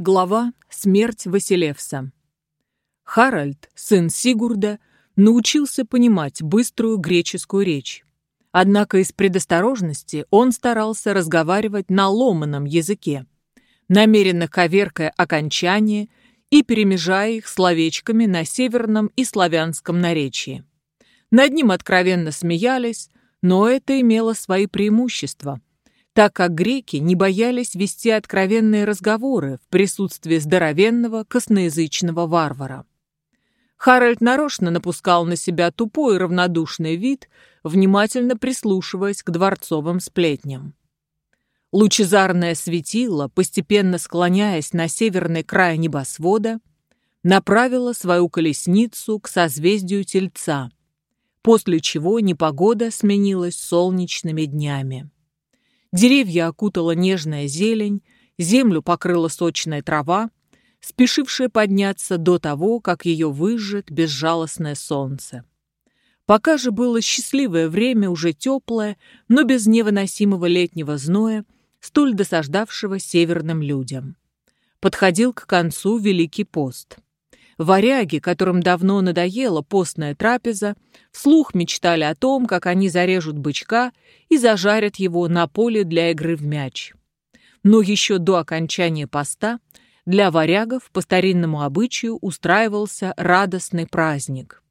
Глава «Смерть Василевса». Харальд, сын Сигурда, научился понимать быструю греческую речь. Однако из предосторожности он старался разговаривать на ломаном языке, намеренно коверкая окончания и перемежая их словечками на северном и славянском наречии. Над ним откровенно смеялись, но это имело свои преимущества – так как греки не боялись вести откровенные разговоры в присутствии здоровенного косноязычного варвара. Харальд нарочно напускал на себя тупой и равнодушный вид, внимательно прислушиваясь к дворцовым сплетням. Лучезарное светило, постепенно склоняясь на северный край небосвода, направило свою колесницу к созвездию Тельца, после чего непогода сменилась солнечными днями. Деревья окутала нежная зелень, землю покрыла сочная трава, спешившая подняться до того, как ее выжжет безжалостное солнце. Пока же было счастливое время, уже теплое, но без невыносимого летнего зноя, столь досаждавшего северным людям. Подходил к концу Великий пост. Варяги, которым давно надоела постная трапеза, вслух мечтали о том, как они зарежут бычка и зажарят его на поле для игры в мяч. Но еще до окончания поста для варягов по старинному обычаю устраивался радостный праздник.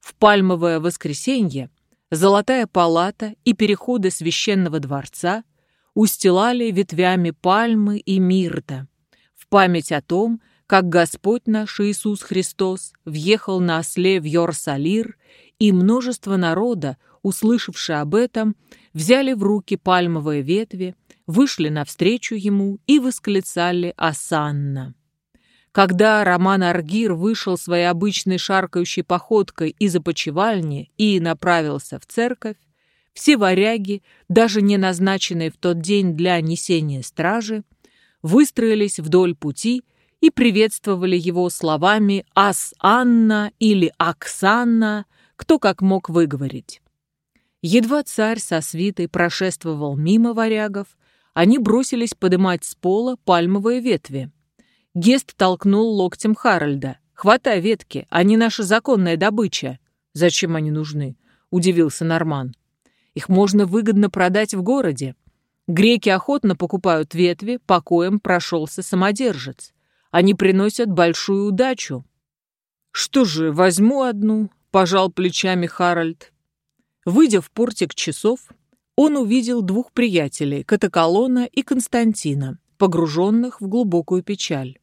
В пальмовое воскресенье золотая палата и переходы священного дворца устилали ветвями пальмы и мирта в память о том, как Господь наш Иисус Христос въехал на осле в Йорсалир, и множество народа, услышавши об этом, взяли в руки пальмовые ветви, вышли навстречу ему и восклицали «Асанна». Когда Роман Аргир вышел своей обычной шаркающей походкой из опочивальни и направился в церковь, все варяги, даже не назначенные в тот день для несения стражи, выстроились вдоль пути и приветствовали его словами «Ас-Анна» или «Оксанна», кто как мог выговорить. Едва царь со свитой прошествовал мимо варягов, они бросились подымать с пола пальмовые ветви. Гест толкнул локтем Харальда. «Хватай ветки, они наша законная добыча». «Зачем они нужны?» — удивился Норман. «Их можно выгодно продать в городе. Греки охотно покупают ветви, покоем прошелся самодержец. Они приносят большую удачу. Что же, возьму одну, пожал плечами Харальд. Выйдя в портик часов, он увидел двух приятелей, Катаколона и Константина, погруженных в глубокую печаль.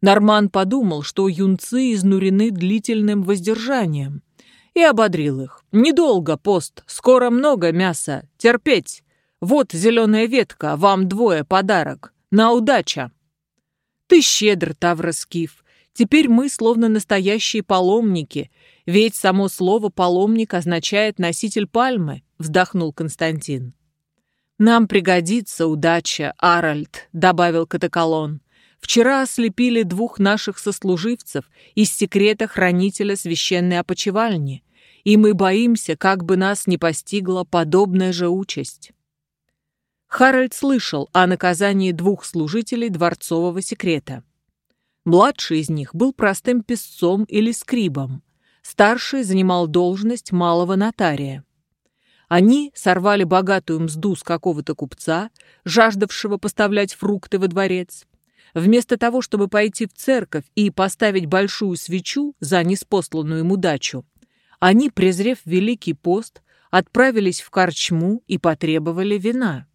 Норман подумал, что юнцы изнурены длительным воздержанием, и ободрил их. «Недолго, пост, скоро много мяса, терпеть. Вот зеленая ветка, вам двое подарок. На удача!» Ты щедр, Тавроскиф. Теперь мы словно настоящие паломники, ведь само слово «паломник» означает «носитель пальмы», вздохнул Константин. «Нам пригодится удача, Аральд», — добавил Катаколон. «Вчера ослепили двух наших сослуживцев из секрета хранителя священной опочивальни, и мы боимся, как бы нас не постигла подобная же участь». Харальд слышал о наказании двух служителей дворцового секрета. Младший из них был простым писцом или скрибом, старший занимал должность малого нотария. Они сорвали богатую мзду с какого-то купца, жаждавшего поставлять фрукты во дворец. Вместо того, чтобы пойти в церковь и поставить большую свечу за неспосланную ему дачу, они, презрев Великий пост, отправились в корчму и потребовали вина.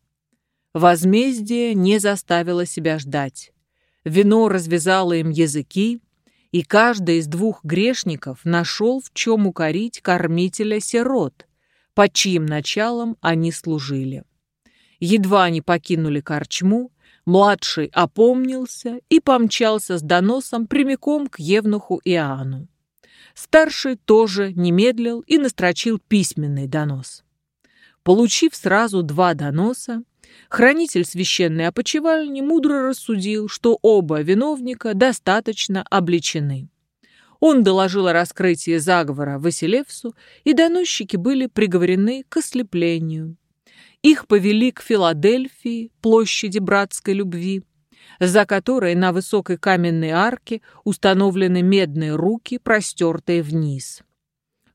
Возмездие не заставило себя ждать. Вино развязало им языки, и каждый из двух грешников нашел, в чем укорить кормителя сирот, под чьим началом они служили. Едва они покинули корчму, младший опомнился и помчался с доносом прямиком к Евнуху Иоанну. Старший тоже не медлил и настрочил письменный донос. Получив сразу два доноса, Хранитель священной опочивальни мудро рассудил, что оба виновника достаточно обличены. Он доложил о раскрытии заговора Василевсу, и доносчики были приговорены к ослеплению. Их повели к Филадельфии, площади братской любви, за которой на высокой каменной арке установлены медные руки, простертые вниз.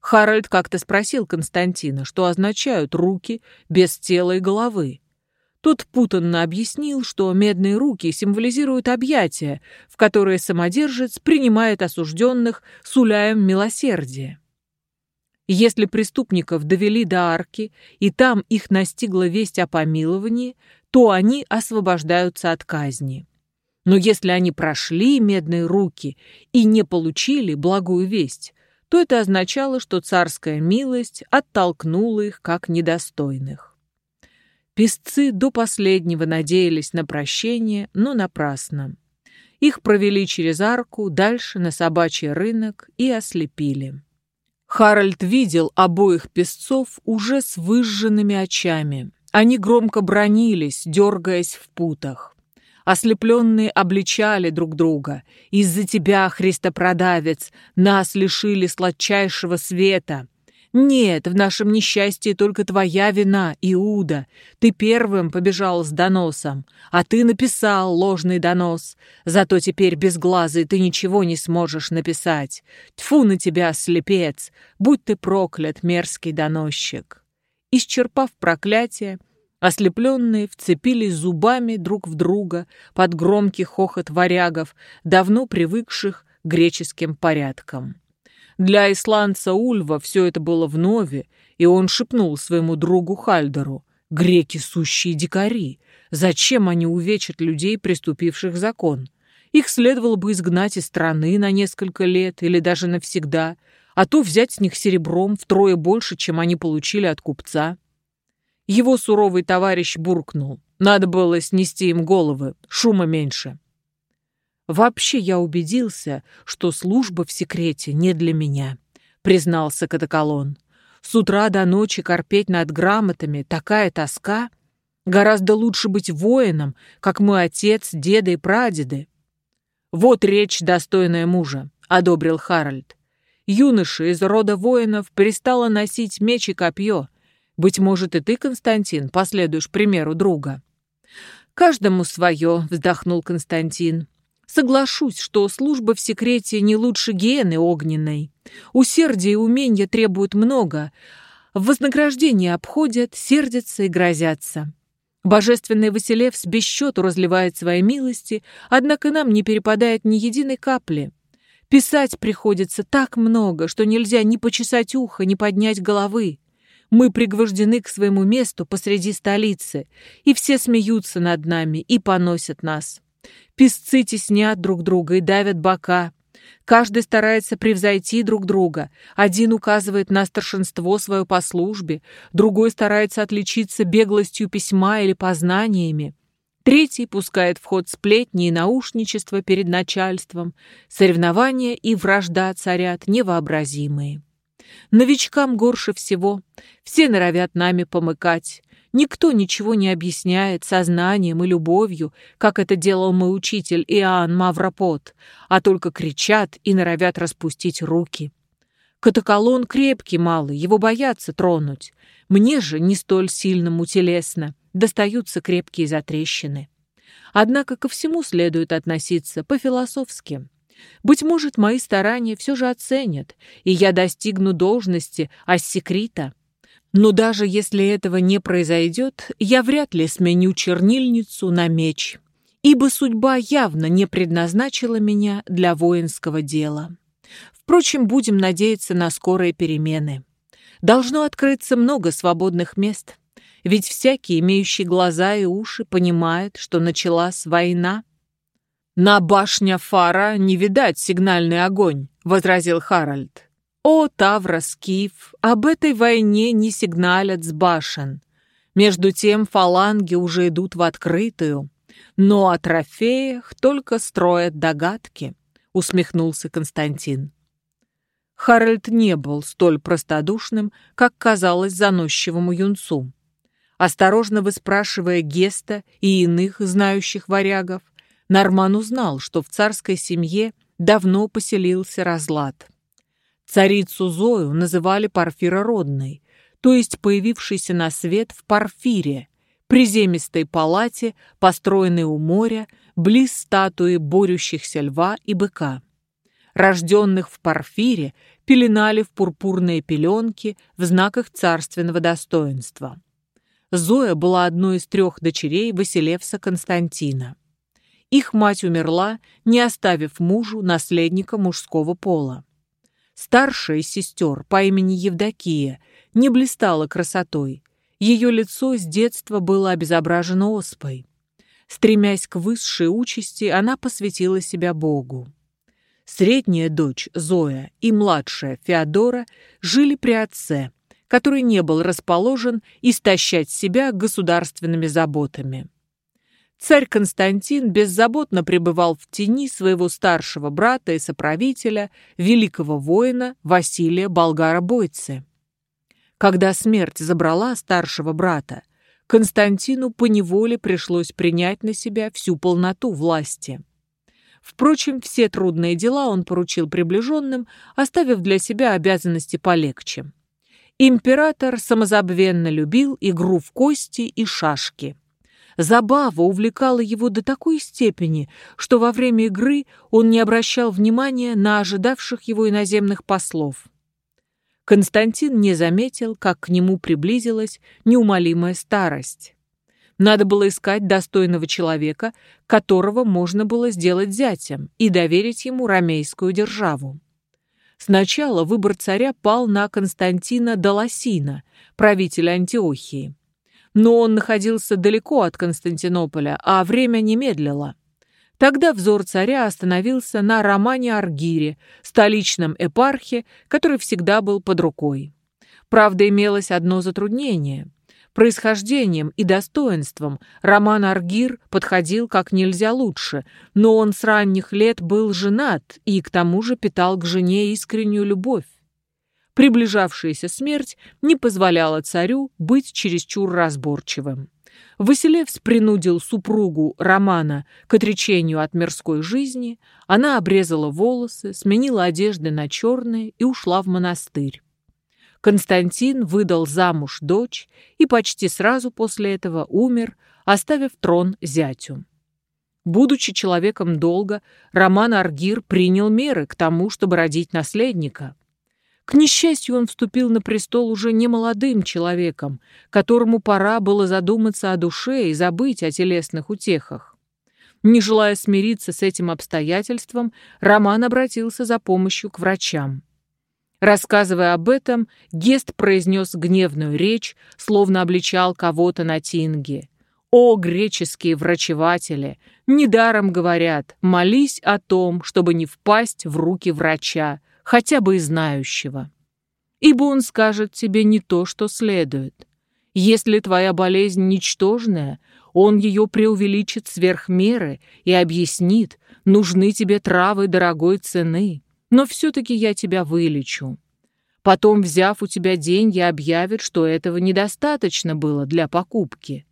Харальд как-то спросил Константина, что означают руки без тела и головы. Тот путанно объяснил, что медные руки символизируют объятия, в которые самодержец принимает осужденных с уляем милосердия. Если преступников довели до арки, и там их настигла весть о помиловании, то они освобождаются от казни. Но если они прошли медные руки и не получили благую весть, то это означало, что царская милость оттолкнула их как недостойных. Песцы до последнего надеялись на прощение, но напрасно. Их провели через арку, дальше на собачий рынок и ослепили. Харальд видел обоих песцов уже с выжженными очами. Они громко бронились, дергаясь в путах. Ослепленные обличали друг друга. «Из-за тебя, Христопродавец, нас лишили сладчайшего света. Нет, в нашем несчастье только твоя вина, Иуда. Ты первым побежал с доносом, а ты написал ложный донос. Зато теперь безглазый ты ничего не сможешь написать. Тьфу на тебя, слепец! Будь ты проклят, мерзкий доносчик!» Исчерпав проклятие, ослепленные вцепились зубами друг в друга под громкий хохот варягов, давно привыкших к греческим порядкам. Для исландца Ульва все это было вновь, и он шепнул своему другу Хальдеру, «Греки — сущие дикари. Зачем они увечат людей, приступивших закон? Их следовало бы изгнать из страны на несколько лет или даже навсегда, а то взять с них серебром втрое больше, чем они получили от купца». Его суровый товарищ буркнул. Надо было снести им головы, шума меньше. Вообще я убедился, что служба в секрете не для меня, признался Катаколон. С утра до ночи корпеть над грамотами такая тоска. Гораздо лучше быть воином, как мой отец, деды и прадеды. Вот речь, достойная мужа, одобрил Харальд. Юноша из рода воинов перестала носить меч и копье. Быть может, и ты, Константин, последуешь примеру друга. Каждому свое, вздохнул Константин. Соглашусь, что служба в секрете не лучше гиены огненной. Усердие и умения требуют много. В вознаграждение обходят, сердятся и грозятся. Божественный Василевс без счету разливает свои милости, однако нам не перепадает ни единой капли. Писать приходится так много, что нельзя ни почесать ухо, ни поднять головы. Мы пригвождены к своему месту посреди столицы, и все смеются над нами и поносят нас. Песцы теснят друг друга и давят бока. Каждый старается превзойти друг друга. Один указывает на старшинство свое по службе, другой старается отличиться беглостью письма или познаниями. Третий пускает в ход сплетни и наушничество перед начальством. Соревнования и вражда царят невообразимые. Новичкам горше всего. Все норовят нами помыкать. Никто ничего не объясняет сознанием и любовью, как это делал мой учитель Иоанн Мавропот, а только кричат и норовят распустить руки. Катаколон крепкий малый, его боятся тронуть. Мне же не столь сильному телесно, достаются крепкие затрещины. Однако ко всему следует относиться по-философски. Быть может, мои старания все же оценят, и я достигну должности ассекрита, но даже если этого не произойдет, я вряд ли сменю чернильницу на меч, ибо судьба явно не предназначила меня для воинского дела. Впрочем, будем надеяться на скорые перемены. Должно открыться много свободных мест, ведь всякий, имеющий глаза и уши, понимает, что началась война. «На башня Фара не видать сигнальный огонь», — возразил Харальд. О, Тавра, Скиф, об этой войне не сигналят с башен. Между тем фаланги уже идут в открытую, но о трофеях только строят догадки, усмехнулся Константин. Харальд не был столь простодушным, как казалось заносчивому юнцу. Осторожно выспрашивая Геста и иных знающих варягов, Норман узнал, что в царской семье давно поселился разлад. Царицу Зою называли Парфирородной, то есть появившейся на свет в Парфире, приземистой палате, построенной у моря, близ статуи борющихся льва и быка. Рожденных в Парфире пеленали в пурпурные пеленки в знаках царственного достоинства. Зоя была одной из трех дочерей Василевса Константина. Их мать умерла, не оставив мужу наследника мужского пола. Старшая сестер по имени Евдокия не блистала красотой. Ее лицо с детства было обезображено оспой. Стремясь к высшей участи, она посвятила себя Богу. Средняя дочь Зоя и младшая Феодора жили при отце, который не был расположен истощать себя государственными заботами. Царь Константин беззаботно пребывал в тени своего старшего брата и соправителя, великого воина Василия Болгара-Бойцы. Когда смерть забрала старшего брата, Константину поневоле пришлось принять на себя всю полноту власти. Впрочем, все трудные дела он поручил приближенным, оставив для себя обязанности полегче. Император самозабвенно любил игру в кости и шашки. Забава увлекала его до такой степени, что во время игры он не обращал внимания на ожидавших его иноземных послов. Константин не заметил, как к нему приблизилась неумолимая старость. Надо было искать достойного человека, которого можно было сделать зятем и доверить ему ромейскую державу. Сначала выбор царя пал на Константина Долосина, правителя Антиохии. Но он находился далеко от Константинополя, а время не медлило. Тогда взор царя остановился на Романе Аргире, столичном эпархе, который всегда был под рукой. Правда, имелось одно затруднение. Происхождением и достоинством Роман Аргир подходил как нельзя лучше, но он с ранних лет был женат и к тому же питал к жене искреннюю любовь. Приближавшаяся смерть не позволяла царю быть чересчур разборчивым. Василевс принудил супругу Романа к отречению от мирской жизни, она обрезала волосы, сменила одежды на черные и ушла в монастырь. Константин выдал замуж дочь и почти сразу после этого умер, оставив трон зятю. Будучи человеком долга, Роман Аргир принял меры к тому, чтобы родить наследника. К несчастью, он вступил на престол уже не молодым человеком, которому пора было задуматься о душе и забыть о телесных утехах. Не желая смириться с этим обстоятельством, Роман обратился за помощью к врачам. Рассказывая об этом, Гест произнес гневную речь, словно обличал кого-то на тинге. «О, греческие врачеватели! Недаром говорят, молись о том, чтобы не впасть в руки врача, хотя бы и знающего. Ибо он скажет тебе не то, что следует. Если твоя болезнь ничтожная, он ее преувеличит сверх меры и объяснит, нужны тебе травы дорогой цены, но все-таки я тебя вылечу. Потом, взяв у тебя деньги, объявит, что этого недостаточно было для покупки.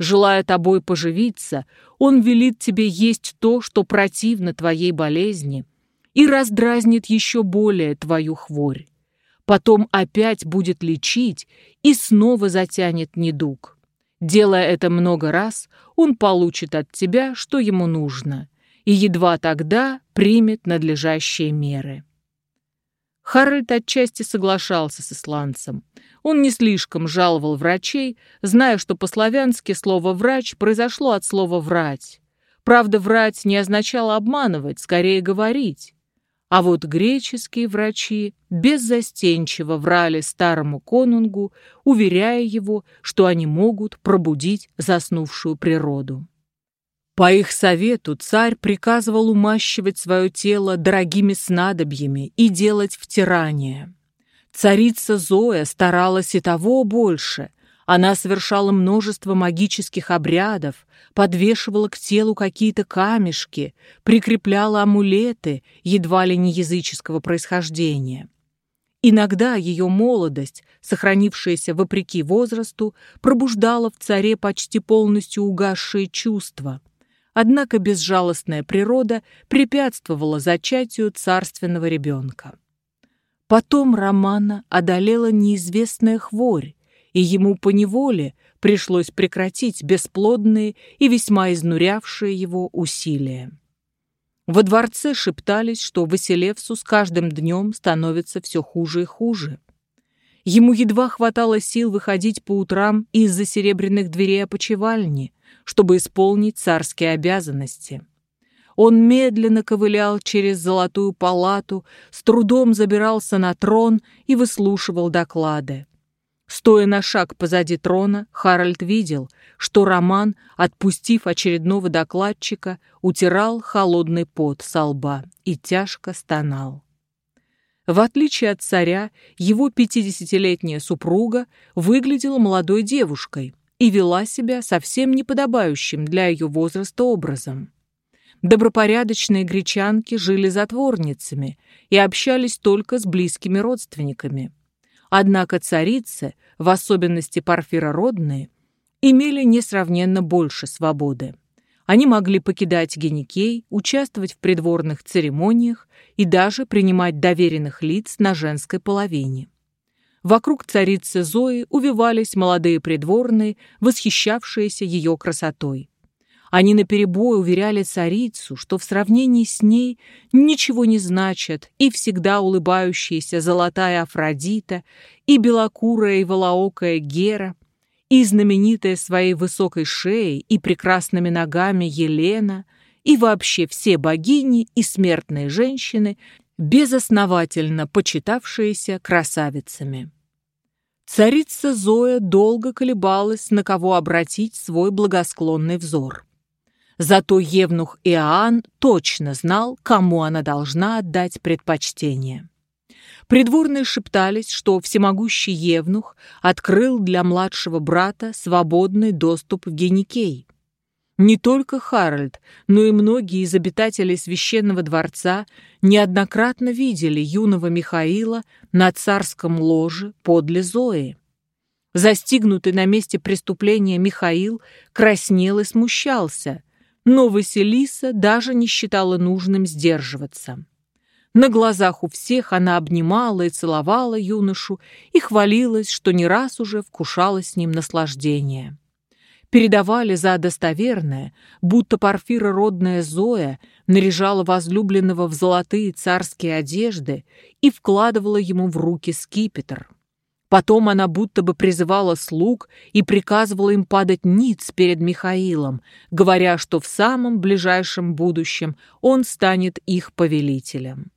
Желая тобой поживиться, он велит тебе есть то, что противно твоей болезни, и раздразнит еще более твою хворь. Потом опять будет лечить и снова затянет недуг. Делая это много раз, он получит от тебя, что ему нужно, и едва тогда примет надлежащие меры. Харальд отчасти соглашался с исландцем. Он не слишком жаловал врачей, зная, что по-славянски слово «врач» произошло от слова «врать». Правда, врать не означало обманывать, скорее говорить. А вот греческие врачи беззастенчиво врали старому конунгу, уверяя его, что они могут пробудить заснувшую природу. По их совету царь приказывал умащивать свое тело дорогими снадобьями и делать втирание. Царица Зоя старалась и того больше. Она совершала множество магических обрядов, подвешивала к телу какие-то камешки, прикрепляла амулеты, едва ли не языческого происхождения. Иногда ее молодость, сохранившаяся вопреки возрасту, пробуждала в царе почти полностью угасшие чувства. Однако безжалостная природа препятствовала зачатию царственного ребенка. Потом Романа одолела неизвестная хворь, и ему поневоле пришлось прекратить бесплодные и весьма изнурявшие его усилия. Во дворце шептались, что Василевсу с каждым днем становится все хуже и хуже. Ему едва хватало сил выходить по утрам из-за серебряных дверей опочивальни, чтобы исполнить царские обязанности. Он медленно ковылял через золотую палату, с трудом забирался на трон и выслушивал доклады. Стоя на шаг позади трона, Харальд видел, что Роман, отпустив очередного докладчика, утирал холодный пот со лба и тяжко стонал. В отличие от царя, его пятидесятилетняя супруга выглядела молодой девушкой и вела себя совсем неподобающим для ее возраста образом. Добропорядочные гречанки жили затворницами и общались только с близкими родственниками. Однако царицы, в особенности парфирородные, имели несравненно больше свободы. Они могли покидать Геникей, участвовать в придворных церемониях и даже принимать доверенных лиц на женской половине. Вокруг царицы Зои увивались молодые придворные, восхищавшиеся ее красотой. Они наперебой уверяли царицу, что в сравнении с ней ничего не значат и всегда улыбающаяся золотая Афродита, и белокурая и волоокая Гера, и знаменитая своей высокой шеей и прекрасными ногами Елена, и вообще все богини и смертные женщины, безосновательно почитавшиеся красавицами. Царица Зоя долго колебалась, на кого обратить свой благосклонный взор. Зато Евнух Иоанн точно знал, кому она должна отдать предпочтение. Придворные шептались, что всемогущий Евнух открыл для младшего брата свободный доступ в Геникей. Не только Харальд, но и многие из обитателей священного дворца неоднократно видели юного Михаила на царском ложе подле Зои. Застигнутый на месте преступления Михаил краснел и смущался – но Василиса даже не считала нужным сдерживаться. На глазах у всех она обнимала и целовала юношу и хвалилась, что не раз уже вкушала с ним наслаждение. Передавали за достоверное, будто Порфира родная Зоя наряжала возлюбленного в золотые царские одежды и вкладывала ему в руки скипетр. Потом она будто бы призывала слуг и приказывала им падать ниц перед Михаилом, говоря, что в самом ближайшем будущем он станет их повелителем.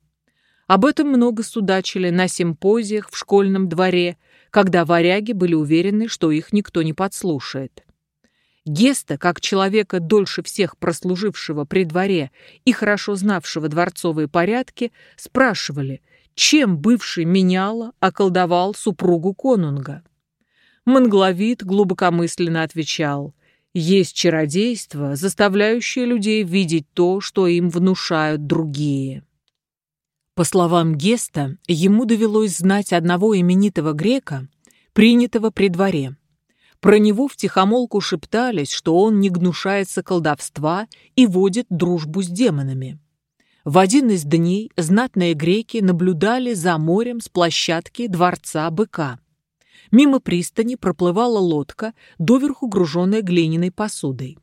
Об этом много судачили на симпозиях в школьном дворе, когда варяги были уверены, что их никто не подслушает. Геста, как человека, дольше всех прослужившего при дворе и хорошо знавшего дворцовые порядки, спрашивали – чем бывший меняла околдовал супругу конунга. Мангловид глубокомысленно отвечал, есть чародейство, заставляющее людей видеть то, что им внушают другие. По словам Геста, ему довелось знать одного именитого грека, принятого при дворе. Про него втихомолку шептались, что он не гнушается колдовства и водит дружбу с демонами. В один из дней знатные греки наблюдали за морем с площадки дворца быка. Мимо пристани проплывала лодка, доверху груженная глиняной посудой.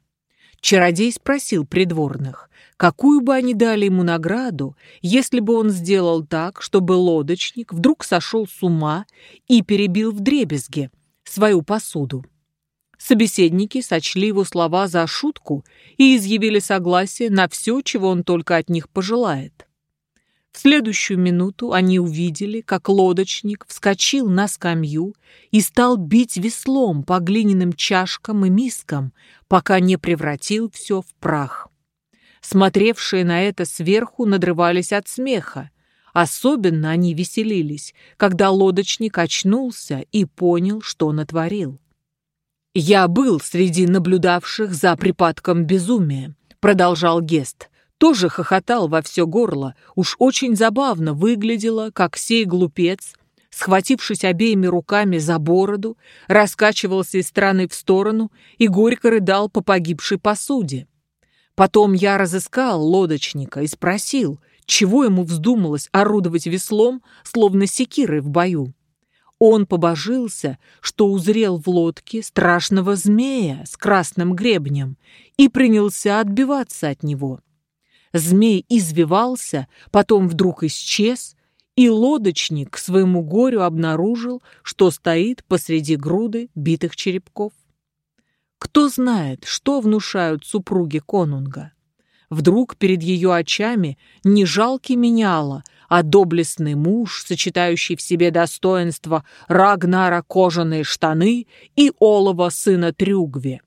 Чародей спросил придворных, какую бы они дали ему награду, если бы он сделал так, чтобы лодочник вдруг сошел с ума и перебил вдребезги свою посуду. Собеседники сочли его слова за шутку и изъявили согласие на все, чего он только от них пожелает. В следующую минуту они увидели, как лодочник вскочил на скамью и стал бить веслом по глиняным чашкам и мискам, пока не превратил все в прах. Смотревшие на это сверху надрывались от смеха. Особенно они веселились, когда лодочник очнулся и понял, что натворил. «Я был среди наблюдавших за припадком безумия», — продолжал Гест. Тоже хохотал во все горло. Уж очень забавно выглядело, как сей глупец, схватившись обеими руками за бороду, раскачивался из стороны в сторону и горько рыдал по погибшей посуде. Потом я разыскал лодочника и спросил, чего ему вздумалось орудовать веслом, словно секирой в бою. Он побожился, что узрел в лодке страшного змея с красным гребнем и принялся отбиваться от него. Змей извивался, потом вдруг исчез, и лодочник к своему горю обнаружил, что стоит посреди груды битых черепков. Кто знает, что внушают супруги конунга? Вдруг перед ее очами не жалкий меняла, а доблестный муж, сочетающий в себе достоинства Рагнара кожаные штаны и олова сына Трюгве.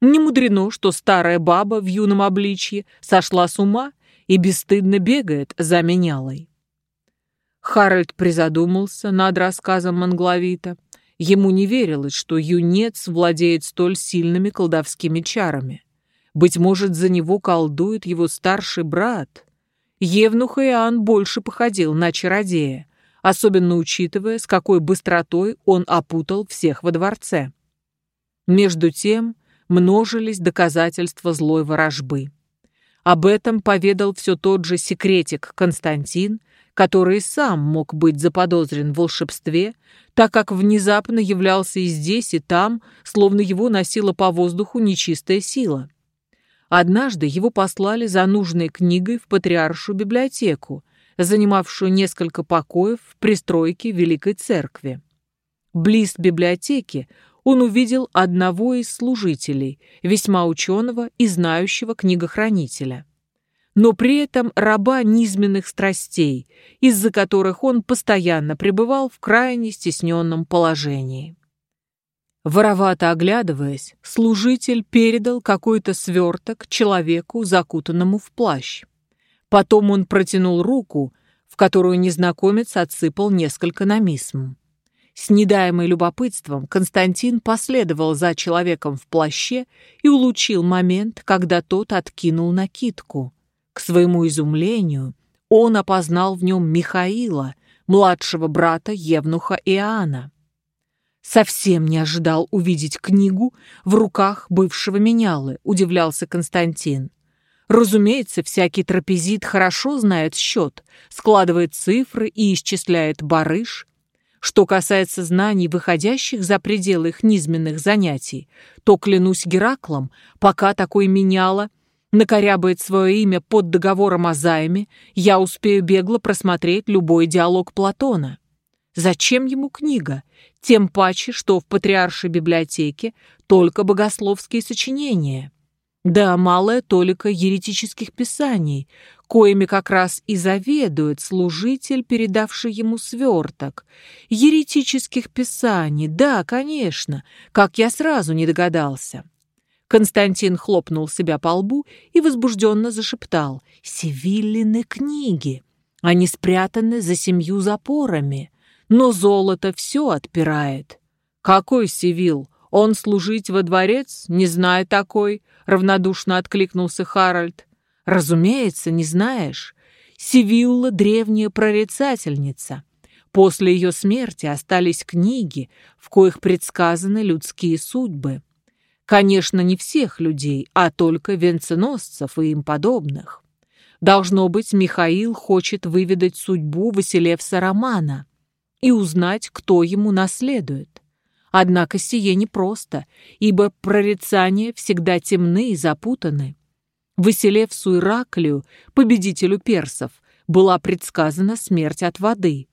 Не мудрено, что старая баба в юном обличье сошла с ума и бесстыдно бегает за менялой. Харальд призадумался над рассказом Манглавита. Ему не верилось, что юнец владеет столь сильными колдовскими чарами. Быть может, за него колдует его старший брат. Евнух Иоанн больше походил на чародея, особенно учитывая, с какой быстротой он опутал всех во дворце. Между тем множились доказательства злой ворожбы. Об этом поведал все тот же секретик Константин, который сам мог быть заподозрен в волшебстве, так как внезапно являлся и здесь, и там, словно его носила по воздуху нечистая сила. Однажды его послали за нужной книгой в патриаршую библиотеку, занимавшую несколько покоев в пристройке Великой Церкви. Близ библиотеки он увидел одного из служителей, весьма ученого и знающего книгохранителя но при этом раба низменных страстей, из-за которых он постоянно пребывал в крайне стесненном положении. Воровато оглядываясь, служитель передал какой-то сверток человеку, закутанному в плащ. Потом он протянул руку, в которую незнакомец отсыпал несколько намисм. С недаемой любопытством Константин последовал за человеком в плаще и улучил момент, когда тот откинул накидку. К своему изумлению, он опознал в нем Михаила, младшего брата Евнуха Иоанна. Совсем не ожидал увидеть книгу в руках бывшего менялы, удивлялся Константин. Разумеется, всякий трапезит хорошо знает счет, складывает цифры и исчисляет барыш. Что касается знаний, выходящих за пределы их низменных занятий, то, клянусь Гераклом, пока такой меняла – накорябает свое имя под договором о займе, я успею бегло просмотреть любой диалог Платона. Зачем ему книга? Тем паче, что в патриаршей библиотеке только богословские сочинения. Да, малая толика еретических писаний, коими как раз и заведует служитель, передавший ему сверток. Еретических писаний, да, конечно, как я сразу не догадался. Константин хлопнул себя по лбу и возбужденно зашептал. «Севиллины книги! Они спрятаны за семью запорами, но золото все отпирает». «Какой Севил? Он служить во дворец? Не знаю такой», — равнодушно откликнулся Харальд. «Разумеется, не знаешь. Севилла — древняя прорицательница». После ее смерти остались книги, в коих предсказаны людские судьбы. Конечно, не всех людей, а только венценосцев и им подобных. Должно быть, Михаил хочет выведать судьбу Василевса Романа и узнать, кто ему наследует. Однако сие непросто, ибо прорицания всегда темны и запутаны. Василевсу Ираклию, победителю персов, была предсказана смерть от воды.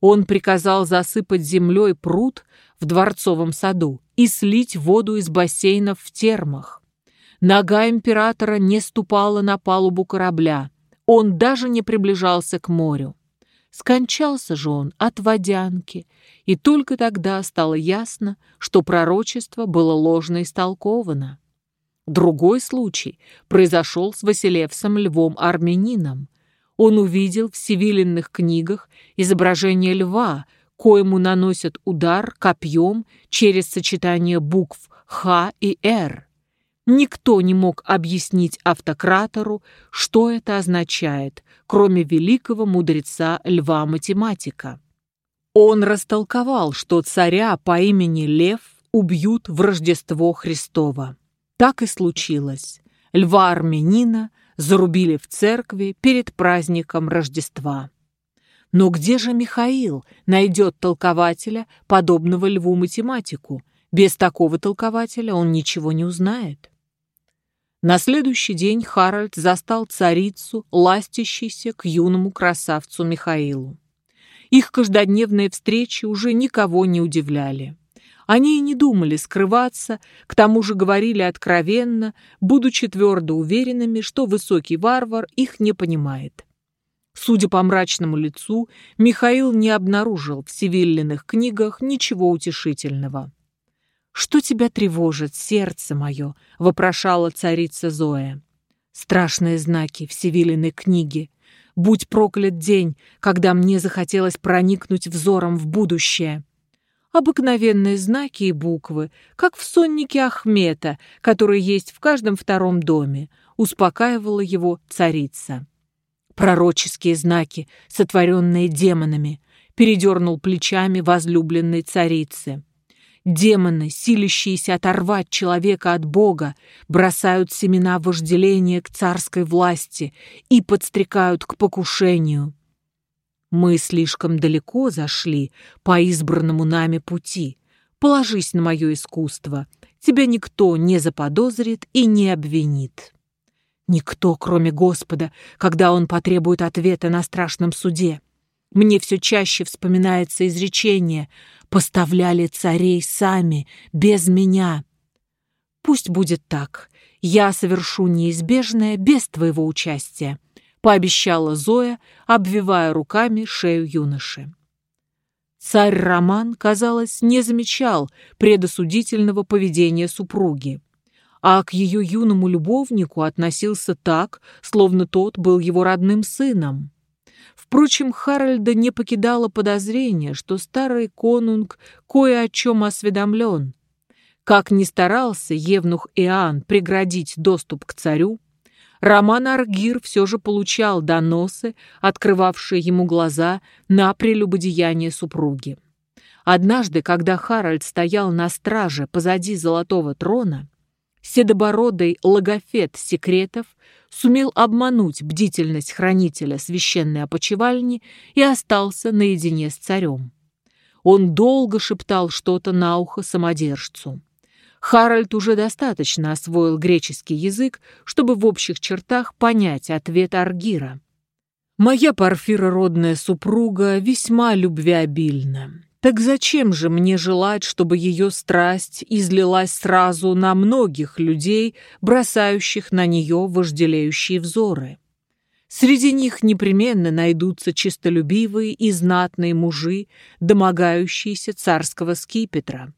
Он приказал засыпать землей пруд в дворцовом саду и слить воду из бассейнов в термах. Нога императора не ступала на палубу корабля, он даже не приближался к морю. Скончался же он от водянки, и только тогда стало ясно, что пророчество было ложно истолковано. Другой случай произошел с Василевсом Львом Армянином. Он увидел в сивиленных книгах изображение льва, коему наносят удар копьем через сочетание букв «Х» и «Р». Никто не мог объяснить автократору, что это означает, кроме великого мудреца Льва-математика. Он растолковал, что царя по имени Лев убьют в Рождество Христово. Так и случилось. Льва-армянина зарубили в церкви перед праздником Рождества. Но где же Михаил найдет толкователя, подобного льву-математику? Без такого толкователя он ничего не узнает. На следующий день Харальд застал царицу, ластящейся к юному красавцу Михаилу. Их каждодневные встречи уже никого не удивляли. Они и не думали скрываться, к тому же говорили откровенно, будучи твердо уверенными, что высокий варвар их не понимает. Судя по мрачному лицу, Михаил не обнаружил в Севиллиных книгах ничего утешительного. «Что тебя тревожит, сердце мое?» — вопрошала царица Зоя. «Страшные знаки в Севиллиной книге. Будь проклят день, когда мне захотелось проникнуть взором в будущее» обыкновенные знаки и буквы, как в соннике Ахмета, который есть в каждом втором доме, успокаивала его царица. Пророческие знаки, сотворенные демонами, передернул плечами возлюбленной царицы. Демоны, силищиеся оторвать человека от Бога, бросают семена вожделения к царской власти и подстрекают к покушению. Мы слишком далеко зашли по избранному нами пути. Положись на мое искусство. Тебя никто не заподозрит и не обвинит. Никто, кроме Господа, когда Он потребует ответа на страшном суде. Мне все чаще вспоминается изречение «Поставляли царей сами, без меня». Пусть будет так. Я совершу неизбежное без твоего участия пообещала Зоя, обвивая руками шею юноши. Царь Роман, казалось, не замечал предосудительного поведения супруги, а к ее юному любовнику относился так, словно тот был его родным сыном. Впрочем, Харальда не покидало подозрение, что старый конунг кое о чем осведомлен. Как ни старался Евнух Иоанн преградить доступ к царю, Роман Аргир все же получал доносы, открывавшие ему глаза на прелюбодеяние супруги. Однажды, когда Харальд стоял на страже позади золотого трона, седобородый логофет секретов сумел обмануть бдительность хранителя священной опочивальни и остался наедине с царем. Он долго шептал что-то на ухо самодержцу. Харальд уже достаточно освоил греческий язык, чтобы в общих чертах понять ответ Аргира. «Моя парфирородная супруга весьма любвеобильна. Так зачем же мне желать, чтобы ее страсть излилась сразу на многих людей, бросающих на нее вожделеющие взоры?» Среди них непременно найдутся чистолюбивые и знатные мужи, домогающиеся царского скипетра.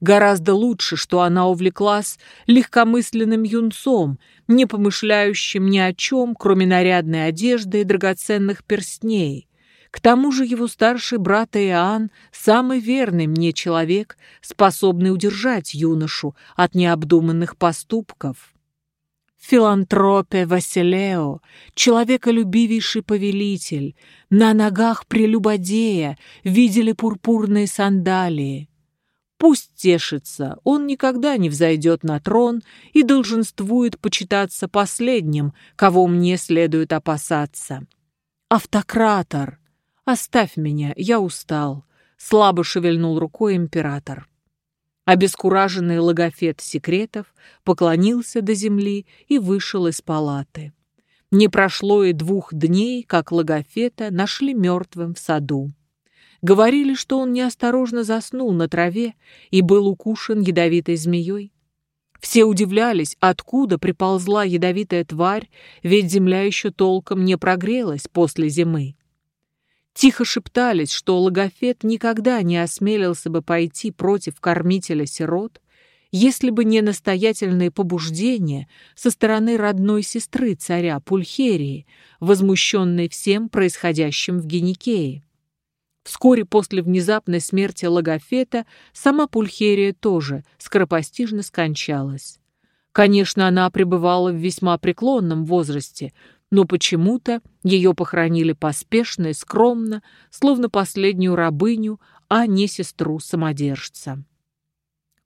Гораздо лучше, что она увлеклась легкомысленным юнцом, не помышляющим ни о чем, кроме нарядной одежды и драгоценных перстней. К тому же его старший брат Иоанн – самый верный мне человек, способный удержать юношу от необдуманных поступков. Филантропе Василео, человеколюбивейший повелитель, на ногах прелюбодея видели пурпурные сандалии. Пусть тешится, он никогда не взойдет на трон и долженствует почитаться последним, кого мне следует опасаться. Автократор! Оставь меня, я устал, слабо шевельнул рукой император. Обескураженный логофет секретов поклонился до земли и вышел из палаты. Не прошло и двух дней, как логофета нашли мертвым в саду. Говорили, что он неосторожно заснул на траве и был укушен ядовитой змеей. Все удивлялись, откуда приползла ядовитая тварь, ведь земля еще толком не прогрелась после зимы. Тихо шептались, что логофет никогда не осмелился бы пойти против кормителя сирот, если бы не настоятельные побуждения со стороны родной сестры царя Пульхерии, возмущенной всем происходящим в Геникее. Вскоре после внезапной смерти Логофета сама Пульхерия тоже скоропостижно скончалась. Конечно, она пребывала в весьма преклонном возрасте, но почему-то ее похоронили поспешно и скромно, словно последнюю рабыню, а не сестру самодержца.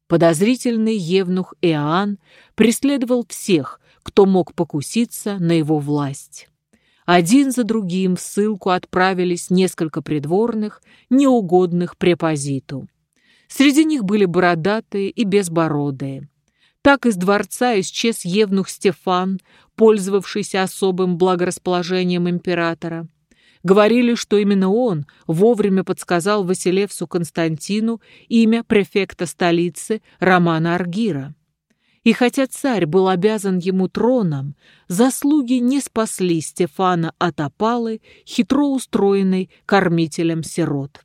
Подозрительный евнух Иоанн преследовал всех, кто мог покуситься на его власть. один за другим в ссылку отправились несколько придворных, неугодных препозиту. Среди них были бородатые и безбородые. Так из дворца исчез евнух Стефан, пользовавшийся особым благорасположением императора. Говорили, что именно он вовремя подсказал Василевсу Константину имя префекта столицы Романа Аргира. И хотя царь был обязан ему троном, заслуги не спасли Стефана от опалы, хитро устроенной кормителем сирот.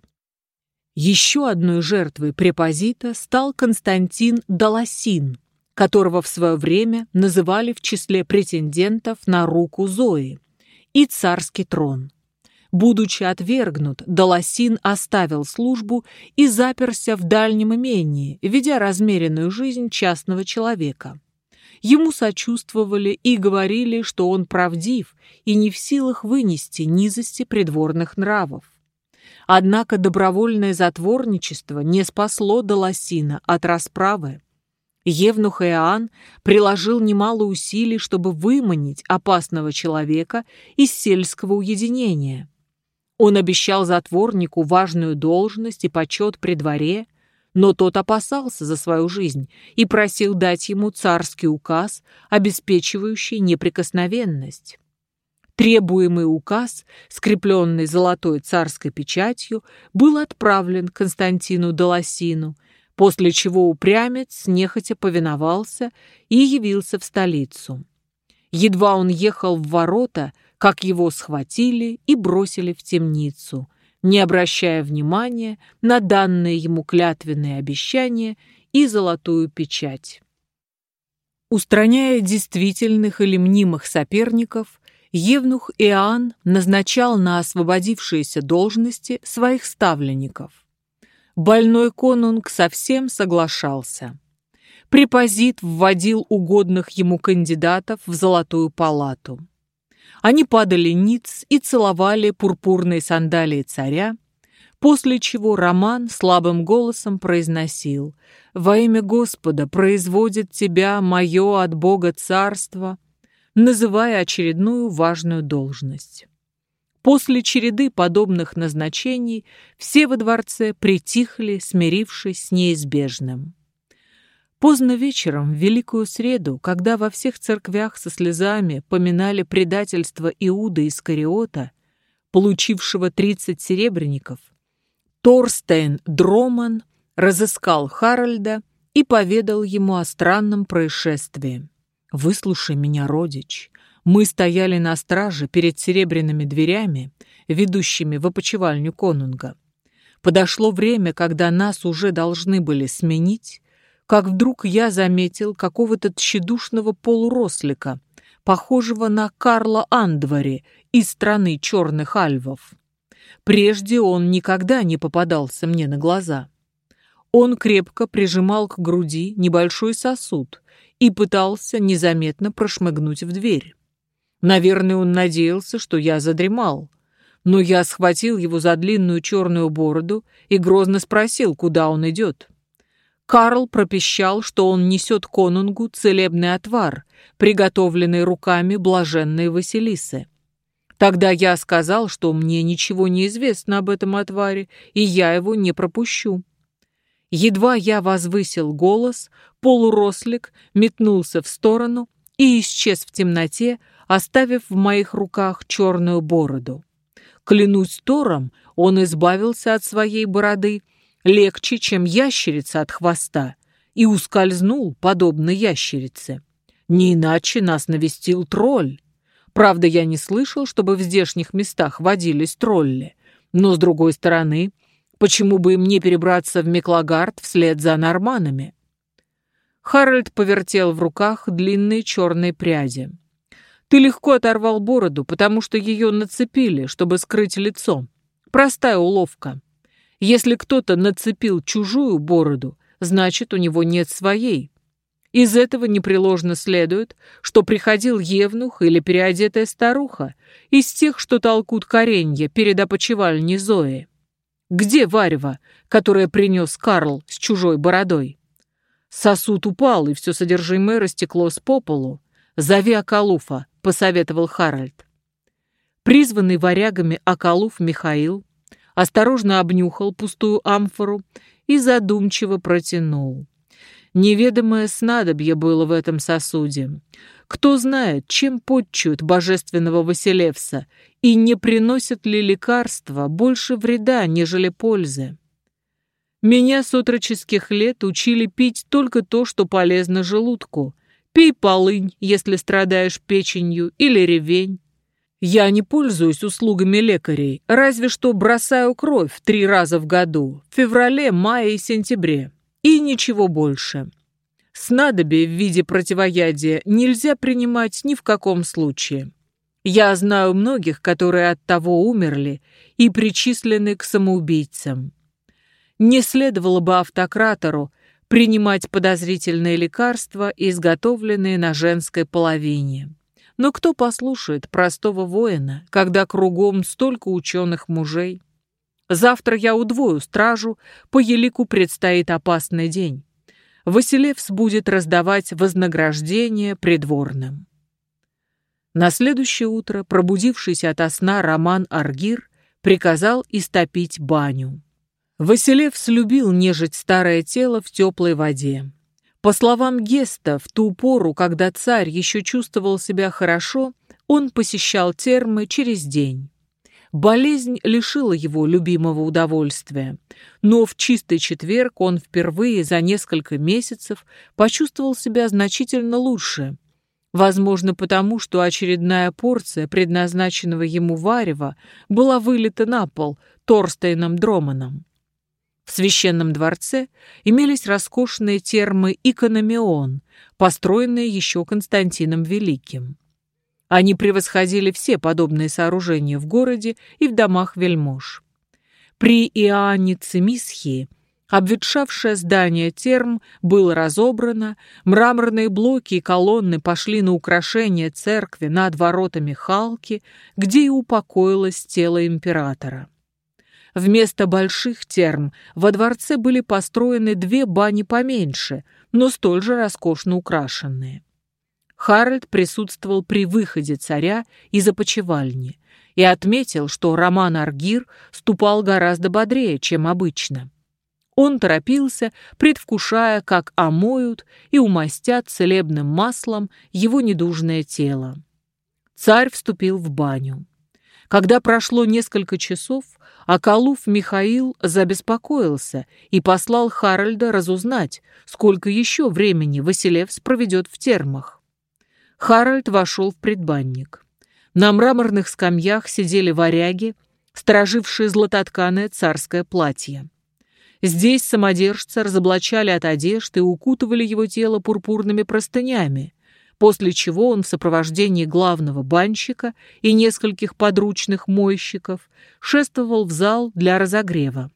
Еще одной жертвой препозита стал Константин Даласин, которого в свое время называли в числе претендентов на руку Зои, и царский трон. Будучи отвергнут, Долосин оставил службу и заперся в дальнем имении, ведя размеренную жизнь частного человека. Ему сочувствовали и говорили, что он правдив и не в силах вынести низости придворных нравов. Однако добровольное затворничество не спасло Долосина от расправы. Евнух Иоанн приложил немало усилий, чтобы выманить опасного человека из сельского уединения. Он обещал затворнику важную должность и почет при дворе, но тот опасался за свою жизнь и просил дать ему царский указ, обеспечивающий неприкосновенность. Требуемый указ, скрепленный золотой царской печатью, был отправлен Константину Долосину, после чего упрямец нехотя повиновался и явился в столицу. Едва он ехал в ворота, как его схватили и бросили в темницу, не обращая внимания на данные ему клятвенные обещания и золотую печать. Устраняя действительных или мнимых соперников, Евнух Иоанн назначал на освободившиеся должности своих ставленников. Больной конунг совсем соглашался. Препозит вводил угодных ему кандидатов в золотую палату. Они падали ниц и целовали пурпурные сандалии царя, после чего Роман слабым голосом произносил «Во имя Господа производит тебя мое от Бога царство», называя очередную важную должность. После череды подобных назначений все во дворце притихли, смирившись с неизбежным. Поздно вечером, в Великую Среду, когда во всех церквях со слезами поминали предательство Иуда Искариота, получившего тридцать серебряников, Торстейн Дроман разыскал Харальда и поведал ему о странном происшествии. «Выслушай меня, родич. Мы стояли на страже перед серебряными дверями, ведущими в опочивальню конунга. Подошло время, когда нас уже должны были сменить, как вдруг я заметил какого-то тщедушного полурослика, похожего на Карла Андвари из страны черных альвов. Прежде он никогда не попадался мне на глаза. Он крепко прижимал к груди небольшой сосуд и пытался незаметно прошмыгнуть в дверь. Наверное, он надеялся, что я задремал, но я схватил его за длинную черную бороду и грозно спросил, куда он идет. Карл пропищал, что он несет конунгу целебный отвар, приготовленный руками блаженной Василисы. Тогда я сказал, что мне ничего не известно об этом отваре, и я его не пропущу. Едва я возвысил голос, полурослик метнулся в сторону и исчез в темноте, оставив в моих руках черную бороду. Клянусь Тором, он избавился от своей бороды легче, чем ящерица от хвоста, и ускользнул, подобно ящерице. Не иначе нас навестил тролль. Правда, я не слышал, чтобы в здешних местах водились тролли. Но, с другой стороны, почему бы им не перебраться в Меклагард вслед за норманами? Харальд повертел в руках длинные черные пряди. «Ты легко оторвал бороду, потому что ее нацепили, чтобы скрыть лицо. Простая уловка. Если кто-то нацепил чужую бороду, значит, у него нет своей. Из этого непреложно следует, что приходил евнух или переодетая старуха, из тех, что толкут коренья перед опочивальней Зои. Где Варева, которая принес Карл с чужой бородой? Сосуд упал, и все содержимое растеклось по полу. «Зови Акалуфа», — посоветовал Харальд. Призванный варягами Акалуф Михаил осторожно обнюхал пустую амфору и задумчиво протянул. Неведомое снадобье было в этом сосуде. Кто знает, чем подчуют божественного Василевса, и не приносят ли лекарства больше вреда, нежели пользы. Меня с отроческих лет учили пить только то, что полезно желудку. Пей полынь, если страдаешь печенью, или ревень. Я не пользуюсь услугами лекарей, разве что бросаю кровь три раза в году, в феврале, мае и сентябре. И ничего больше. Снадобье в виде противоядия нельзя принимать ни в каком случае. Я знаю многих, которые от того умерли и причислены к самоубийцам. Не следовало бы автократору принимать подозрительные лекарства, изготовленные на женской половине. Но кто послушает простого воина, когда кругом столько ученых мужей? Завтра я удвою стражу, по елику предстоит опасный день. Василевс будет раздавать вознаграждение придворным. На следующее утро, пробудившись ото сна Роман Аргир, приказал истопить баню. Василевс любил нежить старое тело в теплой воде. По словам Геста, в ту пору, когда царь еще чувствовал себя хорошо, он посещал термы через день. Болезнь лишила его любимого удовольствия, но в чистый четверг он впервые за несколько месяцев почувствовал себя значительно лучше. Возможно, потому что очередная порция предназначенного ему варева была вылита на пол Торстейном Дроманом. В священном дворце имелись роскошные термы Икономеон, построенные еще Константином Великим. Они превосходили все подобные сооружения в городе и в домах вельмож. При Иоанне Цимисхии обветшавшее здание терм было разобрано, мраморные блоки и колонны пошли на украшение церкви над воротами Халки, где и упокоилось тело императора. Вместо больших терм во дворце были построены две бани поменьше, но столь же роскошно украшенные. Харальд присутствовал при выходе царя из опочивальни и отметил, что Роман Аргир ступал гораздо бодрее, чем обычно. Он торопился, предвкушая, как омоют и умастят целебным маслом его недужное тело. Царь вступил в баню. Когда прошло несколько часов, Акалуф Михаил забеспокоился и послал Харальда разузнать, сколько еще времени Василевс проведет в термах. Харальд вошел в предбанник. На мраморных скамьях сидели варяги, сторожившие златотканое царское платье. Здесь самодержца разоблачали от одежды и укутывали его тело пурпурными простынями, после чего он в сопровождении главного банщика и нескольких подручных мойщиков шествовал в зал для разогрева,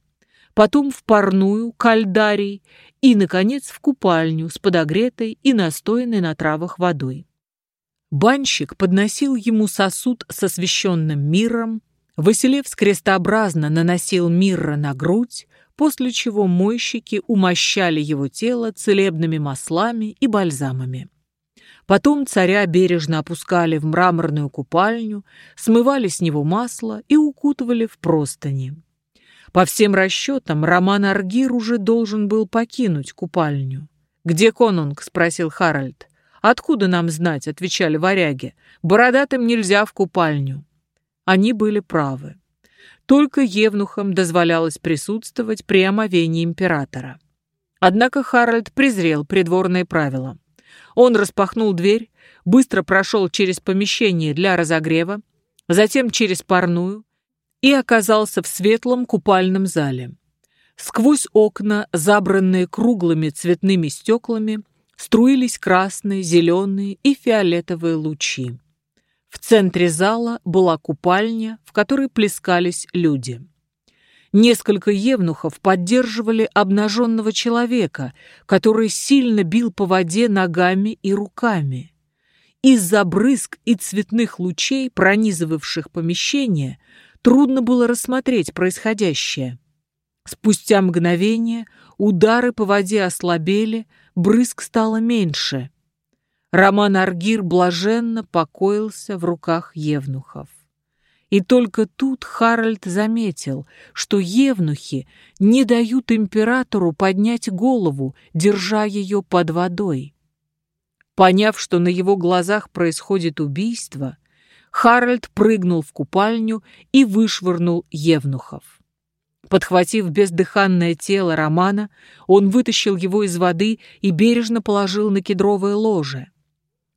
потом в парную, кальдарий и, наконец, в купальню с подогретой и настоянной на травах водой. Банщик подносил ему сосуд с освященным миром, Василев крестообразно наносил мирра на грудь, после чего мойщики умощали его тело целебными маслами и бальзамами. Потом царя бережно опускали в мраморную купальню, смывали с него масло и укутывали в простыни. По всем расчетам, Роман Аргир уже должен был покинуть купальню. «Где конунг?» — спросил Харальд. «Откуда нам знать?» — отвечали варяги. «Бородатым нельзя в купальню». Они были правы. Только евнухам дозволялось присутствовать при омовении императора. Однако Харальд презрел придворные правила. Он распахнул дверь, быстро прошел через помещение для разогрева, затем через парную и оказался в светлом купальном зале. Сквозь окна, забранные круглыми цветными стеклами, струились красные, зеленые и фиолетовые лучи. В центре зала была купальня, в которой плескались люди. Несколько евнухов поддерживали обнаженного человека, который сильно бил по воде ногами и руками. Из-за брызг и цветных лучей, пронизывавших помещение, трудно было рассмотреть происходящее. Спустя мгновение удары по воде ослабели, брызг стало меньше. Роман Аргир блаженно покоился в руках евнухов. И только тут Харальд заметил, что евнухи не дают императору поднять голову, держа ее под водой. Поняв, что на его глазах происходит убийство, Харальд прыгнул в купальню и вышвырнул евнухов. Подхватив бездыханное тело Романа, он вытащил его из воды и бережно положил на кедровое ложе.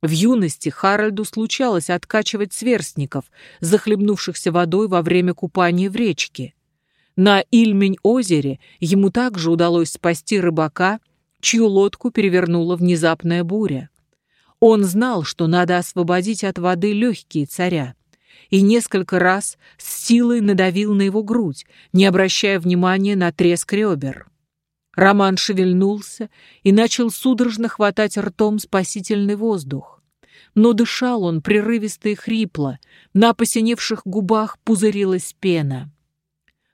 В юности Харальду случалось откачивать сверстников, захлебнувшихся водой во время купания в речке. На Ильмень-озере ему также удалось спасти рыбака, чью лодку перевернула внезапная буря. Он знал, что надо освободить от воды легкие царя, и несколько раз с силой надавил на его грудь, не обращая внимания на треск ребер. Роман шевельнулся и начал судорожно хватать ртом спасительный воздух. Но дышал он прерывисто и хрипло, на посиневших губах пузырилась пена.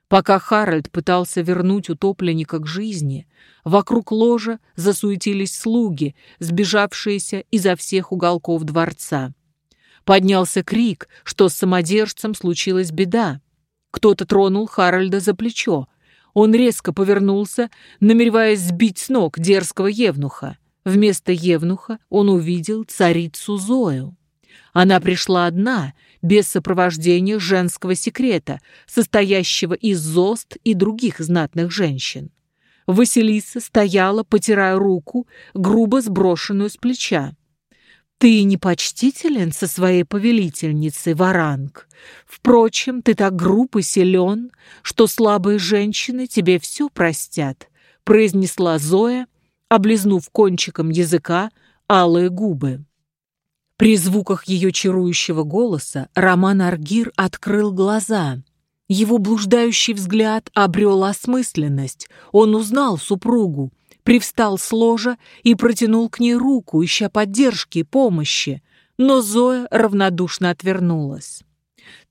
Пока Харальд пытался вернуть утопленника к жизни, вокруг ложа засуетились слуги, сбежавшиеся изо всех уголков дворца. Поднялся крик, что с самодержцем случилась беда. Кто-то тронул Харальда за плечо, он резко повернулся, намереваясь сбить с ног дерзкого евнуха. Вместо евнуха он увидел царицу Зою. Она пришла одна, без сопровождения женского секрета, состоящего из зост и других знатных женщин. Василиса стояла, потирая руку, грубо сброшенную с плеча. Ты непочтителен со своей повелительницей, Варанг. Впрочем, ты так груб и силен, что слабые женщины тебе все простят», — произнесла Зоя, облизнув кончиком языка алые губы. При звуках ее чарующего голоса Роман Аргир открыл глаза. Его блуждающий взгляд обрел осмысленность. Он узнал супругу, привстал с ложа и протянул к ней руку, ища поддержки и помощи, но Зоя равнодушно отвернулась.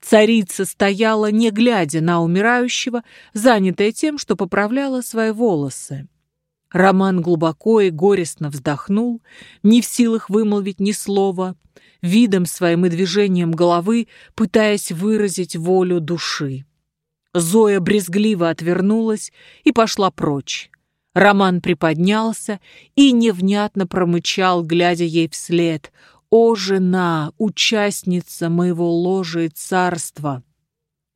Царица стояла, не глядя на умирающего, занятая тем, что поправляла свои волосы. Роман глубоко и горестно вздохнул, не в силах вымолвить ни слова, видом своим и движением головы пытаясь выразить волю души. Зоя брезгливо отвернулась и пошла прочь. Роман приподнялся и невнятно промычал, глядя ей вслед. «О, жена, участница моего ложа и царства!»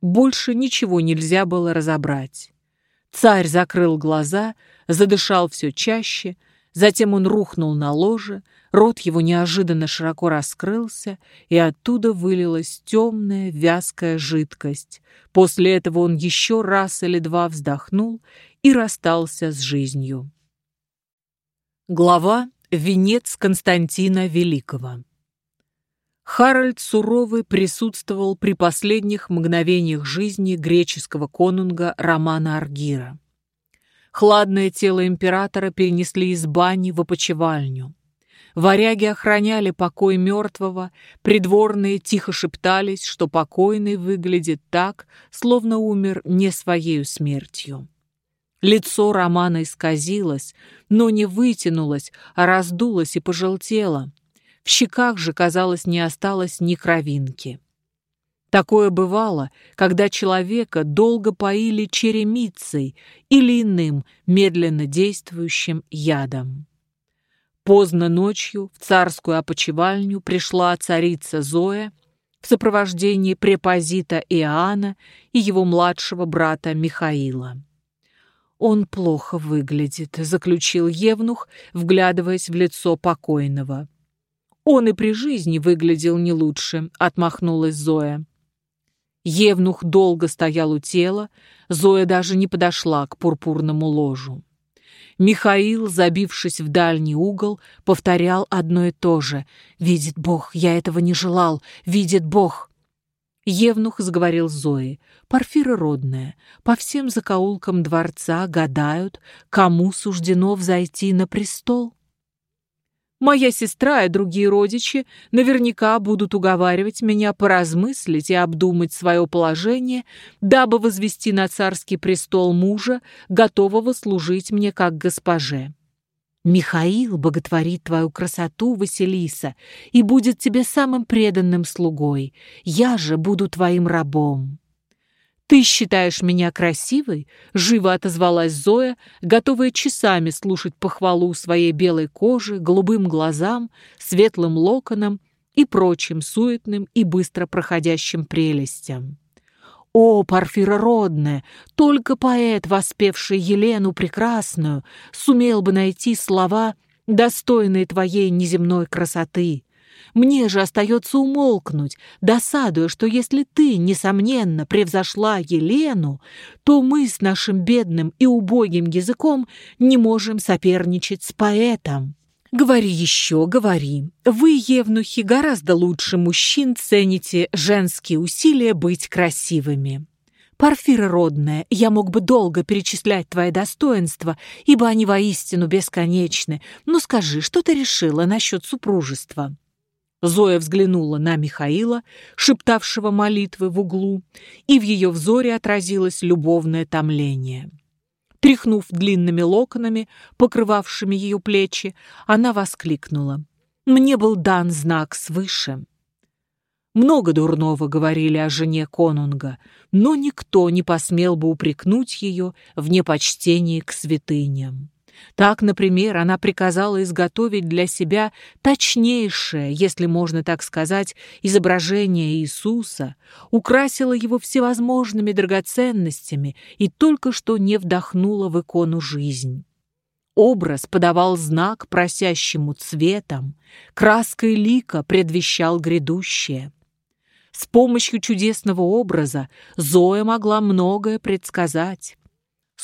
Больше ничего нельзя было разобрать. Царь закрыл глаза, задышал все чаще, затем он рухнул на ложе, рот его неожиданно широко раскрылся, и оттуда вылилась темная вязкая жидкость. После этого он еще раз или два вздохнул и расстался с жизнью. Глава «Венец Константина Великого». Харальд Суровый присутствовал при последних мгновениях жизни греческого конунга Романа Аргира. Хладное тело императора перенесли из бани в опочивальню. Варяги охраняли покой мертвого, придворные тихо шептались, что покойный выглядит так, словно умер не своей смертью. Лицо Романа исказилось, но не вытянулось, а раздулось и пожелтело. В щеках же, казалось, не осталось ни кровинки. Такое бывало, когда человека долго поили черемицей или иным медленно действующим ядом. Поздно ночью в царскую опочивальню пришла царица Зоя в сопровождении препозита Иоанна и его младшего брата Михаила. «Он плохо выглядит», — заключил Евнух, вглядываясь в лицо покойного. «Он и при жизни выглядел не лучше», — отмахнулась Зоя. Евнух долго стоял у тела, Зоя даже не подошла к пурпурному ложу. Михаил, забившись в дальний угол, повторял одно и то же. «Видит Бог, я этого не желал, видит Бог!» Евнух заговорил Зои. Порфира родная. По всем закоулкам дворца гадают, кому суждено взойти на престол. Моя сестра и другие родичи наверняка будут уговаривать меня поразмыслить и обдумать свое положение, дабы возвести на царский престол мужа, готового служить мне как госпоже. Михаил боготворит твою красоту, Василиса, и будет тебе самым преданным слугой. Я же буду твоим рабом». «Ты считаешь меня красивой?» — живо отозвалась Зоя, готовая часами слушать похвалу своей белой кожи, голубым глазам, светлым локонам и прочим суетным и быстро проходящим прелестям. О, Парфира родная, только поэт, воспевший Елену прекрасную, сумел бы найти слова, достойные твоей неземной красоты. Мне же остается умолкнуть, досадуя, что если ты, несомненно, превзошла Елену, то мы с нашим бедным и убогим языком не можем соперничать с поэтом. Говори еще, говори. Вы, евнухи, гораздо лучше мужчин цените женские усилия быть красивыми. Парфира родная, я мог бы долго перечислять твои достоинства, ибо они воистину бесконечны. Но скажи, что ты решила насчет супружества?» Зоя взглянула на Михаила, шептавшего молитвы в углу, и в ее взоре отразилось любовное томление. Тряхнув длинными локонами, покрывавшими ее плечи, она воскликнула. «Мне был дан знак свыше». Много дурного говорили о жене конунга, но никто не посмел бы упрекнуть ее в непочтении к святыням. Так, например, она приказала изготовить для себя точнейшее, если можно так сказать, изображение Иисуса, украсила его всевозможными драгоценностями и только что не вдохнула в икону жизнь. Образ подавал знак просящему цветом, краской лика предвещал грядущее. С помощью чудесного образа Зоя могла многое предсказать.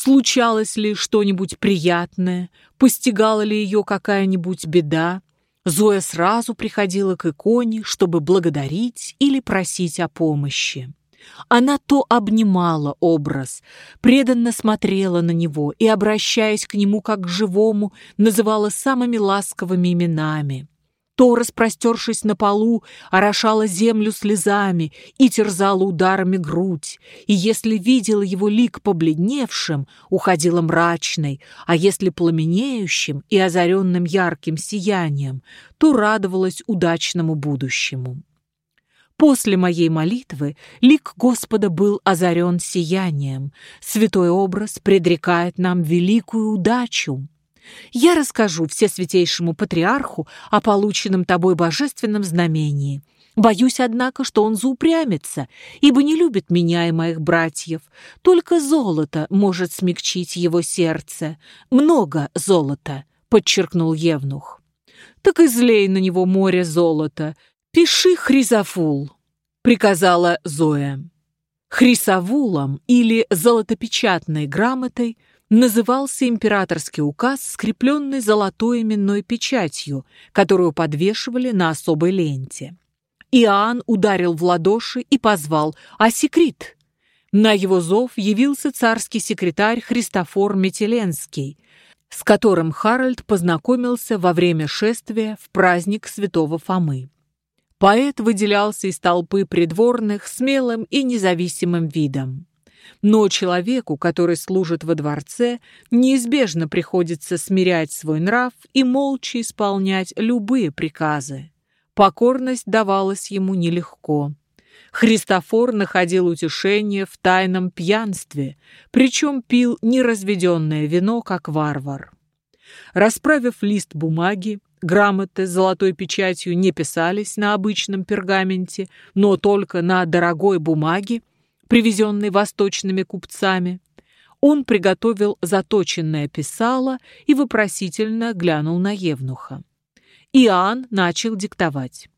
Случалось ли что-нибудь приятное? Постигала ли ее какая-нибудь беда? Зоя сразу приходила к иконе, чтобы благодарить или просить о помощи. Она то обнимала образ, преданно смотрела на него и, обращаясь к нему как к живому, называла самыми ласковыми именами то, распростершись на полу, орошала землю слезами и терзала ударами грудь, и если видела его лик побледневшим, уходила мрачной, а если пламенеющим и озаренным ярким сиянием, то радовалась удачному будущему. После моей молитвы лик Господа был озарен сиянием. Святой образ предрекает нам великую удачу. Я расскажу Всесвятейшему Патриарху о полученном тобой божественном знамении. Боюсь, однако, что он заупрямится, ибо не любит меня и моих братьев. Только золото может смягчить его сердце. Много золота, подчеркнул Евнух. Так излей на него море золота. Пиши Хризофул, приказала Зоя. Хрисовулом или золотопечатной грамотой – назывался императорский указ, скрепленный золотой именной печатью, которую подвешивали на особой ленте. Иоанн ударил в ладоши и позвал «Асекрит!». На его зов явился царский секретарь Христофор Метеленский, с которым Харальд познакомился во время шествия в праздник святого Фомы. Поэт выделялся из толпы придворных смелым и независимым видом. Но человеку, который служит во дворце, неизбежно приходится смирять свой нрав и молча исполнять любые приказы. Покорность давалась ему нелегко. Христофор находил утешение в тайном пьянстве, причем пил неразведенное вино, как варвар. Расправив лист бумаги, грамоты с золотой печатью не писались на обычном пергаменте, но только на дорогой бумаге, привезенный восточными купцами. Он приготовил заточенное писало и вопросительно глянул на Евнуха. Иоанн начал диктовать.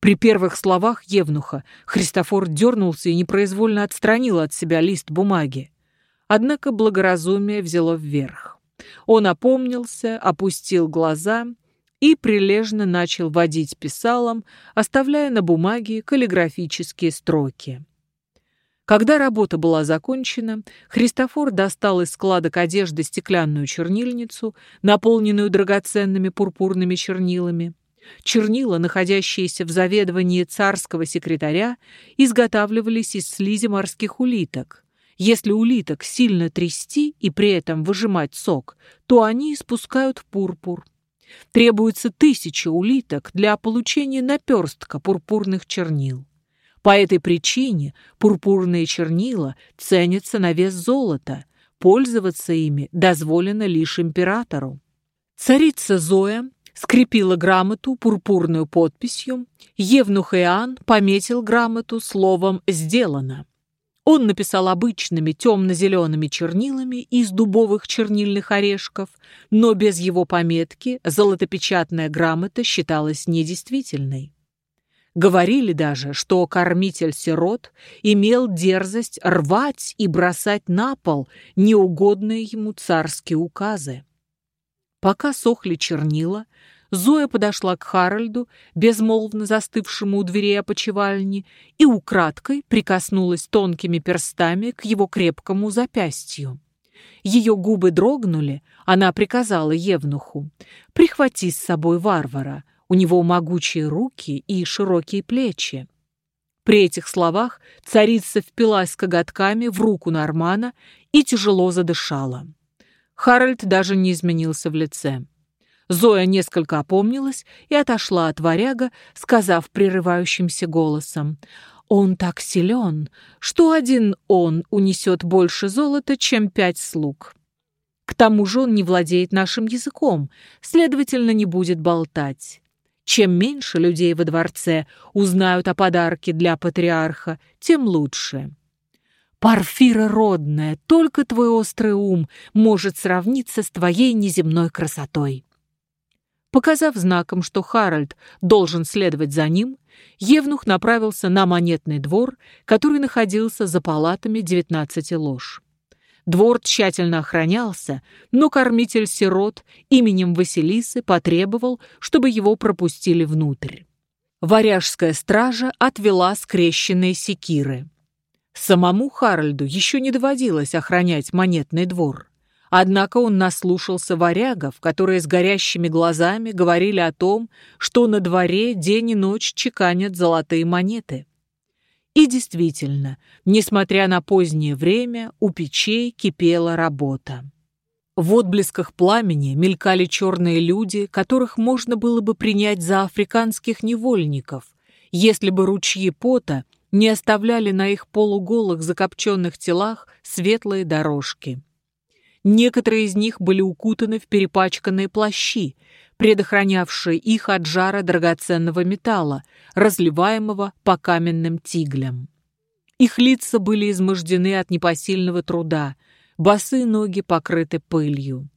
При первых словах Евнуха Христофор дернулся и непроизвольно отстранил от себя лист бумаги. Однако благоразумие взяло вверх. Он опомнился, опустил глаза и прилежно начал водить писалом, оставляя на бумаге каллиграфические строки. Когда работа была закончена, Христофор достал из складок одежды стеклянную чернильницу, наполненную драгоценными пурпурными чернилами. Чернила, находящиеся в заведовании царского секретаря, изготавливались из слизи морских улиток. Если улиток сильно трясти и при этом выжимать сок, то они испускают пурпур. Требуется тысяча улиток для получения наперстка пурпурных чернил. По этой причине пурпурные чернила ценятся на вес золота, пользоваться ими дозволено лишь императору. Царица Зоя скрепила грамоту пурпурную подписью, Евнух Иоанн пометил грамоту словом «сделано». Он написал обычными темно-зелеными чернилами из дубовых чернильных орешков, но без его пометки золотопечатная грамота считалась недействительной. Говорили даже, что кормитель сирот имел дерзость рвать и бросать на пол неугодные ему царские указы. Пока сохли чернила, Зоя подошла к Харальду, безмолвно застывшему у дверей опочивальни, и украдкой прикоснулась тонкими перстами к его крепкому запястью. Ее губы дрогнули, она приказала Евнуху, «Прихвати с собой варвара, у него могучие руки и широкие плечи». При этих словах царица впилась коготками в руку Нормана и тяжело задышала. Харальд даже не изменился в лице. Зоя несколько опомнилась и отошла от варяга, сказав прерывающимся голосом, «Он так силен, что один он унесет больше золота, чем пять слуг. К тому же он не владеет нашим языком, следовательно, не будет болтать. Чем меньше людей во дворце узнают о подарке для патриарха, тем лучше». Парфира родная, только твой острый ум может сравниться с твоей неземной красотой. Показав знаком, что Харальд должен следовать за ним, Евнух направился на монетный двор, который находился за палатами девятнадцати лож. Двор тщательно охранялся, но кормитель сирот именем Василисы потребовал, чтобы его пропустили внутрь. Варяжская стража отвела скрещенные секиры. Самому Харальду еще не доводилось охранять монетный двор. Однако он наслушался варягов, которые с горящими глазами говорили о том, что на дворе день и ночь чеканят золотые монеты. И действительно, несмотря на позднее время, у печей кипела работа. В отблесках пламени мелькали черные люди, которых можно было бы принять за африканских невольников, если бы ручьи пота не оставляли на их полуголых закопченных телах светлые дорожки. Некоторые из них были укутаны в перепачканные плащи, предохранявшие их от жара драгоценного металла, разливаемого по каменным тиглям. Их лица были измождены от непосильного труда, босые ноги покрыты пылью.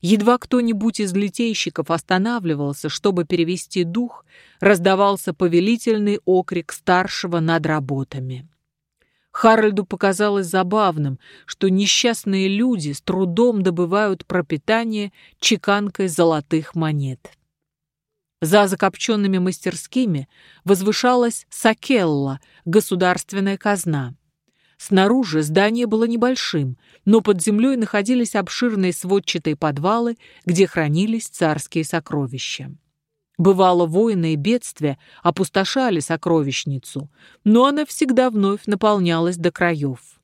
Едва кто-нибудь из литейщиков останавливался, чтобы перевести дух, раздавался повелительный окрик старшего над работами. Харальду показалось забавным, что несчастные люди с трудом добывают пропитание чеканкой золотых монет. За закопченными мастерскими возвышалась Сакелла, государственная казна. Снаружи здание было небольшим, но под землей находились обширные сводчатые подвалы, где хранились царские сокровища. Бывало, войны и бедствия опустошали сокровищницу, но она всегда вновь наполнялась до краев.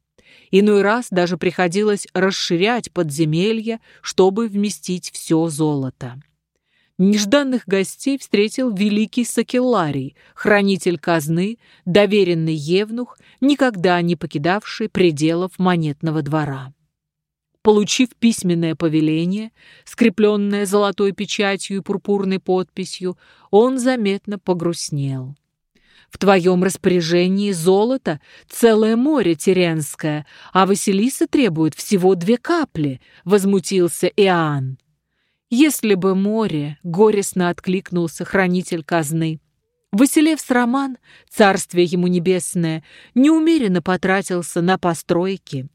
Иной раз даже приходилось расширять подземелья, чтобы вместить все золото. Нежданных гостей встретил великий Сакелларий, хранитель казны, доверенный евнух, никогда не покидавший пределов монетного двора. Получив письменное повеление, скрепленное золотой печатью и пурпурной подписью, он заметно погрустнел. В твоем распоряжении золото — целое море теренское, а Василиса требует всего две капли», — возмутился Иоанн. «Если бы море», — горестно откликнулся хранитель казны. Василевс Роман, царствие ему небесное, неумеренно потратился на постройки.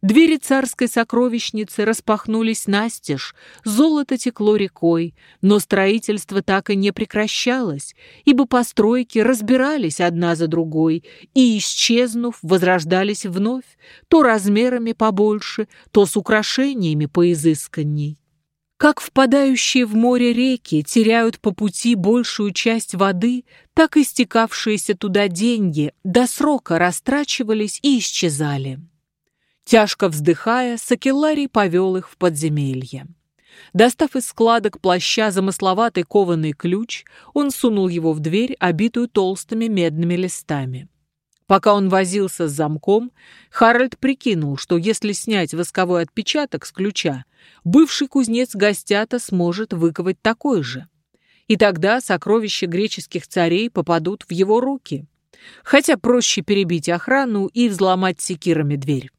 Двери царской сокровищницы распахнулись настежь, золото текло рекой, но строительство так и не прекращалось, ибо постройки разбирались одна за другой и, исчезнув, возрождались вновь, то размерами побольше, то с украшениями поизысканней. Как впадающие в море реки теряют по пути большую часть воды, так и стекавшиеся туда деньги до срока растрачивались и исчезали. Тяжко вздыхая, Сакелларий повел их в подземелье. Достав из складок плаща замысловатый кованый ключ, он сунул его в дверь, обитую толстыми медными листами. Пока он возился с замком, Харальд прикинул, что если снять восковой отпечаток с ключа, бывший кузнец Гостята сможет выковать такой же. И тогда сокровища греческих царей попадут в его руки. Хотя проще перебить охрану и взломать секирами дверь.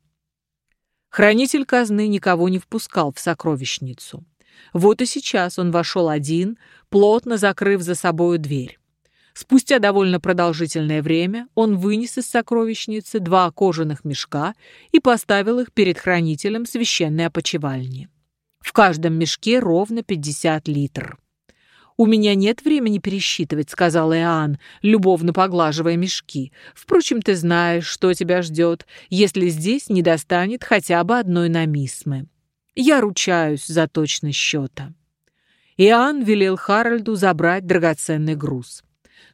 Хранитель казны никого не впускал в сокровищницу. Вот и сейчас он вошел один, плотно закрыв за собою дверь. Спустя довольно продолжительное время он вынес из сокровищницы два кожаных мешка и поставил их перед хранителем священной опочивальни. В каждом мешке ровно 50 литров. «У меня нет времени пересчитывать», — сказал Иоанн, любовно поглаживая мешки. «Впрочем, ты знаешь, что тебя ждет, если здесь не достанет хотя бы одной намисмы. Я ручаюсь за точность счета». Иоанн велел Харальду забрать драгоценный груз.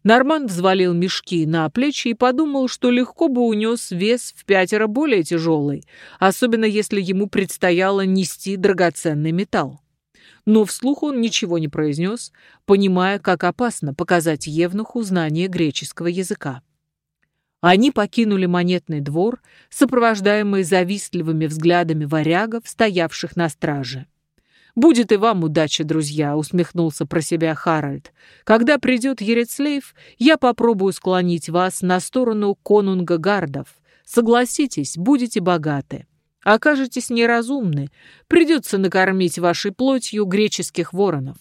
Норман взвалил мешки на плечи и подумал, что легко бы унес вес в пятеро более тяжелый, особенно если ему предстояло нести драгоценный металл. Но вслух он ничего не произнес, понимая, как опасно показать Евнуху знание греческого языка. Они покинули монетный двор, сопровождаемые завистливыми взглядами варягов, стоявших на страже. «Будет и вам удача, друзья», — усмехнулся про себя Харальд. «Когда придет Ерецлейв, я попробую склонить вас на сторону конунга гардов. Согласитесь, будете богаты. Окажетесь неразумны, придется накормить вашей плотью греческих воронов».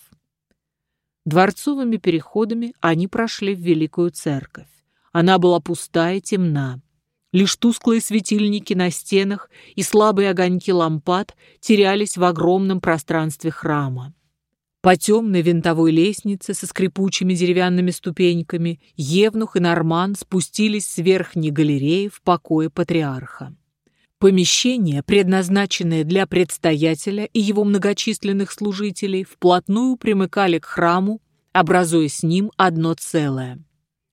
Дворцовыми переходами они прошли в Великую Церковь. Она была пуста и темна. Лишь тусклые светильники на стенах и слабые огоньки лампад терялись в огромном пространстве храма. По темной винтовой лестнице со скрипучими деревянными ступеньками Евнух и Норман спустились с верхней галереи в покое патриарха. Помещение, предназначенное для предстоятеля и его многочисленных служителей, вплотную примыкали к храму, образуя с ним одно целое.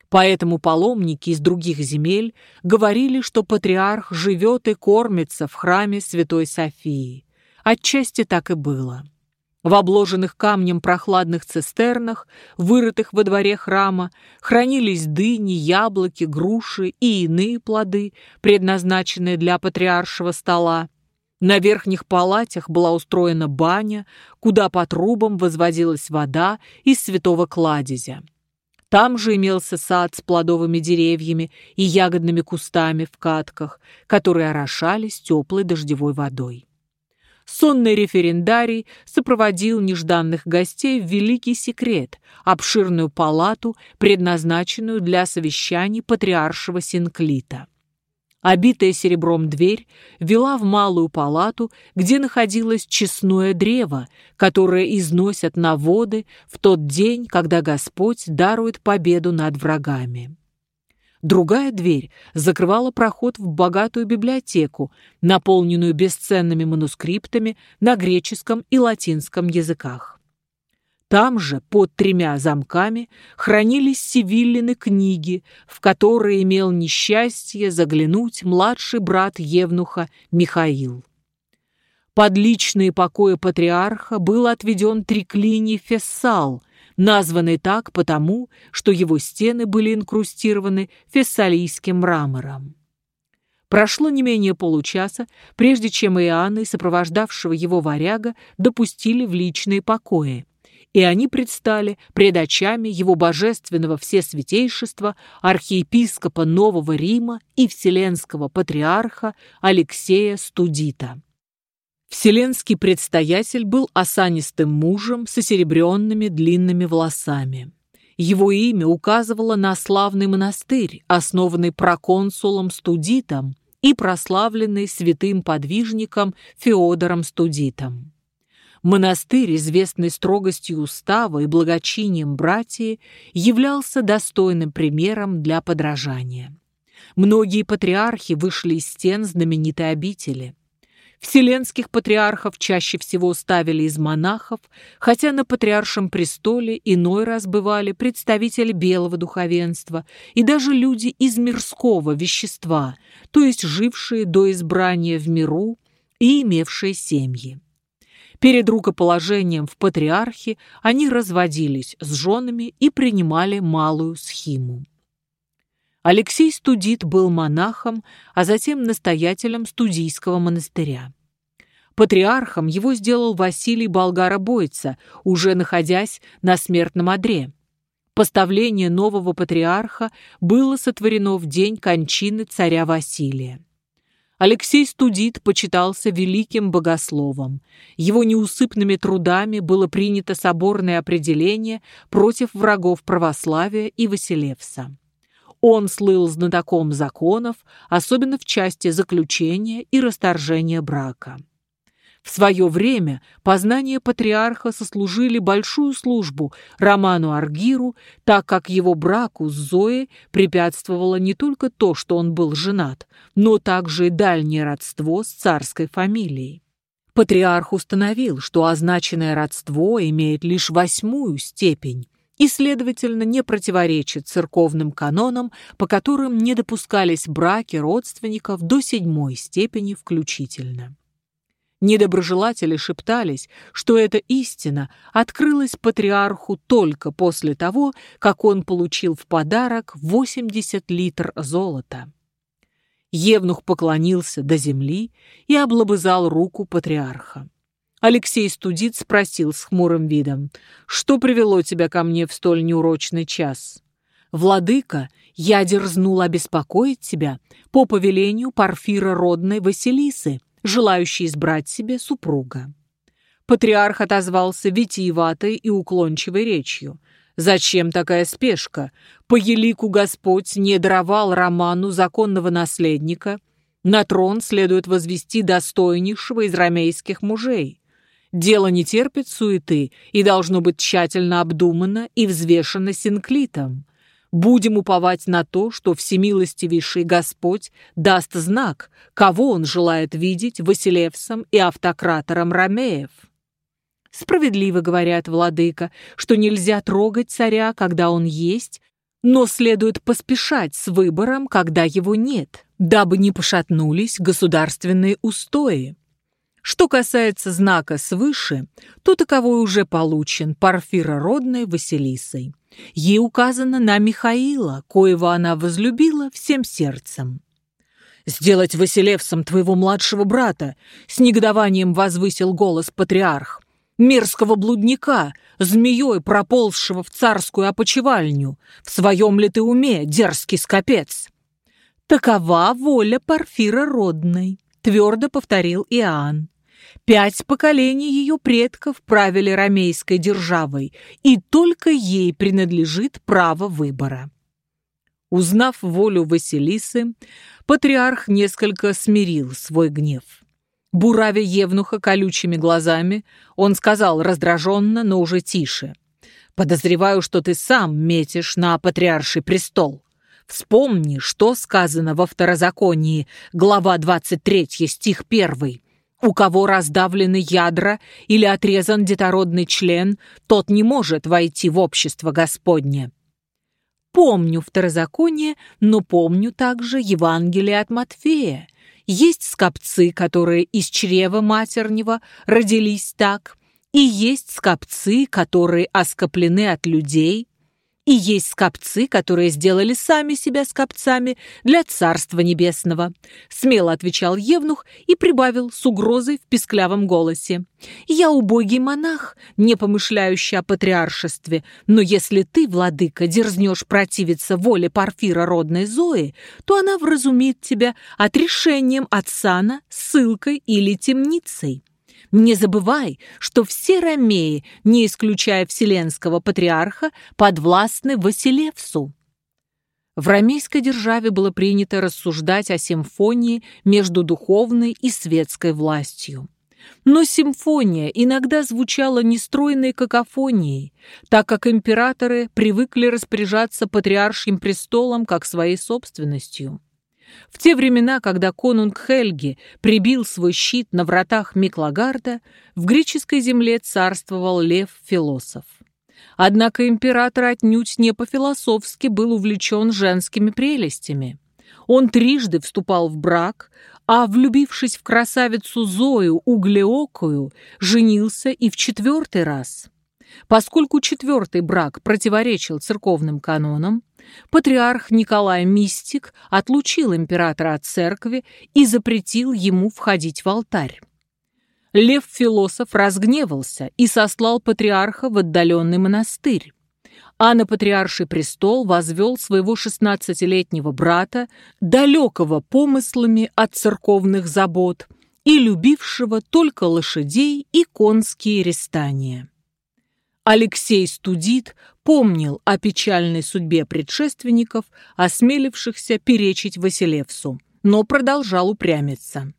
Поэтому паломники из других земель говорили, что патриарх живет и кормится в храме Святой Софии. Отчасти так и было. В обложенных камнем прохладных цистернах, вырытых во дворе храма, хранились дыни, яблоки, груши и иные плоды, предназначенные для патриаршего стола. На верхних палатях была устроена баня, куда по трубам возводилась вода из святого кладезя. Там же имелся сад с плодовыми деревьями и ягодными кустами в катках, которые орошались теплой дождевой водой. Сонный референдарий сопроводил нежданных гостей в великий секрет, обширную палату, предназначенную для совещаний патриаршего Синклита. Обитая серебром дверь вела в малую палату, где находилось честное древо, которое износят на воды в тот день, когда Господь дарует победу над врагами. Другая дверь закрывала проход в богатую библиотеку, наполненную бесценными манускриптами на греческом и латинском языках. Там же, под тремя замками, хранились Севиллины книги, в которые имел несчастье заглянуть младший брат Евнуха Михаил. Под личные покои патриарха был отведен триклиний Фессал, названный так потому, что его стены были инкрустированы фессалийским мрамором. Прошло не менее получаса, прежде чем Иоанна и сопровождавшего его варяга допустили в личные покои и они предстали пред очами его божественного всесвятейшества архиепископа Нового Рима и вселенского патриарха Алексея Студита. Вселенский предстоятель был осанистым мужем со серебренными длинными волосами. Его имя указывало на славный монастырь, основанный проконсулом Студитом и прославленный святым подвижником Феодором Студитом. Монастырь, известный строгостью устава и благочинием братьи, являлся достойным примером для подражания. Многие патриархи вышли из стен знаменитой обители. Вселенских патриархов чаще всего ставили из монахов, хотя на патриаршем престоле иной раз бывали представители белого духовенства и даже люди из мирского вещества, то есть жившие до избрания в миру и имевшие семьи. Перед рукоположением в патриархе они разводились с женами и принимали малую схиму. Алексей Студит был монахом, а затем настоятелем студийского монастыря. Патриархом его сделал Василий Болгара-Бойца, уже находясь на смертном одре. Поставление нового патриарха было сотворено в день кончины царя Василия. Алексей Студит почитался великим богословом. Его неусыпными трудами было принято соборное определение против врагов православия и Василевса. Он слыл знатоком законов, особенно в части заключения и расторжения брака. В свое время познания патриарха сослужили большую службу Роману Аргиру, так как его браку с Зоей препятствовало не только то, что он был женат, но также и дальнее родство с царской фамилией. Патриарх установил, что означенное родство имеет лишь восьмую степень и, следовательно, не противоречит церковным канонам, по которым не допускались браки родственников до седьмой степени включительно. Недоброжелатели шептались, что эта истина открылась патриарху только после того, как он получил в подарок 80 литр золота. Евнух поклонился до земли и облобызал руку патриарха. Алексей Студит спросил с хмурым видом, «Что привело тебя ко мне в столь неурочный час?» «Владыка, я дерзнул обеспокоить тебя по повелению Парфира родной Василисы, желающий избрать себе супруга. Патриарх отозвался витиеватой и уклончивой речью. «Зачем такая спешка? По елику Господь не даровал Роману законного наследника. На трон следует возвести достойнейшего из ромейских мужей. Дело не терпит суеты и должно быть тщательно обдумано и взвешено синклитом. Будем уповать на то, что всемилостивейший Господь даст знак, кого он желает видеть Василевсом и автократором Ромеев. Справедливо говорят, владыка, что нельзя трогать царя, когда он есть, но следует поспешать с выбором, когда его нет, дабы не пошатнулись государственные устои. Что касается знака свыше, то таковой уже получен Парфирородной Василисой. Ей указано на Михаила, коего она возлюбила всем сердцем. «Сделать Василевсом твоего младшего брата!» — с негодованием возвысил голос патриарх. «Мерзкого блудника, змеей проползшего в царскую опочивальню! В своем ли ты уме, дерзкий скопец?» «Такова воля Парфира Родной», — твердо повторил Иоанн. Пять поколений ее предков правили ромейской державой, и только ей принадлежит право выбора. Узнав волю Василисы, патриарх несколько смирил свой гнев. Буравя Евнуха колючими глазами, он сказал раздраженно, но уже тише. «Подозреваю, что ты сам метишь на патриарший престол. Вспомни, что сказано во Второзаконии, глава 23, стих 1. У кого раздавлены ядра или отрезан детородный член, тот не может войти в общество Господне. Помню второзаконие, но помню также Евангелие от Матфея. Есть скопцы, которые из чрева матернего родились так, и есть скопцы, которые оскоплены от людей, и есть скопцы, которые сделали сами себя скопцами для Царства Небесного», — смело отвечал Евнух и прибавил с угрозой в писклявом голосе. «Я убогий монах, не помышляющий о патриаршестве, но если ты, владыка, дерзнешь противиться воле Парфира родной Зои, то она вразумит тебя отрешением от сана, ссылкой или темницей». Не забывай, что все ромеи, не исключая вселенского патриарха, подвластны Василевсу. В ромейской державе было принято рассуждать о симфонии между духовной и светской властью. Но симфония иногда звучала нестройной какофонией, так как императоры привыкли распоряжаться патриаршим престолом как своей собственностью. В те времена, когда конунг Хельги прибил свой щит на вратах Миклагарда, в греческой земле царствовал лев-философ. Однако император отнюдь не по-философски был увлечен женскими прелестями. Он трижды вступал в брак, а, влюбившись в красавицу Зою Углеокую, женился и в четвертый раз. Поскольку четвертый брак противоречил церковным канонам, патриарх Николай Мистик отлучил императора от церкви и запретил ему входить в алтарь. Лев-философ разгневался и сослал патриарха в отдаленный монастырь а на патриарший престол возвел своего шестнадцатилетнего брата, далекого помыслами от церковных забот и любившего только лошадей и конские рестания. Алексей Студит помнил о печальной судьбе предшественников, осмелившихся перечить Василевсу, но продолжал упрямиться.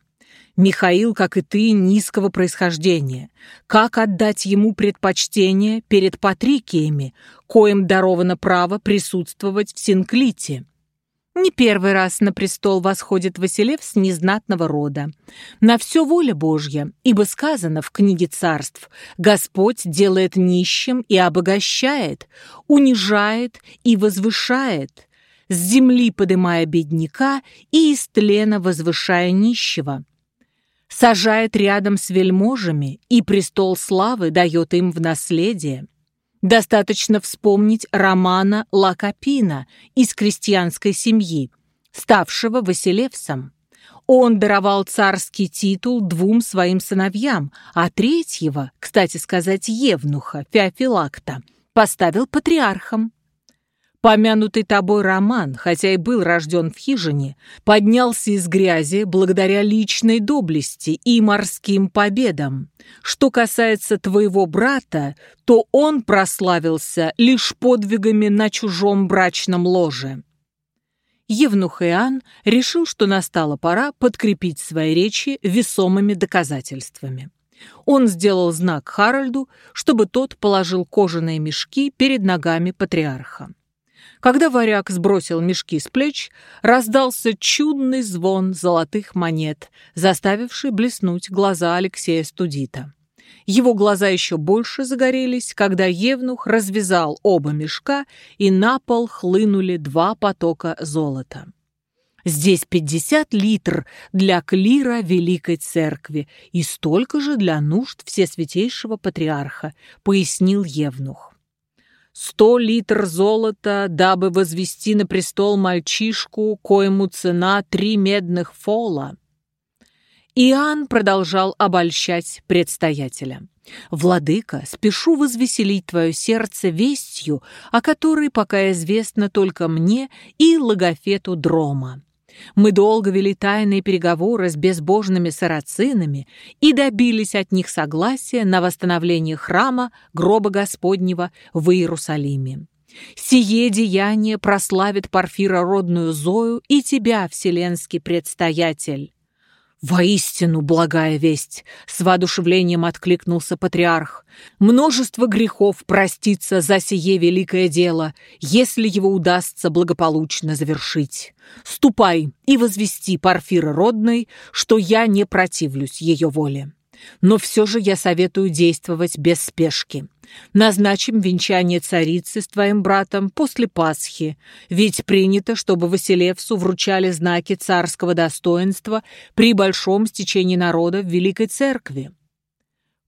Михаил, как и ты, низкого происхождения. Как отдать ему предпочтение перед патрикиями, коим даровано право присутствовать в Синклите? Не первый раз на престол восходит Василев с незнатного рода. На все воля Божья, ибо сказано в книге царств, Господь делает нищим и обогащает, унижает и возвышает, с земли подымая бедняка и из тлена возвышая нищего сажает рядом с вельможами, и престол славы дает им в наследие. Достаточно вспомнить Романа Лакопина из крестьянской семьи, ставшего Василевсом. Он даровал царский титул двум своим сыновьям, а третьего, кстати сказать, Евнуха, Феофилакта, поставил патриархом. Помянутый тобой роман, хотя и был рожден в хижине, поднялся из грязи благодаря личной доблести и морским победам. Что касается твоего брата, то он прославился лишь подвигами на чужом брачном ложе. Евнух Иоанн решил, что настала пора подкрепить свои речи весомыми доказательствами. Он сделал знак Харальду, чтобы тот положил кожаные мешки перед ногами патриарха. Когда варяг сбросил мешки с плеч, раздался чудный звон золотых монет, заставивший блеснуть глаза Алексея Студита. Его глаза еще больше загорелись, когда Евнух развязал оба мешка, и на пол хлынули два потока золота. Здесь 50 литр для клира Великой Церкви и столько же для нужд Всесвятейшего Патриарха, пояснил Евнух сто литр золота, дабы возвести на престол мальчишку, коему цена три медных фола. Иоанн продолжал обольщать предстоятеля. «Владыка, спешу возвеселить твое сердце вестью, о которой пока известно только мне и Логофету Дрома. Мы долго вели тайные переговоры с безбожными сарацинами и добились от них согласия на восстановление храма гроба Господнего в Иерусалиме. Сие деяние прославит Порфирородную Зою и тебя, вселенский предстоятель. «Воистину благая весть!» — с воодушевлением откликнулся патриарх. «Множество грехов простится за сие великое дело, если его удастся благополучно завершить. Ступай и возвести Парфира Родной, что я не противлюсь ее воле. Но все же я советую действовать без спешки. Назначим венчание царицы с твоим братом после Пасхи, ведь принято, чтобы Василевсу вручали знаки царского достоинства при большом стечении народа в Великой Церкви.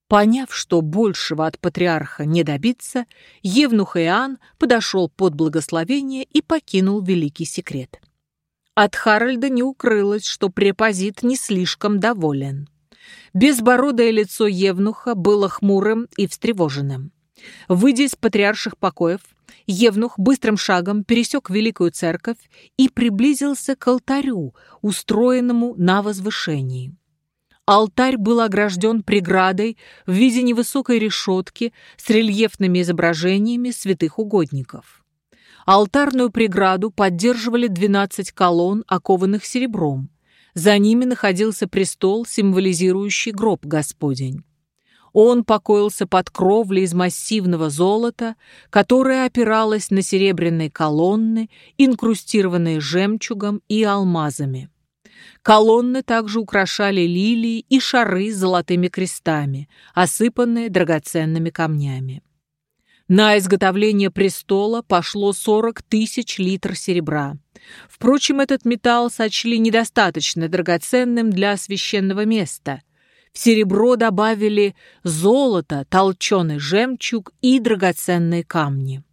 Поняв, что большего от патриарха не добиться, Евнух Иоанн подошел под благословение и покинул великий секрет. От Харальда не укрылось, что препозит не слишком доволен. Безбородое лицо Евнуха было хмурым и встревоженным. Выйдя из патриарших покоев, Евнух быстрым шагом пересек Великую Церковь и приблизился к алтарю, устроенному на возвышении. Алтарь был огражден преградой в виде невысокой решетки с рельефными изображениями святых угодников. Алтарную преграду поддерживали 12 колонн, окованных серебром. За ними находился престол, символизирующий гроб Господень. Он покоился под кровлей из массивного золота, которая опиралась на серебряные колонны, инкрустированные жемчугом и алмазами. Колонны также украшали лилии и шары с золотыми крестами, осыпанные драгоценными камнями. На изготовление престола пошло 40 тысяч литров серебра. Впрочем, этот металл сочли недостаточно драгоценным для священного места. В серебро добавили золото, толченый жемчуг и драгоценные камни.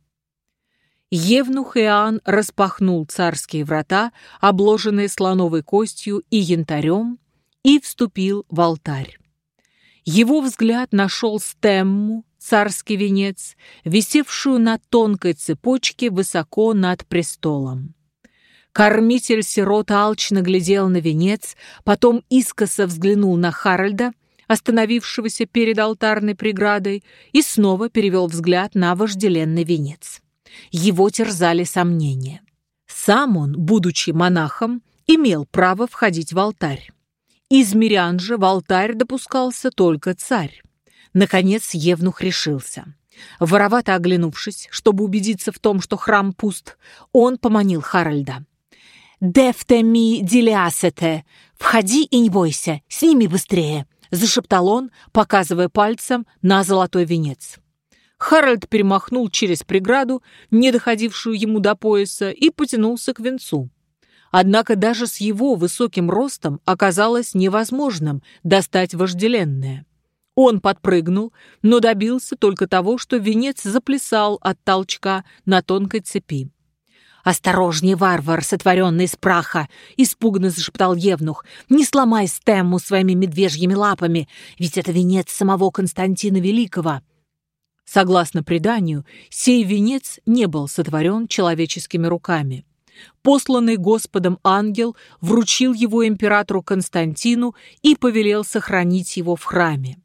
Евнух Иоанн распахнул царские врата, обложенные слоновой костью и янтарем, и вступил в алтарь. Его взгляд нашел стемму, царский венец, висевшую на тонкой цепочке высоко над престолом. Кормитель сирот алчно глядел на венец, потом искоса взглянул на Харальда, остановившегося перед алтарной преградой, и снова перевел взгляд на вожделенный венец. Его терзали сомнения. Сам он, будучи монахом, имел право входить в алтарь. Из мирян же в алтарь допускался только царь. Наконец Евнух решился. Воровато оглянувшись, чтобы убедиться в том, что храм пуст, он поманил Харальда. «Дефте ми делиасете! Входи и не бойся, сними быстрее!» зашептал он, показывая пальцем на золотой венец. Харальд перемахнул через преграду, не доходившую ему до пояса, и потянулся к венцу. Однако даже с его высоким ростом оказалось невозможным достать вожделенное. Он подпрыгнул, но добился только того, что венец заплясал от толчка на тонкой цепи. «Осторожней, варвар, сотворенный из праха!» — испуганно зашептал Евнух. «Не сломай стемму своими медвежьими лапами, ведь это венец самого Константина Великого!» Согласно преданию, сей венец не был сотворен человеческими руками. Посланный Господом ангел вручил его императору Константину и повелел сохранить его в храме.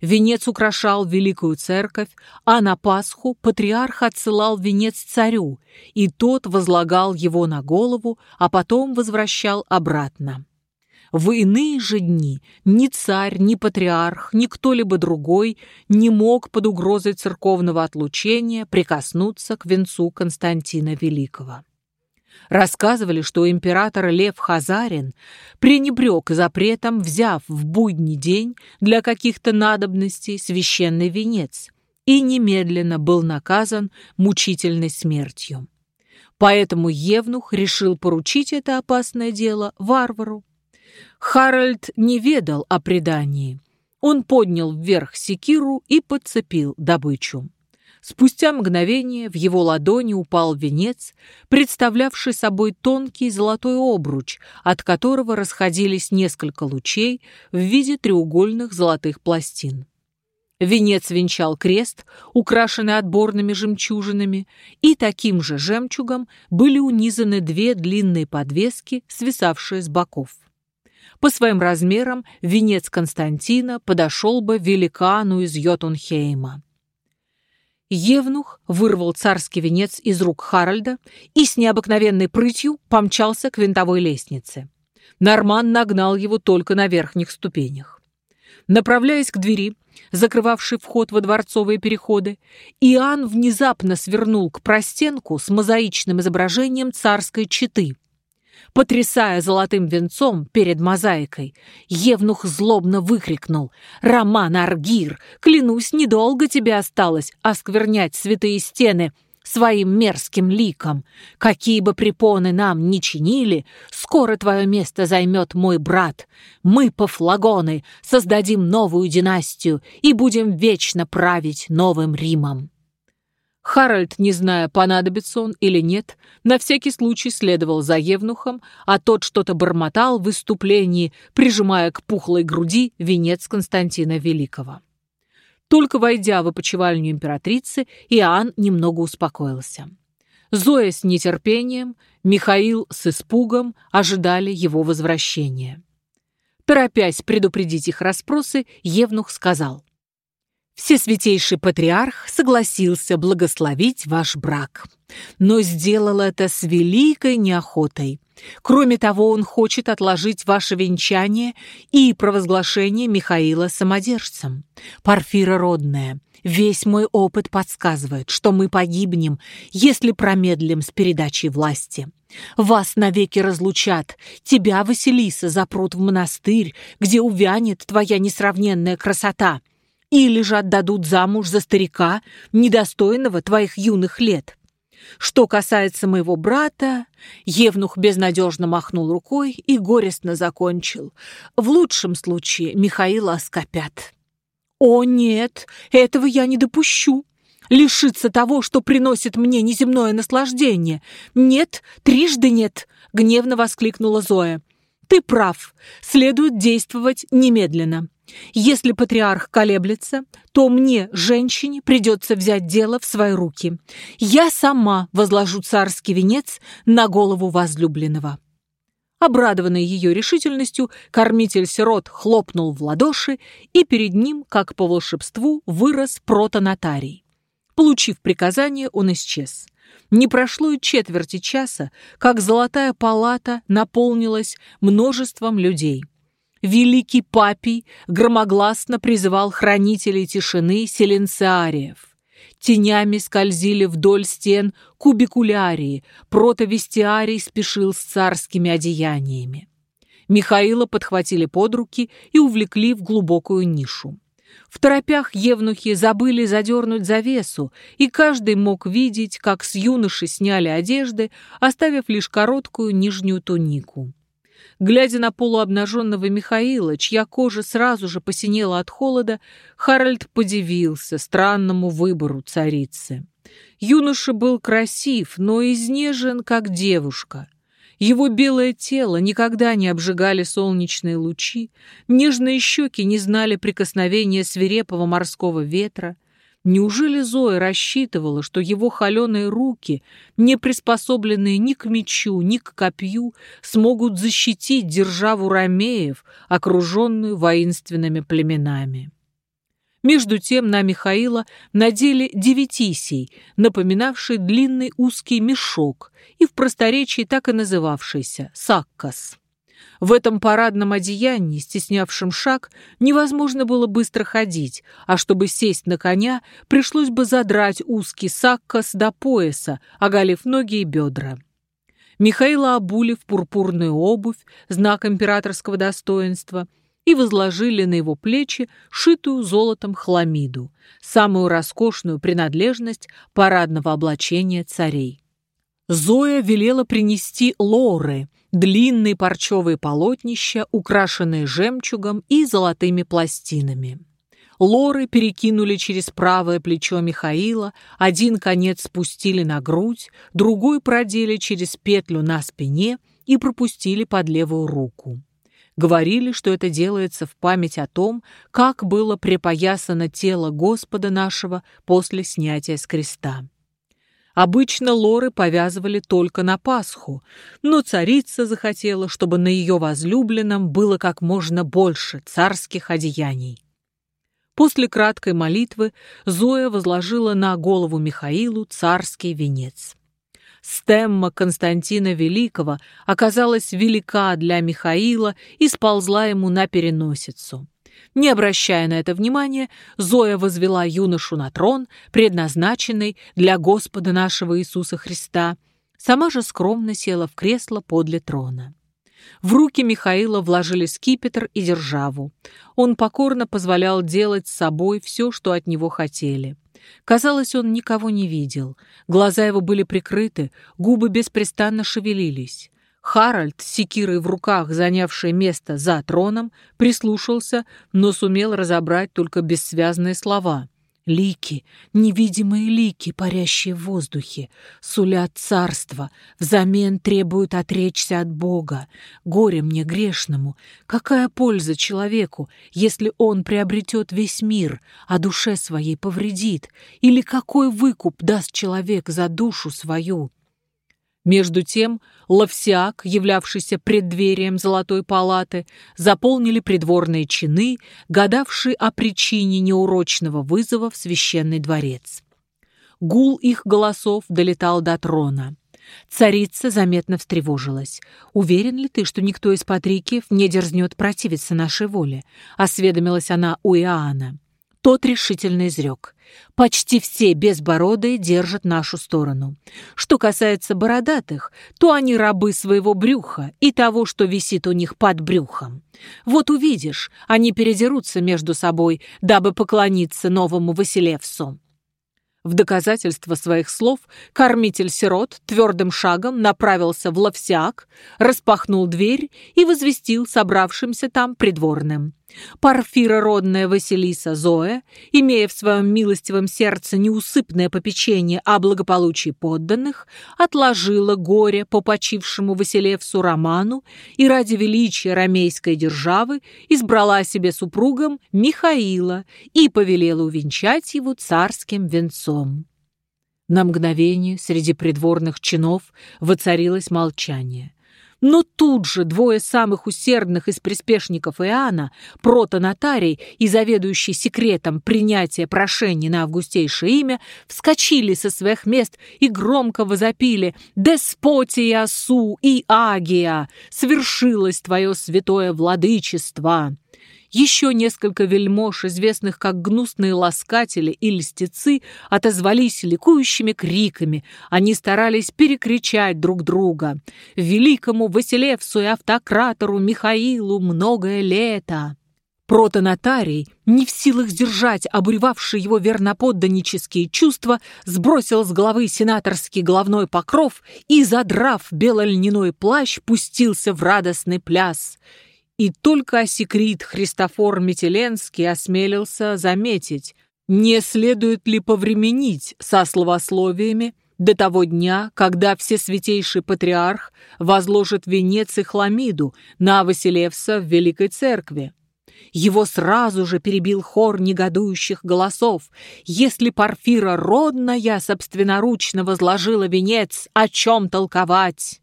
Венец украшал Великую Церковь, а на Пасху патриарх отсылал венец царю, и тот возлагал его на голову, а потом возвращал обратно. В иные же дни ни царь, ни патриарх, ни кто-либо другой не мог под угрозой церковного отлучения прикоснуться к венцу Константина Великого. Рассказывали, что император Лев Хазарин пренебрег запретом, взяв в будний день для каких-то надобностей священный венец и немедленно был наказан мучительной смертью. Поэтому Евнух решил поручить это опасное дело варвару. Харальд не ведал о предании. Он поднял вверх секиру и подцепил добычу. Спустя мгновение в его ладони упал венец, представлявший собой тонкий золотой обруч, от которого расходились несколько лучей в виде треугольных золотых пластин. Венец венчал крест, украшенный отборными жемчужинами, и таким же жемчугом были унизаны две длинные подвески, свисавшие с боков. По своим размерам венец Константина подошел бы великану из Йотунхейма. Евнух вырвал царский венец из рук Харальда и с необыкновенной прытью помчался к винтовой лестнице. Норман нагнал его только на верхних ступенях. Направляясь к двери, закрывавшей вход во дворцовые переходы, Иоанн внезапно свернул к простенку с мозаичным изображением царской четы – Потрясая золотым венцом перед мозаикой, Евнух злобно выкрикнул «Роман Аргир, клянусь, недолго тебе осталось осквернять святые стены!» своим мерзким ликом. Какие бы препоны нам ни чинили, скоро твое место займет мой брат. Мы, пофлагоны, создадим новую династию и будем вечно править новым Римом. Харальд, не зная, понадобится он или нет, на всякий случай следовал за Евнухом, а тот что-то бормотал в выступлении, прижимая к пухлой груди венец Константина Великого. Только войдя в опочивальню императрицы, Иоанн немного успокоился. Зоя с нетерпением, Михаил с испугом ожидали его возвращения. Торопясь предупредить их расспросы, Евнух сказал, Всесвятейший патриарх согласился благословить ваш брак, но сделал это с великой неохотой. Кроме того, он хочет отложить ваше венчание и провозглашение Михаила самодержцем. Парфира родная, весь мой опыт подсказывает, что мы погибнем, если промедлим с передачей власти. Вас навеки разлучат, тебя, Василиса, запрут в монастырь, где увянет твоя несравненная красота – или же отдадут замуж за старика, недостойного твоих юных лет. Что касается моего брата, Евнух безнадежно махнул рукой и горестно закончил. В лучшем случае Михаила оскопят. «О, нет, этого я не допущу!» лишиться того, что приносит мне неземное наслаждение. Нет, трижды нет, гневно воскликнула Зоя. Ты прав, следует действовать немедленно. Если патриарх колеблется, то мне, женщине, придется взять дело в свои руки. Я сама возложу царский венец на голову возлюбленного». Обрадованный ее решительностью, кормитель-сирот хлопнул в ладоши, и перед ним, как по волшебству, вырос протонотарий. Получив приказание, он исчез. Не прошло и четверти часа, как золотая палата наполнилась множеством людей – великий папий громогласно призывал хранителей тишины селенциариев. Тенями скользили вдоль стен кубикулярии, протовестиарий спешил с царскими одеяниями. Михаила подхватили под руки и увлекли в глубокую нишу. В торопях евнухи забыли задернуть завесу, и каждый мог видеть, как с юноши сняли одежды, оставив лишь короткую нижнюю тунику. Глядя на полуобнаженного Михаила, чья кожа сразу же посинела от холода, Харальд подивился странному выбору царицы. Юноша был красив, но изнежен, как девушка. Его белое тело никогда не обжигали солнечные лучи, нежные щеки не знали прикосновения свирепого морского ветра, Неужели Зоя рассчитывала, что его холеные руки, не приспособленные ни к мечу, ни к копью, смогут защитить державу ромеев, окруженную воинственными племенами? Между тем на Михаила надели девятисий, напоминавший длинный узкий мешок и в просторечии так и называвшийся саккас. В этом парадном одеянии, стеснявшем шаг, невозможно было быстро ходить, а чтобы сесть на коня, пришлось бы задрать узкий саккос до пояса, оголив ноги и бедра. Михаила обули в пурпурную обувь, знак императорского достоинства, и возложили на его плечи шитую золотом хламиду, самую роскошную принадлежность парадного облачения царей. Зоя велела принести лоры, длинные парчевые полотнища, украшенные жемчугом и золотыми пластинами. Лоры перекинули через правое плечо Михаила, один конец спустили на грудь, другой продели через петлю на спине и пропустили под левую руку. Говорили, что это делается в память о том, как было припоясано тело Господа нашего после снятия с креста. Обычно лоры повязывали только на Пасху, но царица захотела, чтобы на ее возлюбленном было как можно больше царских одеяний. После краткой молитвы Зоя возложила на голову Михаилу царский венец. Стемма Константина Великого оказалась велика для Михаила и сползла ему на переносицу. Не обращая на это внимания, Зоя возвела юношу на трон, предназначенный для Господа нашего Иисуса Христа. Сама же скромно села в кресло подле трона. В руки Михаила вложили скипетр и державу. Он покорно позволял делать с собой все, что от него хотели. Казалось, он никого не видел. Глаза его были прикрыты, губы беспрестанно шевелились. Харальд, с секирой в руках, занявший место за троном, прислушался, но сумел разобрать только бессвязные слова. Лики, невидимые лики, парящие в воздухе, сулят царство, взамен требуют отречься от Бога. Горе мне грешному, какая польза человеку, если он приобретет весь мир, а душе своей повредит? Или какой выкуп даст человек за душу свою? Между тем Лавсиак, являвшийся преддверием Золотой палаты, заполнили придворные чины, гадавшие о причине неурочного вызова в священный дворец. Гул их голосов долетал до трона. Царица заметно встревожилась. «Уверен ли ты, что никто из патрикиев не дерзнет противиться нашей воле?» — осведомилась она у Иоанна. Тот решительно изрек. Почти все безбородые держат нашу сторону. Что касается бородатых, то они рабы своего брюха и того, что висит у них под брюхом. Вот увидишь, они передерутся между собой, дабы поклониться новому Василевсу. В доказательство своих слов кормитель сирот твердым шагом направился в ловсяк, распахнул дверь и возвестил собравшимся там придворным. Парфирородная Василиса Зоя, имея в своем милостивом сердце неусыпное попечение о благополучии подданных, отложила горе по почившему Василевсу Роману и ради величия ромейской державы избрала себе супругом Михаила и повелела увенчать его царским венцом. На мгновение среди придворных чинов воцарилось молчание. Но тут же двое самых усердных из приспешников Иоанна, протонотарий и заведующий секретом принятия прошений на августейшее имя, вскочили со своих мест и громко возопили «Деспотия су и агия! Свершилось твое святое владычество!» Еще несколько вельмож, известных как гнусные ласкатели и льстецы, отозвались ликующими криками. Они старались перекричать друг друга. Великому Василевсу и автократору Михаилу многое лето. Протонотарий, не в силах сдержать обуревавшие его верноподданнические чувства, сбросил с головы сенаторский головной покров и, задрав бело-льняной плащ, пустился в радостный пляс — и только осекрит Христофор Метеленский осмелился заметить, не следует ли повременить со словословиями до того дня, когда Всесвятейший Патриарх возложит венец и хламиду на Василевса в Великой Церкви. Его сразу же перебил хор негодующих голосов. Если Парфира родная собственноручно возложила венец, о чем толковать?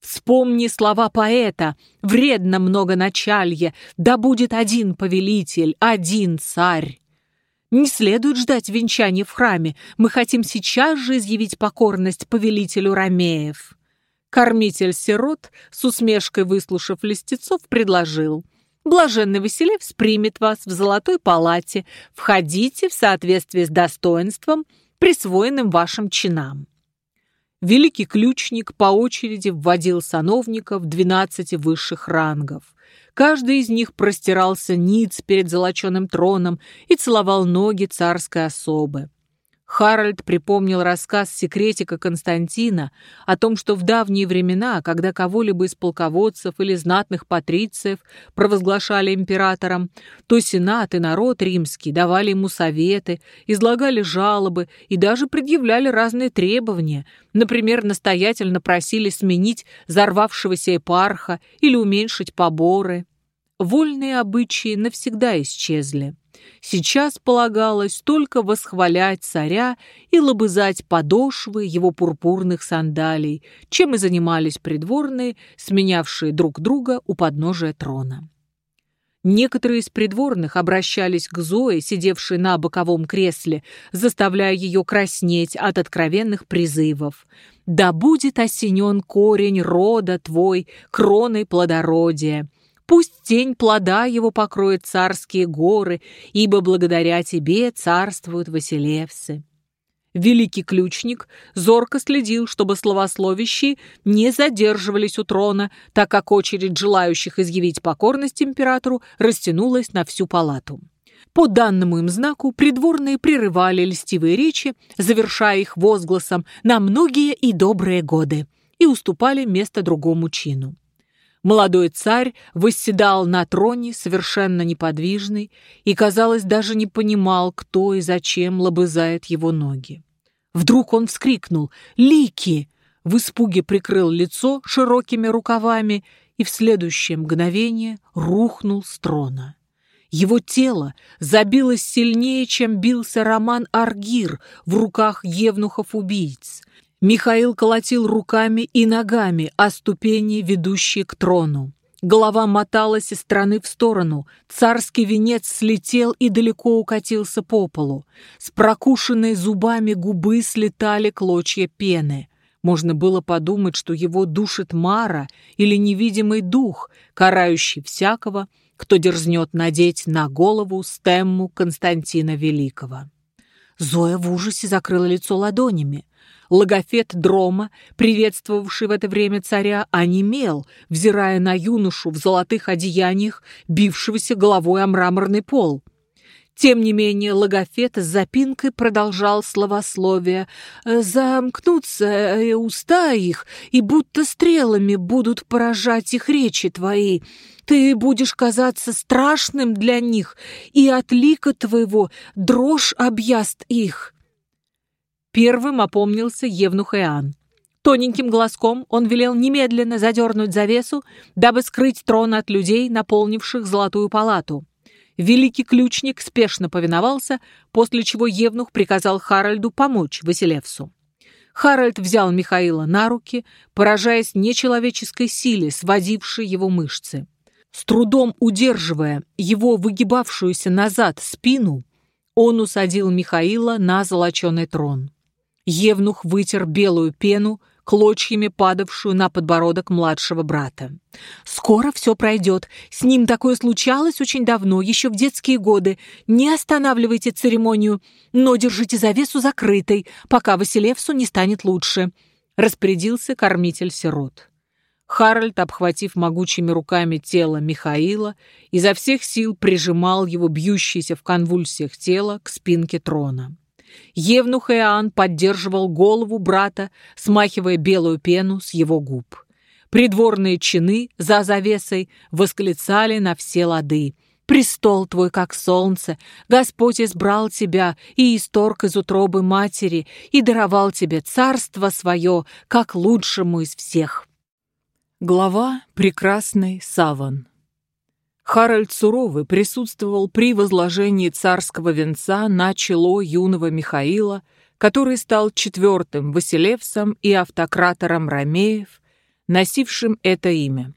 Вспомни слова поэта «Вредно многоначалье, да будет один повелитель, один царь». Не следует ждать венчания в храме, мы хотим сейчас же изъявить покорность повелителю Ромеев. Кормитель сирот, с усмешкой выслушав листецов, предложил «Блаженный Василев примет вас в золотой палате, входите в соответствии с достоинством, присвоенным вашим чинам». Великий ключник по очереди вводил сановников 12 высших рангов. Каждый из них простирался ниц перед золоченым троном и целовал ноги царской особы. Харальд припомнил рассказ секретика Константина о том, что в давние времена, когда кого-либо из полководцев или знатных патрициев провозглашали императором, то сенат и народ римский давали ему советы, излагали жалобы и даже предъявляли разные требования, например, настоятельно просили сменить взорвавшегося епарха или уменьшить поборы. Вольные обычаи навсегда исчезли. Сейчас полагалось только восхвалять царя и лобызать подошвы его пурпурных сандалий, чем и занимались придворные, сменявшие друг друга у подножия трона. Некоторые из придворных обращались к Зое, сидевшей на боковом кресле, заставляя ее краснеть от откровенных призывов. «Да будет осенен корень рода твой, кроной плодородия!» Пусть тень плода его покроет царские горы, ибо благодаря тебе царствуют Василевсы. Великий ключник зорко следил, чтобы словословящие не задерживались у трона, так как очередь желающих изъявить покорность императору растянулась на всю палату. По данному им знаку придворные прерывали льстивые речи, завершая их возгласом на многие и добрые годы, и уступали место другому чину. Молодой царь восседал на троне, совершенно неподвижный, и, казалось, даже не понимал, кто и зачем лобызает его ноги. Вдруг он вскрикнул «Лики!», в испуге прикрыл лицо широкими рукавами и в следующее мгновение рухнул с трона. Его тело забилось сильнее, чем бился Роман Аргир в руках евнухов-убийц. Михаил колотил руками и ногами о ступени, ведущие к трону. Голова моталась из стороны в сторону, царский венец слетел и далеко укатился по полу. С прокушенной зубами губы слетали клочья пены. Можно было подумать, что его душит Мара или невидимый дух, карающий всякого, кто дерзнет надеть на голову стемму Константина Великого. Зоя в ужасе закрыла лицо ладонями. Логофет Дрома, приветствовавший в это время царя, онемел, взирая на юношу в золотых одеяниях, бившегося головой о мраморный пол. Тем не менее, логофет с запинкой продолжал словословие. «Замкнутся э, уста их, и будто стрелами будут поражать их речи твои. Ты будешь казаться страшным для них, и от лика твоего дрожь объяст их». Первым опомнился Евнух Иоанн. Тоненьким глазком он велел немедленно задернуть завесу, дабы скрыть трон от людей, наполнивших золотую палату. Великий ключник спешно повиновался, после чего Евнух приказал Харальду помочь Василевсу. Харальд взял Михаила на руки, поражаясь нечеловеческой силе, сводившей его мышцы. С трудом удерживая его выгибавшуюся назад спину, он усадил Михаила на золоченый трон. Евнух вытер белую пену, клочьями падавшую на подбородок младшего брата. «Скоро все пройдет. С ним такое случалось очень давно, еще в детские годы. Не останавливайте церемонию, но держите завесу закрытой, пока Василевсу не станет лучше», — распорядился кормитель сирот. Харальд, обхватив могучими руками тело Михаила, изо всех сил прижимал его бьющееся в конвульсиях тело к спинке трона. Евнух Иоанн поддерживал голову брата, смахивая белую пену с его губ. Придворные чины за завесой восклицали на все лады. «Престол твой, как солнце! Господь избрал тебя и исторг из утробы матери и даровал тебе царство свое, как лучшему из всех!» Глава «Прекрасный саван» Харальд Суровый присутствовал при возложении царского венца на чело юного Михаила, который стал четвертым Василевсом и автократором Ромеев, носившим это имя.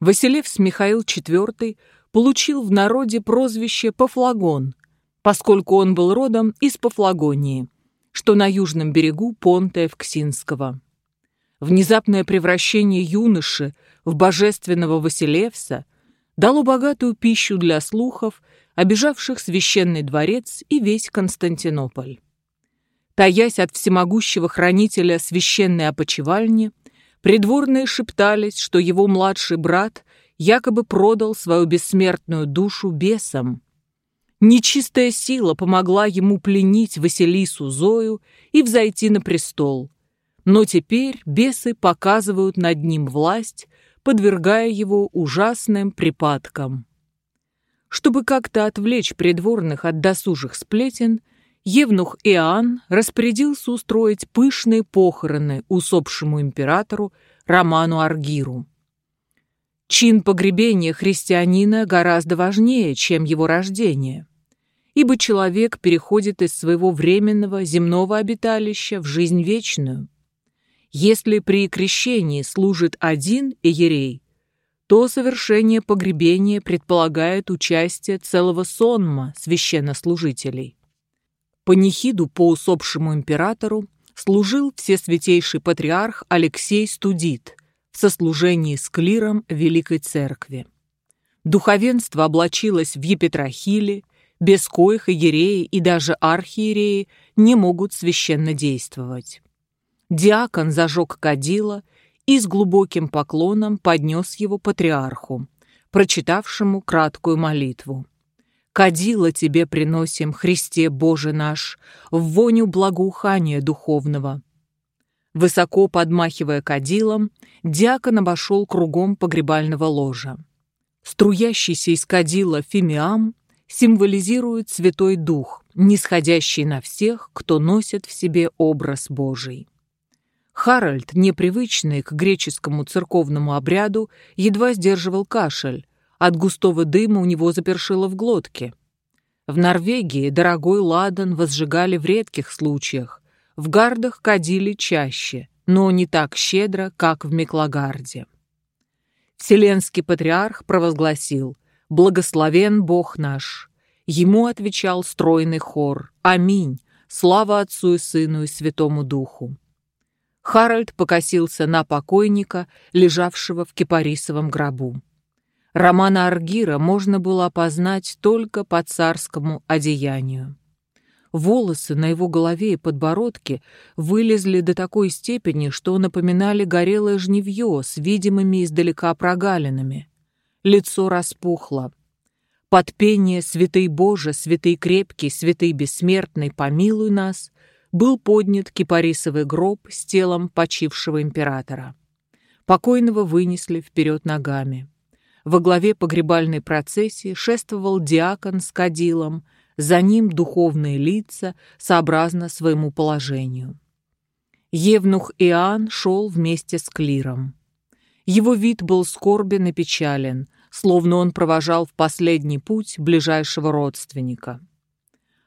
Василевс Михаил IV получил в народе прозвище Пафлагон, поскольку он был родом из Пафлагонии, что на южном берегу Понта Евксинского. Внезапное превращение юноши в божественного Василевса – дало богатую пищу для слухов, обижавших священный дворец и весь Константинополь. Таясь от всемогущего хранителя священной опочивальни, придворные шептались, что его младший брат якобы продал свою бессмертную душу бесам. Нечистая сила помогла ему пленить Василису Зою и взойти на престол. Но теперь бесы показывают над ним власть, подвергая его ужасным припадкам. Чтобы как-то отвлечь придворных от досужих сплетен, Евнух Иоанн распорядился устроить пышные похороны усопшему императору Роману Аргиру. Чин погребения христианина гораздо важнее, чем его рождение, ибо человек переходит из своего временного земного обиталища в жизнь вечную. Если при крещении служит один иерей, то совершение погребения предполагает участие целого сонма священнослужителей. Панихиду по усопшему императору служил всесвятейший патриарх Алексей Студит в сослужении с клиром Великой Церкви. Духовенство облачилось в епитрахили, без коих иереи и даже архиереи не могут священно действовать. Диакон зажег кадила и с глубоким поклоном поднес его патриарху, прочитавшему краткую молитву. «Кадила тебе приносим, Христе Боже наш, в воню благоухания духовного». Высоко подмахивая кадилом, диакон обошел кругом погребального ложа. Струящийся из кадила фимиам символизирует Святой Дух, нисходящий на всех, кто носит в себе образ Божий. Харальд, непривычный к греческому церковному обряду, едва сдерживал кашель. От густого дыма у него запершило в глотке. В Норвегии дорогой ладан возжигали в редких случаях. В гардах кадили чаще, но не так щедро, как в Меклагарде. Вселенский патриарх провозгласил «Благословен Бог наш». Ему отвечал стройный хор «Аминь! Слава Отцу и Сыну и Святому Духу!» Харальд покосился на покойника, лежавшего в кипарисовом гробу. Романа Аргира можно было опознать только по царскому одеянию. Волосы на его голове и подбородке вылезли до такой степени, что напоминали горелое жневье с видимыми издалека прогалинами. Лицо распухло. Под пение «Святый Боже, святый крепкий, святый бессмертный, помилуй нас» был поднят кипарисовый гроб с телом почившего императора. Покойного вынесли вперед ногами. Во главе погребальной процессии шествовал диакон с кадилом, за ним духовные лица, сообразно своему положению. Евнух Иоанн шел вместе с клиром. Его вид был скорбен и печален, словно он провожал в последний путь ближайшего родственника.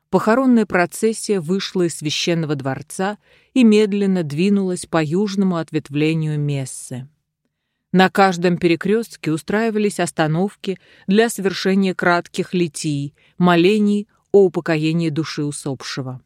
Похоронная процессия вышла из священного дворца и медленно двинулась по южному ответвлению Мессы. На каждом перекрестке устраивались остановки для совершения кратких литий, молений о упокоении души усопшего.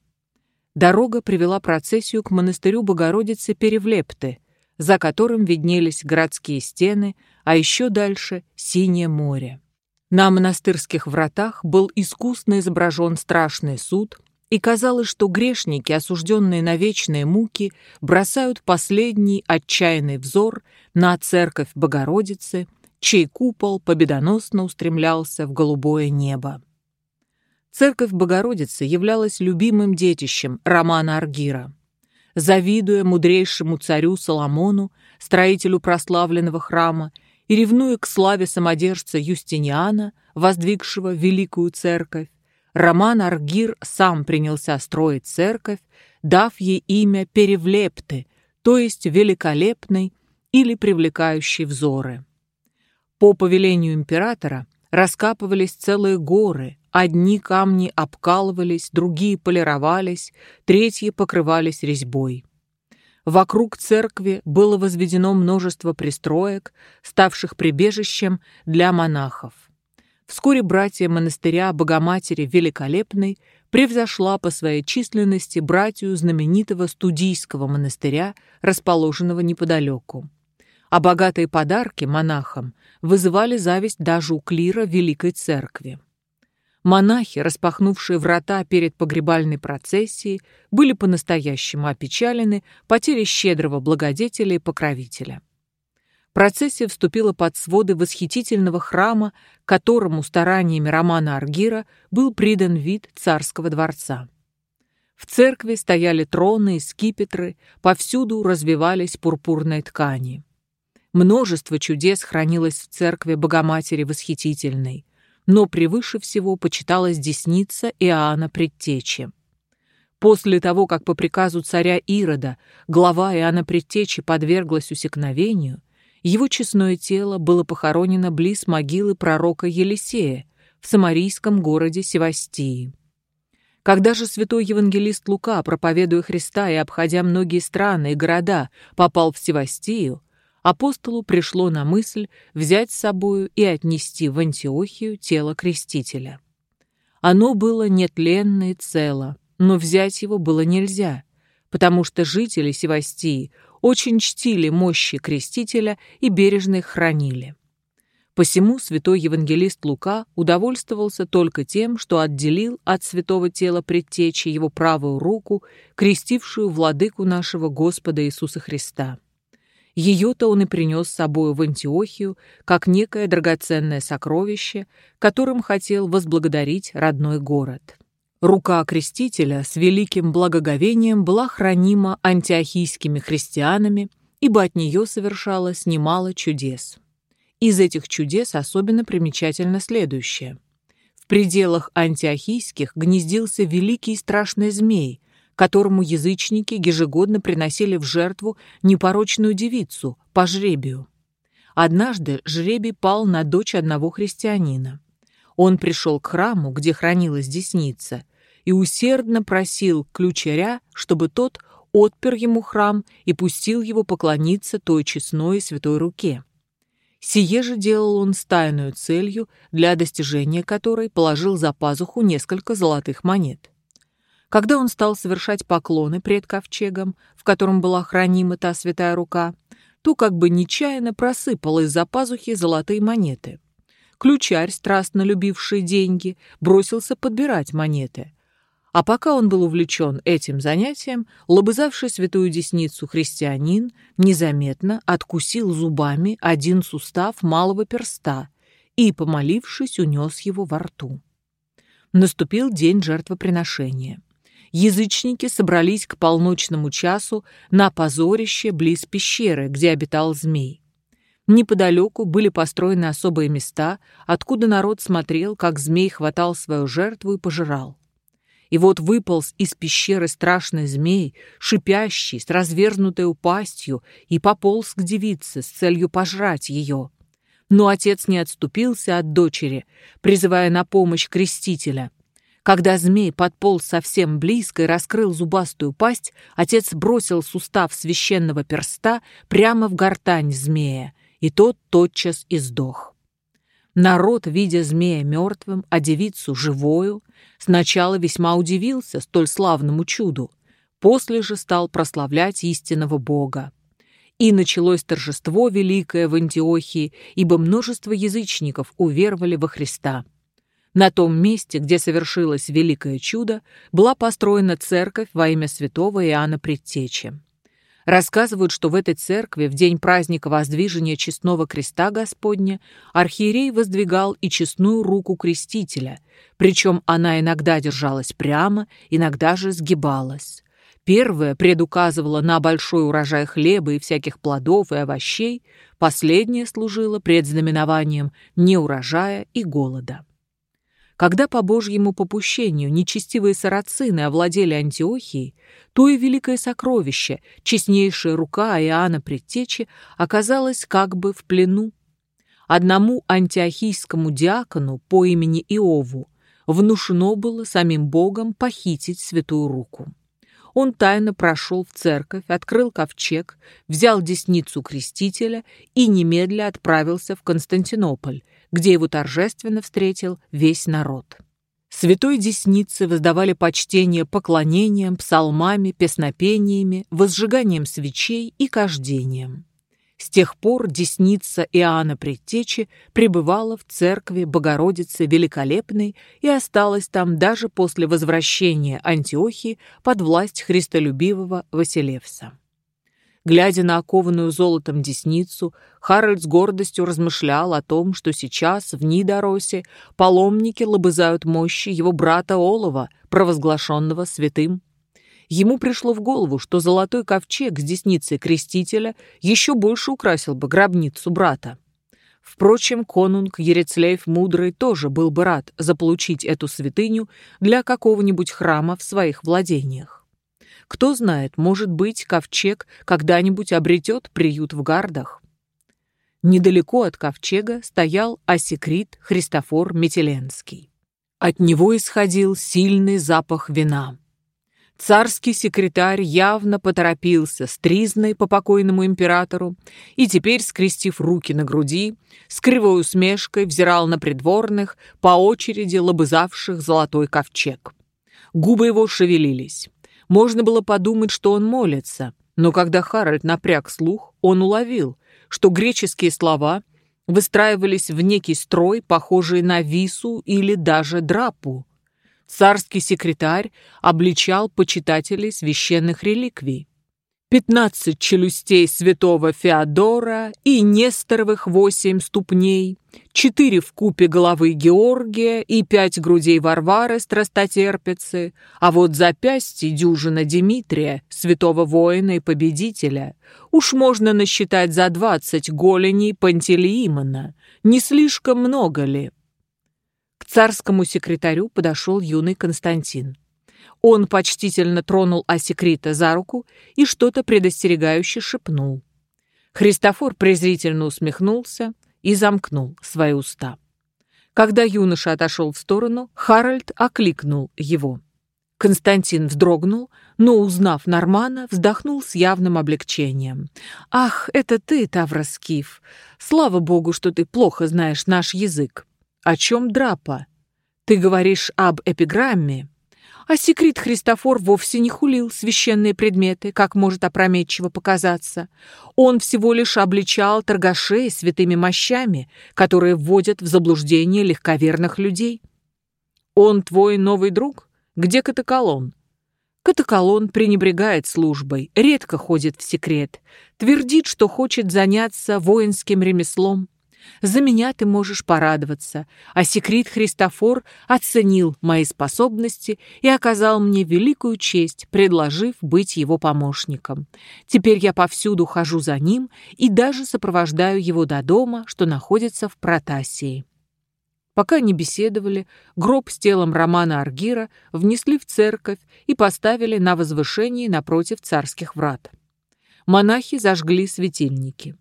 Дорога привела процессию к монастырю Богородицы Перевлепты, за которым виднелись городские стены, а еще дальше — синее море. На монастырских вратах был искусно изображен страшный суд, и казалось, что грешники, осужденные на вечные муки, бросают последний отчаянный взор на церковь Богородицы, чей купол победоносно устремлялся в голубое небо. Церковь Богородицы являлась любимым детищем Романа Аргира. Завидуя мудрейшему царю Соломону, строителю прославленного храма, и ревнуя к славе самодержца Юстиниана, воздвигшего великую церковь, Роман Аргир сам принялся строить церковь, дав ей имя Перевлепты, то есть великолепный или привлекающий взоры. По повелению императора раскапывались целые горы, одни камни обкалывались, другие полировались, третьи покрывались резьбой. Вокруг церкви было возведено множество пристроек, ставших прибежищем для монахов. Вскоре братья монастыря Богоматери Великолепной превзошла по своей численности братью знаменитого студийского монастыря, расположенного неподалеку. А богатые подарки монахам вызывали зависть даже у клира Великой Церкви. Монахи, распахнувшие врата перед погребальной процессией, были по-настоящему опечалены потерей щедрого благодетеля и покровителя процессия вступила под своды восхитительного храма, которому стараниями Романа Аргира был придан вид царского дворца. В церкви стояли троны и скипетры, повсюду развивались пурпурные ткани. Множество чудес хранилось в церкви Богоматери Восхитительной, но превыше всего почиталась десница Иоанна Предтечи. После того, как по приказу царя Ирода глава Иоанна Предтечи подверглась усекновению, его честное тело было похоронено близ могилы пророка Елисея в самарийском городе Севастии. Когда же святой евангелист Лука, проповедуя Христа и обходя многие страны и города, попал в Севастию, апостолу пришло на мысль взять с собою и отнести в Антиохию тело крестителя. Оно было нетленно и цело, но взять его было нельзя, потому что жители Севастии очень чтили мощи крестителя и бережно их хранили. Посему святой евангелист Лука удовольствовался только тем, что отделил от святого тела предтечи его правую руку, крестившую владыку нашего Господа Иисуса Христа. Ее-то он и принес с собою в Антиохию, как некое драгоценное сокровище, которым хотел возблагодарить родной город. Рука крестителя с великим благоговением была хранима антиохийскими христианами, ибо от нее совершалось немало чудес. Из этих чудес особенно примечательно следующее. В пределах антиохийских гнездился великий страшный змей, которому язычники ежегодно приносили в жертву непорочную девицу по жребию. Однажды жребий пал на дочь одного христианина. Он пришел к храму, где хранилась десница, и усердно просил ключаря, чтобы тот отпер ему храм и пустил его поклониться той честной и святой руке. Сие же делал он с тайную целью, для достижения которой положил за пазуху несколько золотых монет. Когда он стал совершать поклоны пред ковчегом, в котором была хранима та святая рука, то как бы нечаянно просыпал из-за пазухи золотые монеты. ключарь, страстно любивший деньги, бросился подбирать монеты. А пока он был увлечен этим занятием, лобызавший святую десницу христианин незаметно откусил зубами один сустав малого перста и, помолившись, унес его во рту. Наступил день жертвоприношения. Язычники собрались к полночному часу на позорище близ пещеры, где обитал змей. Неподалеку были построены особые места, откуда народ смотрел, как змей хватал свою жертву и пожирал. И вот выполз из пещеры страшный змей, шипящий, с развернутой пастью, и пополз к девице с целью пожрать ее. Но отец не отступился от дочери, призывая на помощь крестителя. Когда змей подполз совсем близко и раскрыл зубастую пасть, отец бросил сустав священного перста прямо в гортань змея, и тот тотчас издох. Народ, видя змея мертвым, а девицу живою, сначала весьма удивился столь славному чуду, после же стал прославлять истинного Бога. И началось торжество великое в Антиохии, ибо множество язычников уверовали во Христа. На том месте, где совершилось великое чудо, была построена церковь во имя святого Иоанна Предтечи. Рассказывают, что в этой церкви в день праздника воздвижения честного креста Господня архиерей воздвигал и честную руку крестителя, причем она иногда держалась прямо, иногда же сгибалась. Первая предуказывала на большой урожай хлеба и всяких плодов и овощей, последняя служила предзнаменованием неурожая и голода. Когда по Божьему попущению нечестивые сарацины овладели Антиохией, то и великое сокровище, честнейшая рука Иоанна Предтечи, оказалась как бы в плену. Одному антиохийскому диакону по имени Иову внушено было самим Богом похитить святую руку. Он тайно прошел в церковь, открыл ковчег, взял десницу крестителя и немедля отправился в Константинополь, где его торжественно встретил весь народ. Святой Деснице воздавали почтение поклонением, псалмами, песнопениями, возжиганием свечей и кождением. С тех пор Десница Иоанна Предтечи пребывала в церкви Богородицы Великолепной и осталась там даже после возвращения Антиохии под власть христолюбивого Василевса. Глядя на окованную золотом десницу, Харальд с гордостью размышлял о том, что сейчас в Нидоросе паломники лобызают мощи его брата Олова, провозглашенного святым. Ему пришло в голову, что золотой ковчег с десницей крестителя еще больше украсил бы гробницу брата. Впрочем, конунг Ерецлеев Мудрый тоже был бы рад заполучить эту святыню для какого-нибудь храма в своих владениях. Кто знает, может быть, ковчег когда-нибудь обретет приют в гардах. Недалеко от ковчега стоял осекрит Христофор Метеленский. От него исходил сильный запах вина. Царский секретарь явно поторопился с тризной по покойному императору и теперь, скрестив руки на груди, с кривой усмешкой взирал на придворных, по очереди лобызавших золотой ковчег. Губы его шевелились. Можно было подумать, что он молится, но когда Харальд напряг слух, он уловил, что греческие слова выстраивались в некий строй, похожий на вису или даже драпу. Царский секретарь обличал почитателей священных реликвий пятнадцать челюстей святого Феодора и Несторовых восемь ступней, четыре в купе головы Георгия и пять грудей Варвары страстотерпицы, а вот запястье дюжина Дмитрия, святого воина и победителя. Уж можно насчитать за двадцать голеней Пантелеимона. Не слишком много ли? К царскому секретарю подошел юный Константин. Он почтительно тронул Асекрита за руку и что-то предостерегающе шепнул. Христофор презрительно усмехнулся и замкнул свои уста. Когда юноша отошел в сторону, Харальд окликнул его. Константин вздрогнул, но, узнав Нормана, вздохнул с явным облегчением. «Ах, это ты, Тавроскиф! Слава богу, что ты плохо знаешь наш язык! О чем драпа? Ты говоришь об эпиграмме?» А секрет Христофор вовсе не хулил священные предметы, как может опрометчиво показаться. Он всего лишь обличал торгашей святыми мощами, которые вводят в заблуждение легковерных людей. «Он твой новый друг? Где Катаколон?» Катаколон пренебрегает службой, редко ходит в секрет, твердит, что хочет заняться воинским ремеслом. За меня ты можешь порадоваться, а секрет Христофор оценил мои способности и оказал мне великую честь, предложив быть его помощником. Теперь я повсюду хожу за ним и даже сопровождаю его до дома, что находится в Протасии. Пока не беседовали, гроб с телом Романа Аргира внесли в церковь и поставили на возвышении напротив царских врат. Монахи зажгли светильники.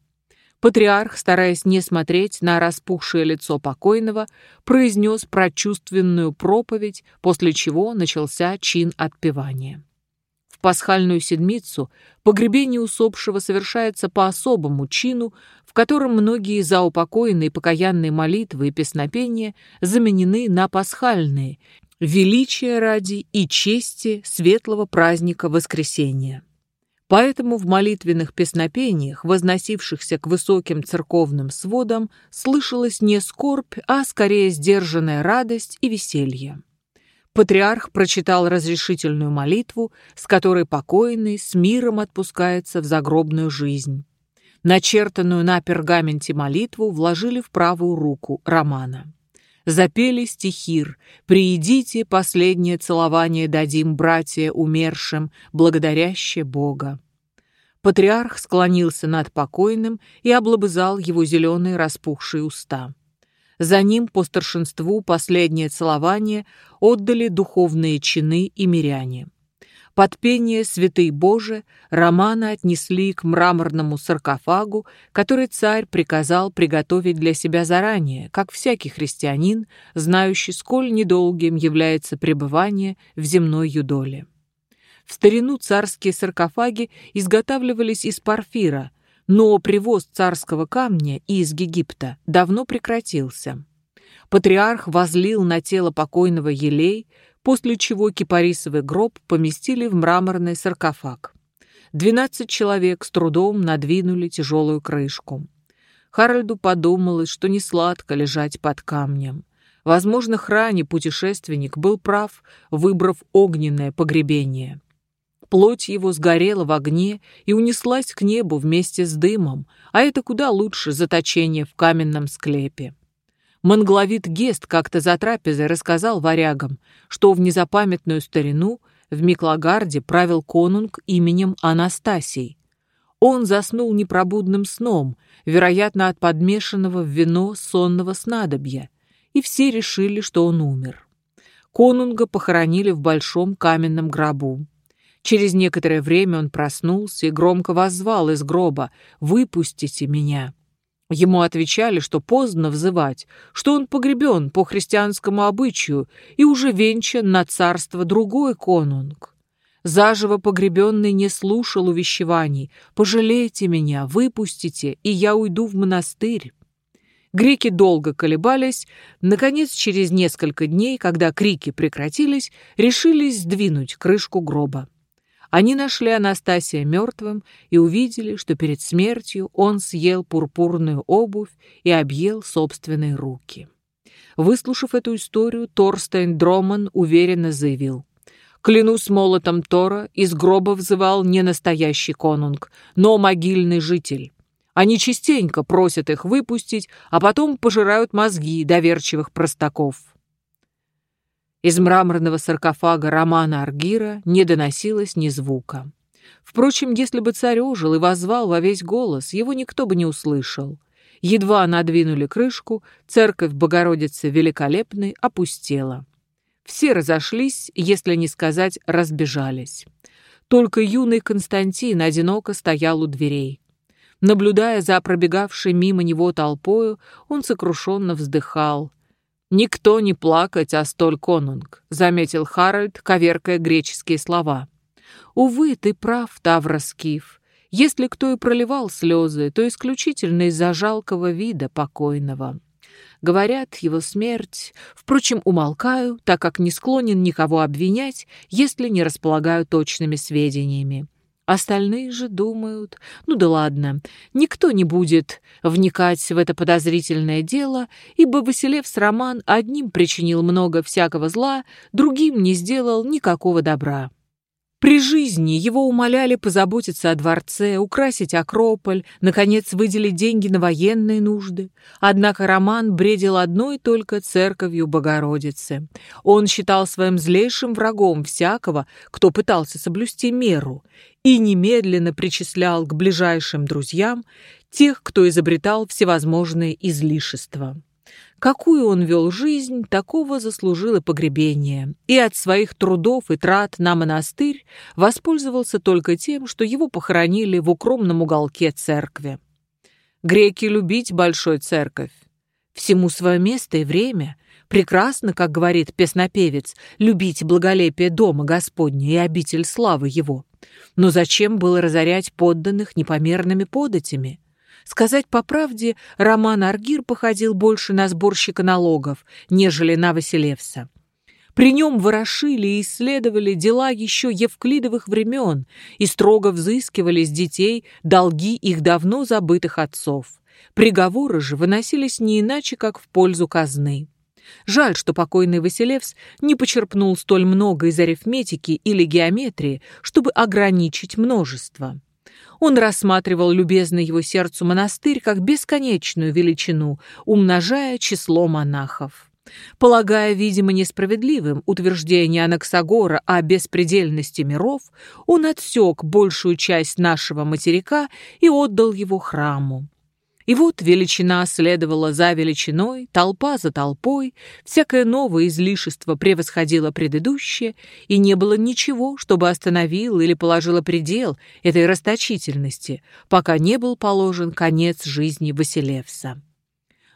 Патриарх, стараясь не смотреть на распухшее лицо покойного, произнес прочувственную проповедь, после чего начался чин отпевания. В пасхальную седмицу погребение усопшего совершается по особому чину, в котором многие заупокоенные покаянные молитвы и песнопения заменены на пасхальные, величия ради и чести светлого праздника Воскресения. Поэтому в молитвенных песнопениях, возносившихся к высоким церковным сводам, слышалась не скорбь, а скорее сдержанная радость и веселье. Патриарх прочитал разрешительную молитву, с которой покойный с миром отпускается в загробную жизнь. Начертанную на пергаменте молитву вложили в правую руку Романа запели стихир «Приидите, последнее целование дадим братья умершим, благодаряще Бога». Патриарх склонился над покойным и облобызал его зеленые распухшие уста. За ним по старшинству последнее целование отдали духовные чины и миряне. Под пение «Святый Боже» Романа отнесли к мраморному саркофагу, который царь приказал приготовить для себя заранее, как всякий христианин, знающий, сколь недолгим является пребывание в земной юдоле. В старину царские саркофаги изготавливались из парфира, но привоз царского камня из Египта давно прекратился. Патриарх возлил на тело покойного елей, после чего кипарисовый гроб поместили в мраморный саркофаг. Двенадцать человек с трудом надвинули тяжелую крышку. Харальду подумалось, что не сладко лежать под камнем. Возможно, храни путешественник был прав, выбрав огненное погребение. Плоть его сгорела в огне и унеслась к небу вместе с дымом, а это куда лучше заточения в каменном склепе. Монгловит Гест как-то за трапезой рассказал варягам, что в незапамятную старину в Миклагарде правил конунг именем Анастасий. Он заснул непробудным сном, вероятно, от подмешанного в вино сонного снадобья, и все решили, что он умер. Конунга похоронили в большом каменном гробу. Через некоторое время он проснулся и громко воззвал из гроба «Выпустите меня!». Ему отвечали, что поздно взывать, что он погребен по христианскому обычаю и уже венчан на царство другой конунг. Заживо погребенный не слушал увещеваний. «Пожалейте меня, выпустите, и я уйду в монастырь». Греки долго колебались, наконец, через несколько дней, когда крики прекратились, решились сдвинуть крышку гроба. Они нашли Анастасия мертвым и увидели, что перед смертью он съел пурпурную обувь и объел собственные руки. Выслушав эту историю, Торстейн Дроман уверенно заявил. «Клянусь молотом Тора, из гроба взывал не настоящий конунг, но могильный житель. Они частенько просят их выпустить, а потом пожирают мозги доверчивых простаков». Из мраморного саркофага Романа Аргира не доносилось ни звука. Впрочем, если бы царь ожил и возвал во весь голос, его никто бы не услышал. Едва надвинули крышку, церковь Богородицы Великолепной опустела. Все разошлись, если не сказать разбежались. Только юный Константин одиноко стоял у дверей. Наблюдая за пробегавшей мимо него толпою, он сокрушенно вздыхал. «Никто не плакать, а столь конунг», — заметил Харальд, коверкая греческие слова. «Увы, ты прав, Киф. Если кто и проливал слезы, то исключительно из-за жалкого вида покойного. Говорят, его смерть. Впрочем, умолкаю, так как не склонен никого обвинять, если не располагаю точными сведениями. Остальные же думают, ну да ладно, никто не будет вникать в это подозрительное дело, ибо Василевс Роман одним причинил много всякого зла, другим не сделал никакого добра. При жизни его умоляли позаботиться о дворце, украсить Акрополь, наконец выделить деньги на военные нужды. Однако Роман бредил одной только церковью Богородицы. Он считал своим злейшим врагом всякого, кто пытался соблюсти меру, и немедленно причислял к ближайшим друзьям тех, кто изобретал всевозможные излишества. Какую он вел жизнь, такого заслужил и погребение, и от своих трудов и трат на монастырь воспользовался только тем, что его похоронили в укромном уголке церкви. Греки любить большой церковь. Всему свое место и время. Прекрасно, как говорит песнопевец, любить благолепие дома Господня и обитель славы его. Но зачем было разорять подданных непомерными податями? Сказать по правде, Роман Аргир походил больше на сборщика налогов, нежели на Василевса. При нем ворошили и исследовали дела еще евклидовых времен и строго взыскивали с детей долги их давно забытых отцов. Приговоры же выносились не иначе, как в пользу казны. Жаль, что покойный Василевс не почерпнул столь много из арифметики или геометрии, чтобы ограничить множество. Он рассматривал любезный его сердцу монастырь как бесконечную величину, умножая число монахов. Полагая, видимо, несправедливым утверждение Анаксагора о беспредельности миров, он отсек большую часть нашего материка и отдал его храму. И вот величина следовала за величиной, толпа за толпой, всякое новое излишество превосходило предыдущее, и не было ничего, чтобы остановило или положило предел этой расточительности, пока не был положен конец жизни Василевса.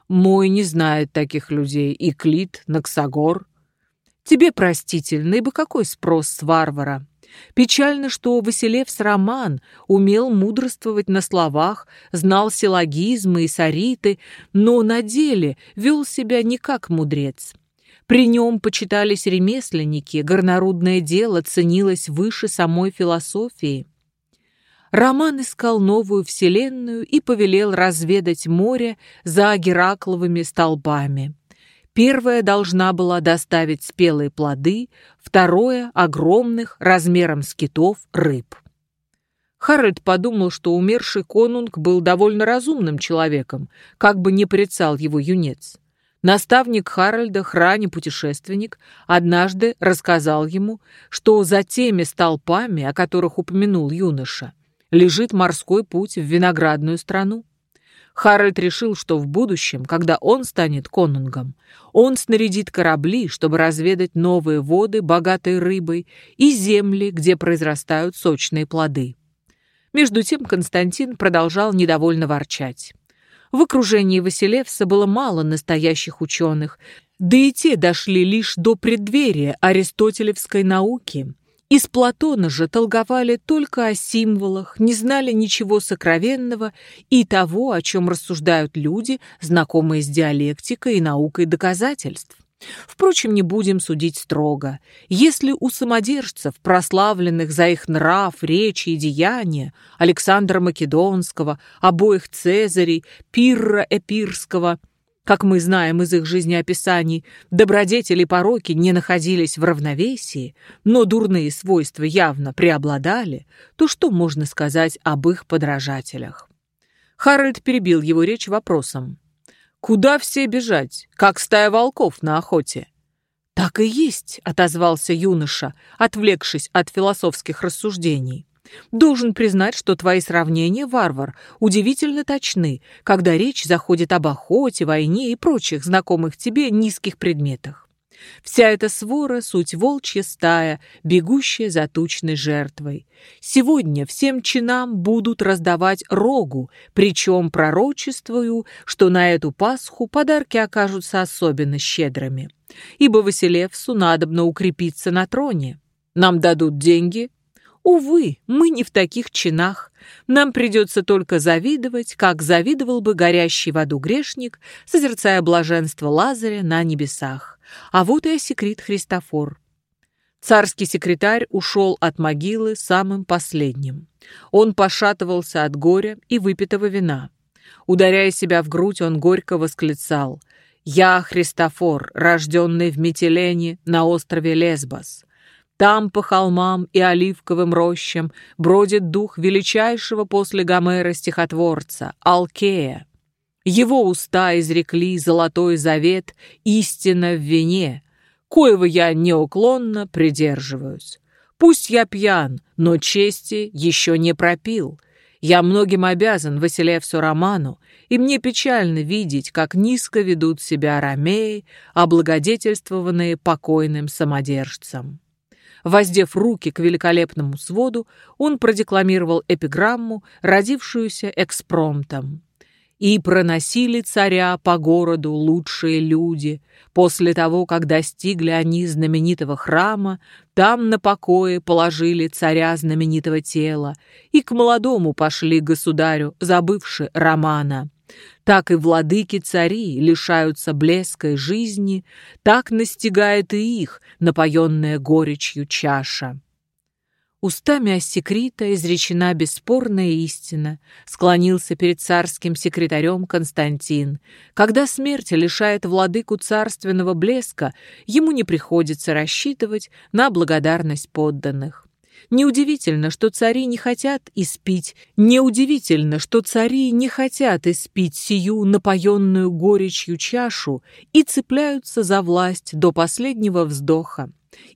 Мой не знает таких людей, и Клит, Наксагор. Тебе простительно, ибо какой спрос с варвара? Печально, что Василевс Роман умел мудрствовать на словах, знал силлогизмы и сариты, но на деле вел себя не как мудрец. При нем почитались ремесленники, горнорудное дело ценилось выше самой философии. Роман искал новую вселенную и повелел разведать море за Геракловыми столбами. Первая должна была доставить спелые плоды, второе — огромных, размером с китов, рыб. Харальд подумал, что умерший конунг был довольно разумным человеком, как бы не порицал его юнец. Наставник Харальда, хране путешественник, однажды рассказал ему, что за теми столпами, о которых упомянул юноша, лежит морской путь в виноградную страну. Харальд решил, что в будущем, когда он станет конунгом, он снарядит корабли, чтобы разведать новые воды, богатые рыбой, и земли, где произрастают сочные плоды. Между тем Константин продолжал недовольно ворчать. В окружении Василевса было мало настоящих ученых, да и те дошли лишь до преддверия аристотелевской науки, из Платона же толговали только о символах, не знали ничего сокровенного и того, о чем рассуждают люди, знакомые с диалектикой и наукой доказательств. Впрочем, не будем судить строго. Если у самодержцев, прославленных за их нрав, речи и деяния, Александра Македонского, обоих Цезарей, Пирра Эпирского – как мы знаем из их жизнеописаний, добродетели и пороки не находились в равновесии, но дурные свойства явно преобладали, то что можно сказать об их подражателях? Харальд перебил его речь вопросом. «Куда все бежать, как стая волков на охоте?» «Так и есть», — отозвался юноша, отвлекшись от философских рассуждений. Должен признать, что твои сравнения, варвар, удивительно точны, когда речь заходит об охоте, войне и прочих знакомых тебе низких предметах. Вся эта свора — суть волчья стая, бегущая за тучной жертвой. Сегодня всем чинам будут раздавать рогу, причем пророчествую, что на эту Пасху подарки окажутся особенно щедрыми. Ибо Василевсу надобно укрепиться на троне. Нам дадут деньги, Увы, мы не в таких чинах. Нам придется только завидовать, как завидовал бы горящий в аду грешник, созерцая блаженство Лазаря на небесах. А вот и осекрит Христофор. Царский секретарь ушел от могилы самым последним. Он пошатывался от горя и выпитого вина. Ударяя себя в грудь, он горько восклицал «Я Христофор, рожденный в Метилене на острове Лесбос. Там по холмам и оливковым рощам бродит дух величайшего после Гомера стихотворца Алкея. Его уста изрекли золотой завет «Истина в вине», коего я неуклонно придерживаюсь. Пусть я пьян, но чести еще не пропил. Я многим обязан Василевсу Роману, и мне печально видеть, как низко ведут себя ромеи, облагодетельствованные покойным самодержцем. Воздев руки к великолепному своду, он продекламировал эпиграмму, родившуюся экспромтом. «И проносили царя по городу лучшие люди. После того, как достигли они знаменитого храма, там на покое положили царя знаменитого тела, и к молодому пошли государю, забывши Романа» так и владыки-цари лишаются блеска и жизни, так настигает и их напоенная горечью чаша. Устами Ассекрита изречена бесспорная истина, склонился перед царским секретарем Константин. Когда смерть лишает владыку царственного блеска, ему не приходится рассчитывать на благодарность подданных. Неудивительно, что цари не хотят испить, неудивительно, что цари не хотят испить сию напоенную горечью чашу и цепляются за власть до последнего вздоха.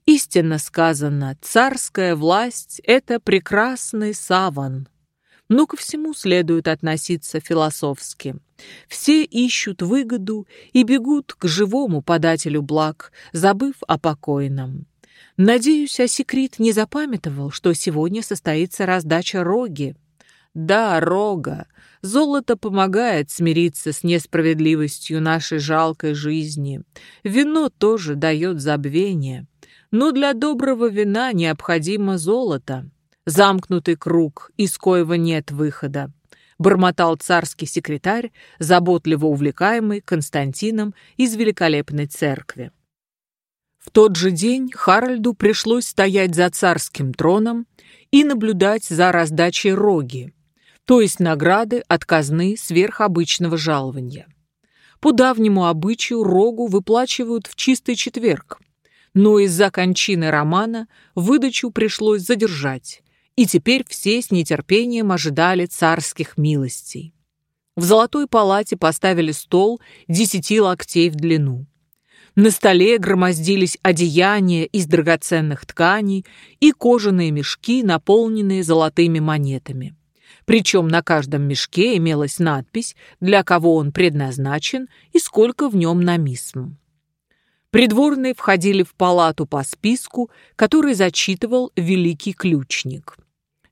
Истинно сказано, царская власть — это прекрасный саван. Но ко всему следует относиться философски. Все ищут выгоду и бегут к живому подателю благ, забыв о покойном. Надеюсь, Асекрит не запамятовал, что сегодня состоится раздача роги. Да, рога. Золото помогает смириться с несправедливостью нашей жалкой жизни. Вино тоже дает забвение. Но для доброго вина необходимо золото. Замкнутый круг, из коего нет выхода. Бормотал царский секретарь, заботливо увлекаемый Константином из великолепной церкви. В тот же день Харальду пришлось стоять за царским троном и наблюдать за раздачей роги, то есть награды от казны сверхобычного жалования. По давнему обычаю рогу выплачивают в чистый четверг, но из-за кончины Романа выдачу пришлось задержать, и теперь все с нетерпением ожидали царских милостей. В золотой палате поставили стол десяти локтей в длину. На столе громоздились одеяния из драгоценных тканей и кожаные мешки, наполненные золотыми монетами. Причем на каждом мешке имелась надпись, для кого он предназначен и сколько в нем намисм. Придворные входили в палату по списку, который зачитывал великий ключник.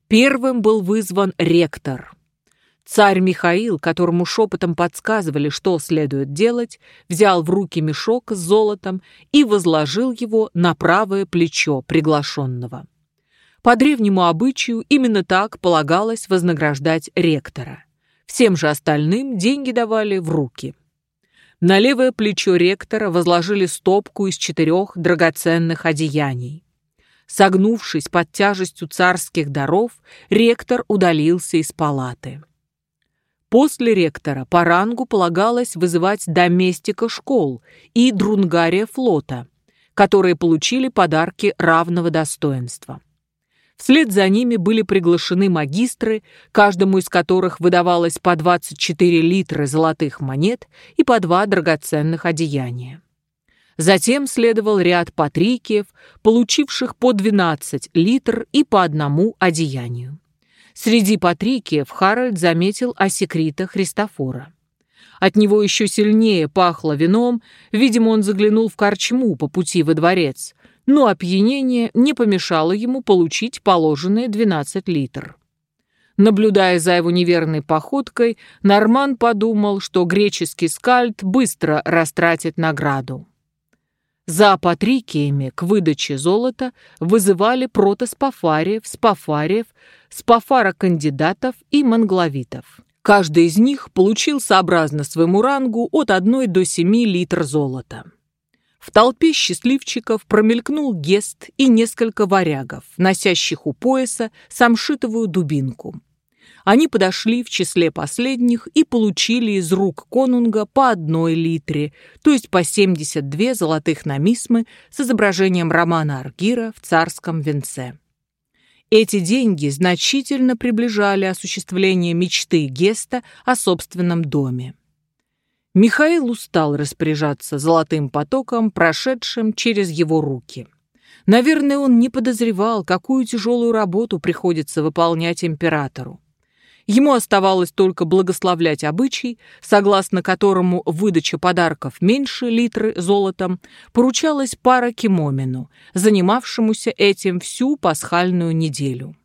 Первым был вызван ректор. Царь Михаил, которому шепотом подсказывали, что следует делать, взял в руки мешок с золотом и возложил его на правое плечо приглашенного. По древнему обычаю именно так полагалось вознаграждать ректора. Всем же остальным деньги давали в руки. На левое плечо ректора возложили стопку из четырех драгоценных одеяний. Согнувшись под тяжестью царских даров, ректор удалился из палаты. После ректора по рангу полагалось вызывать доместика школ и друнгария флота, которые получили подарки равного достоинства. Вслед за ними были приглашены магистры, каждому из которых выдавалось по 24 литра золотых монет и по два драгоценных одеяния. Затем следовал ряд патрикиев, получивших по 12 литр и по одному одеянию. Среди патрикиев Харальд заметил осекрита Христофора. От него еще сильнее пахло вином, видимо, он заглянул в корчму по пути во дворец, но опьянение не помешало ему получить положенные 12 литр. Наблюдая за его неверной походкой, Норман подумал, что греческий скальд быстро растратит награду. За апатрикиями к выдаче золота вызывали протоспофариев, спофариев, спофарокандидатов и мангловитов. Каждый из них получил сообразно своему рангу от 1 до 7 литр золота. В толпе счастливчиков промелькнул гест и несколько варягов, носящих у пояса самшитовую дубинку. Они подошли в числе последних и получили из рук конунга по одной литре, то есть по 72 золотых намисмы с изображением Романа Аргира в царском венце. Эти деньги значительно приближали осуществление мечты Геста о собственном доме. Михаил устал распоряжаться золотым потоком, прошедшим через его руки. Наверное, он не подозревал, какую тяжелую работу приходится выполнять императору. Ему оставалось только благословлять обычай, согласно которому выдача подарков меньше литры золотом поручалась пара Кимомину, занимавшемуся этим всю пасхальную неделю.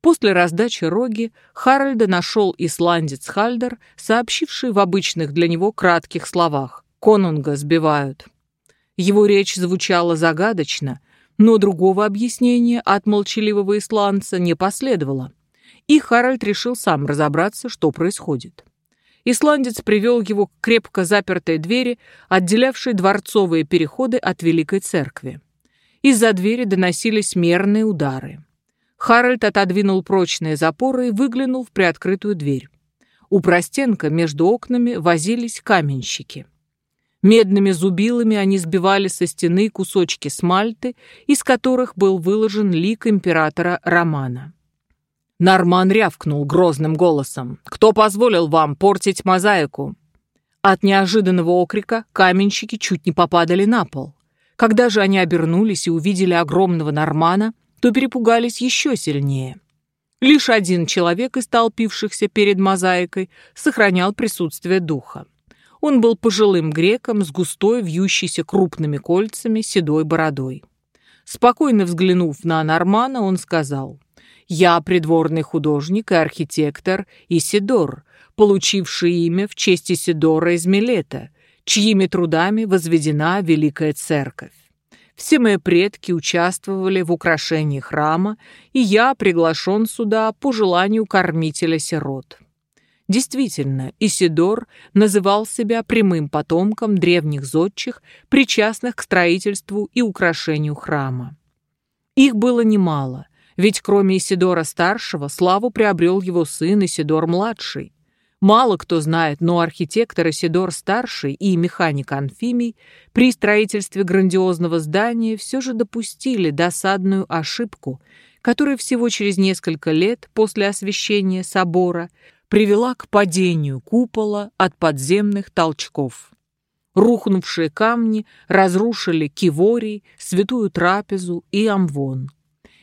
После раздачи роги Харальда нашел исландец Хальдер, сообщивший в обычных для него кратких словах «Конунга сбивают». Его речь звучала загадочно, но другого объяснения от молчаливого исландца не последовало и Харальд решил сам разобраться, что происходит. Исландец привел его к крепко запертой двери, отделявшей дворцовые переходы от Великой Церкви. Из-за двери доносились мерные удары. Харальд отодвинул прочные запоры и выглянул в приоткрытую дверь. У простенка между окнами возились каменщики. Медными зубилами они сбивали со стены кусочки смальты, из которых был выложен лик императора Романа. Норман рявкнул грозным голосом. «Кто позволил вам портить мозаику?» От неожиданного окрика каменщики чуть не попадали на пол. Когда же они обернулись и увидели огромного Нормана, то перепугались еще сильнее. Лишь один человек из толпившихся перед мозаикой сохранял присутствие духа. Он был пожилым греком с густой, вьющейся крупными кольцами, седой бородой. Спокойно взглянув на Нормана, он сказал, я придворный художник и архитектор Исидор, получивший имя в честь Исидора из Милета, чьими трудами возведена Великая Церковь. Все мои предки участвовали в украшении храма, и я приглашен сюда по желанию кормителя сирот. Действительно, Исидор называл себя прямым потомком древних зодчих, причастных к строительству и украшению храма. Их было немало, ведь кроме Исидора-старшего славу приобрел его сын Исидор-младший. Мало кто знает, но архитектор Исидор-старший и механик Анфимий при строительстве грандиозного здания все же допустили досадную ошибку, которая всего через несколько лет после освящения собора привела к падению купола от подземных толчков. Рухнувшие камни разрушили Киворий, Святую Трапезу и Амвон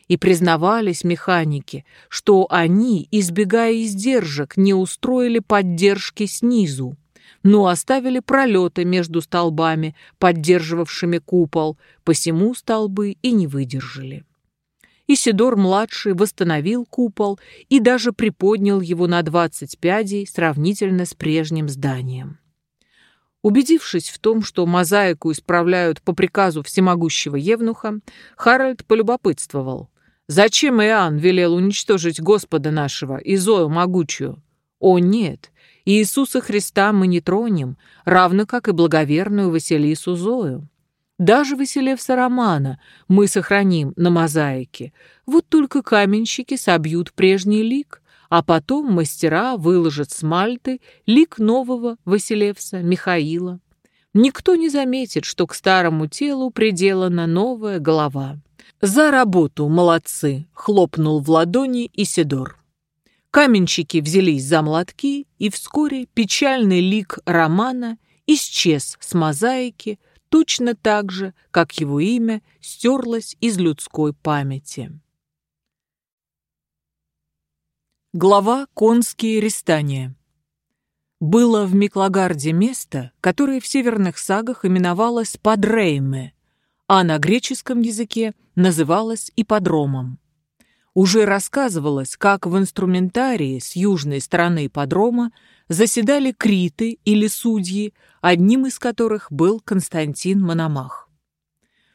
и признавались механики, что они, избегая издержек, не устроили поддержки снизу, но оставили пролеты между столбами, поддерживавшими купол, посему столбы и не выдержали. Исидор-младший восстановил купол и даже приподнял его на 20 пядей сравнительно с прежним зданием. Убедившись в том, что мозаику исправляют по приказу всемогущего Евнуха, Харальд полюбопытствовал, Зачем Иоанн велел уничтожить Господа нашего и Зою могучую? О нет, Иисуса Христа мы не тронем, равно как и благоверную Василису Зою. Даже Василевса Романа мы сохраним на мозаике. Вот только каменщики собьют прежний лик, а потом мастера выложат смальты лик нового Василевса Михаила. Никто не заметит, что к старому телу приделана новая голова. «За работу, молодцы!» — хлопнул в ладони Исидор. Каменщики взялись за молотки, и вскоре печальный лик Романа исчез с мозаики точно так же, как его имя стерлось из людской памяти. Глава «Конские рестания». Было в Миклагарде место, которое в северных сагах именовалось Падрейме, а на греческом языке называлась ипподромом. Уже рассказывалось, как в инструментарии с южной стороны ипподрома заседали криты или судьи, одним из которых был Константин Мономах.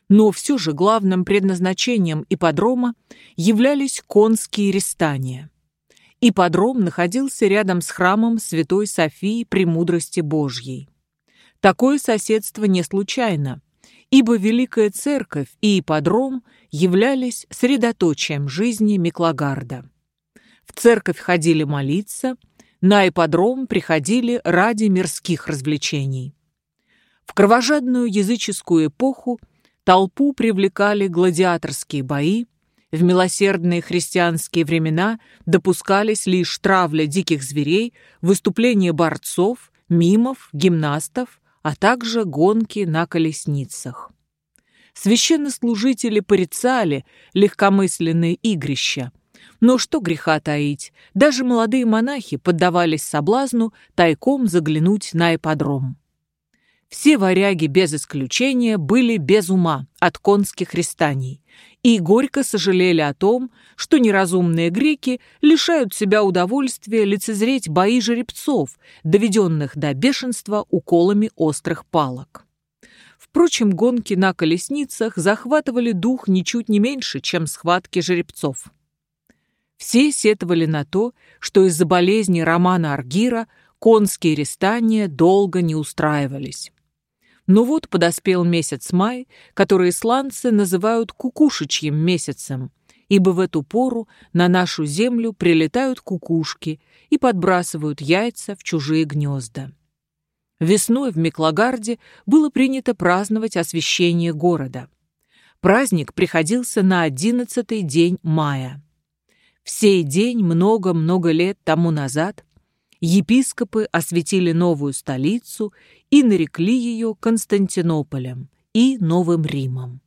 Но все же главным предназначением ипподрома являлись конские рестания. Ипподром находился рядом с храмом Святой Софии Премудрости Божьей. Такое соседство не случайно, ибо Великая Церковь и ипподром являлись средоточием жизни Миклагарда. В церковь ходили молиться, на ипподром приходили ради мирских развлечений. В кровожадную языческую эпоху толпу привлекали гладиаторские бои, в милосердные христианские времена допускались лишь травля диких зверей, выступления борцов, мимов, гимнастов, а также гонки на колесницах. Священнослужители порицали легкомысленные игрища. Но что греха таить, даже молодые монахи поддавались соблазну тайком заглянуть на ипподром. Все варяги без исключения были без ума от конских рестаний и горько сожалели о том, что неразумные греки лишают себя удовольствия лицезреть бои жеребцов, доведенных до бешенства уколами острых палок. Впрочем, гонки на колесницах захватывали дух ничуть не меньше, чем схватки жеребцов. Все сетовали на то, что из-за болезни Романа Аргира конские рестания долго не устраивались. Но вот подоспел месяц май, который исландцы называют кукушечьим месяцем, ибо в эту пору на нашу землю прилетают кукушки и подбрасывают яйца в чужие гнезда. Весной в Миклагарде было принято праздновать освящение города. Праздник приходился на одиннадцатый день мая. В сей день много-много лет тому назад епископы осветили новую столицу и нарекли ее Константинополем и Новым Римом.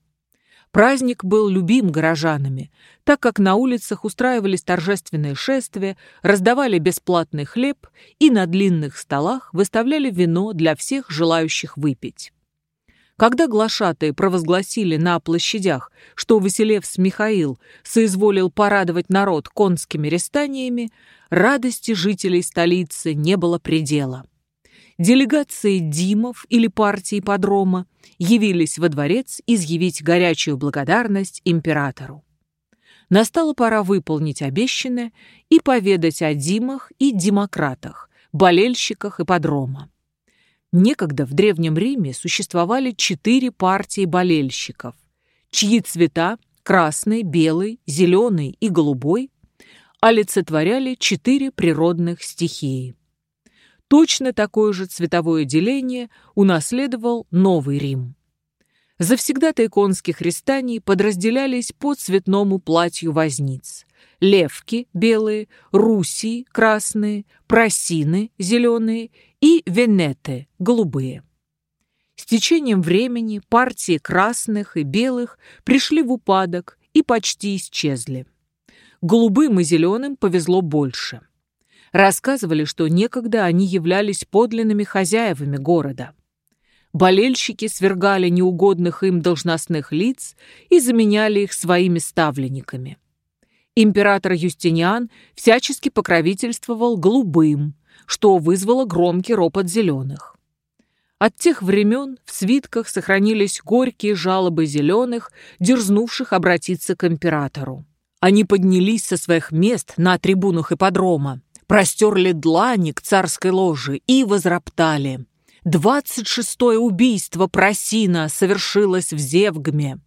Праздник был любим горожанами, так как на улицах устраивались торжественные шествия, раздавали бесплатный хлеб и на длинных столах выставляли вино для всех желающих выпить. Когда глашатые провозгласили на площадях, что Василевс Михаил соизволил порадовать народ конскими рестаниями, радости жителей столицы не было предела. Делегации Димов или партии подрома явились во дворец изъявить горячую благодарность императору. Настала пора выполнить обещанное и поведать о Димах и демократах, болельщиках и подрома. Некогда в Древнем Риме существовали четыре партии болельщиков, чьи цвета – красный, белый, зеленый и голубой – олицетворяли четыре природных стихии. Точно такое же цветовое деление унаследовал Новый Рим. Завсегдатые конских рестаний подразделялись по цветному платью возниц. Левки – белые, руси – красные, просины – зеленые и венеты – голубые. С течением времени партии красных и белых пришли в упадок и почти исчезли. Голубым и зеленым повезло больше – Рассказывали, что некогда они являлись подлинными хозяевами города. Болельщики свергали неугодных им должностных лиц и заменяли их своими ставленниками. Император Юстиниан всячески покровительствовал голубым, что вызвало громкий ропот зеленых. От тех времен в свитках сохранились горькие жалобы зеленых, дерзнувших обратиться к императору. Они поднялись со своих мест на трибунах ипподрома, простерли длани к царской ложе и возроптали. Двадцать шестое убийство Просина совершилось в Зевгме.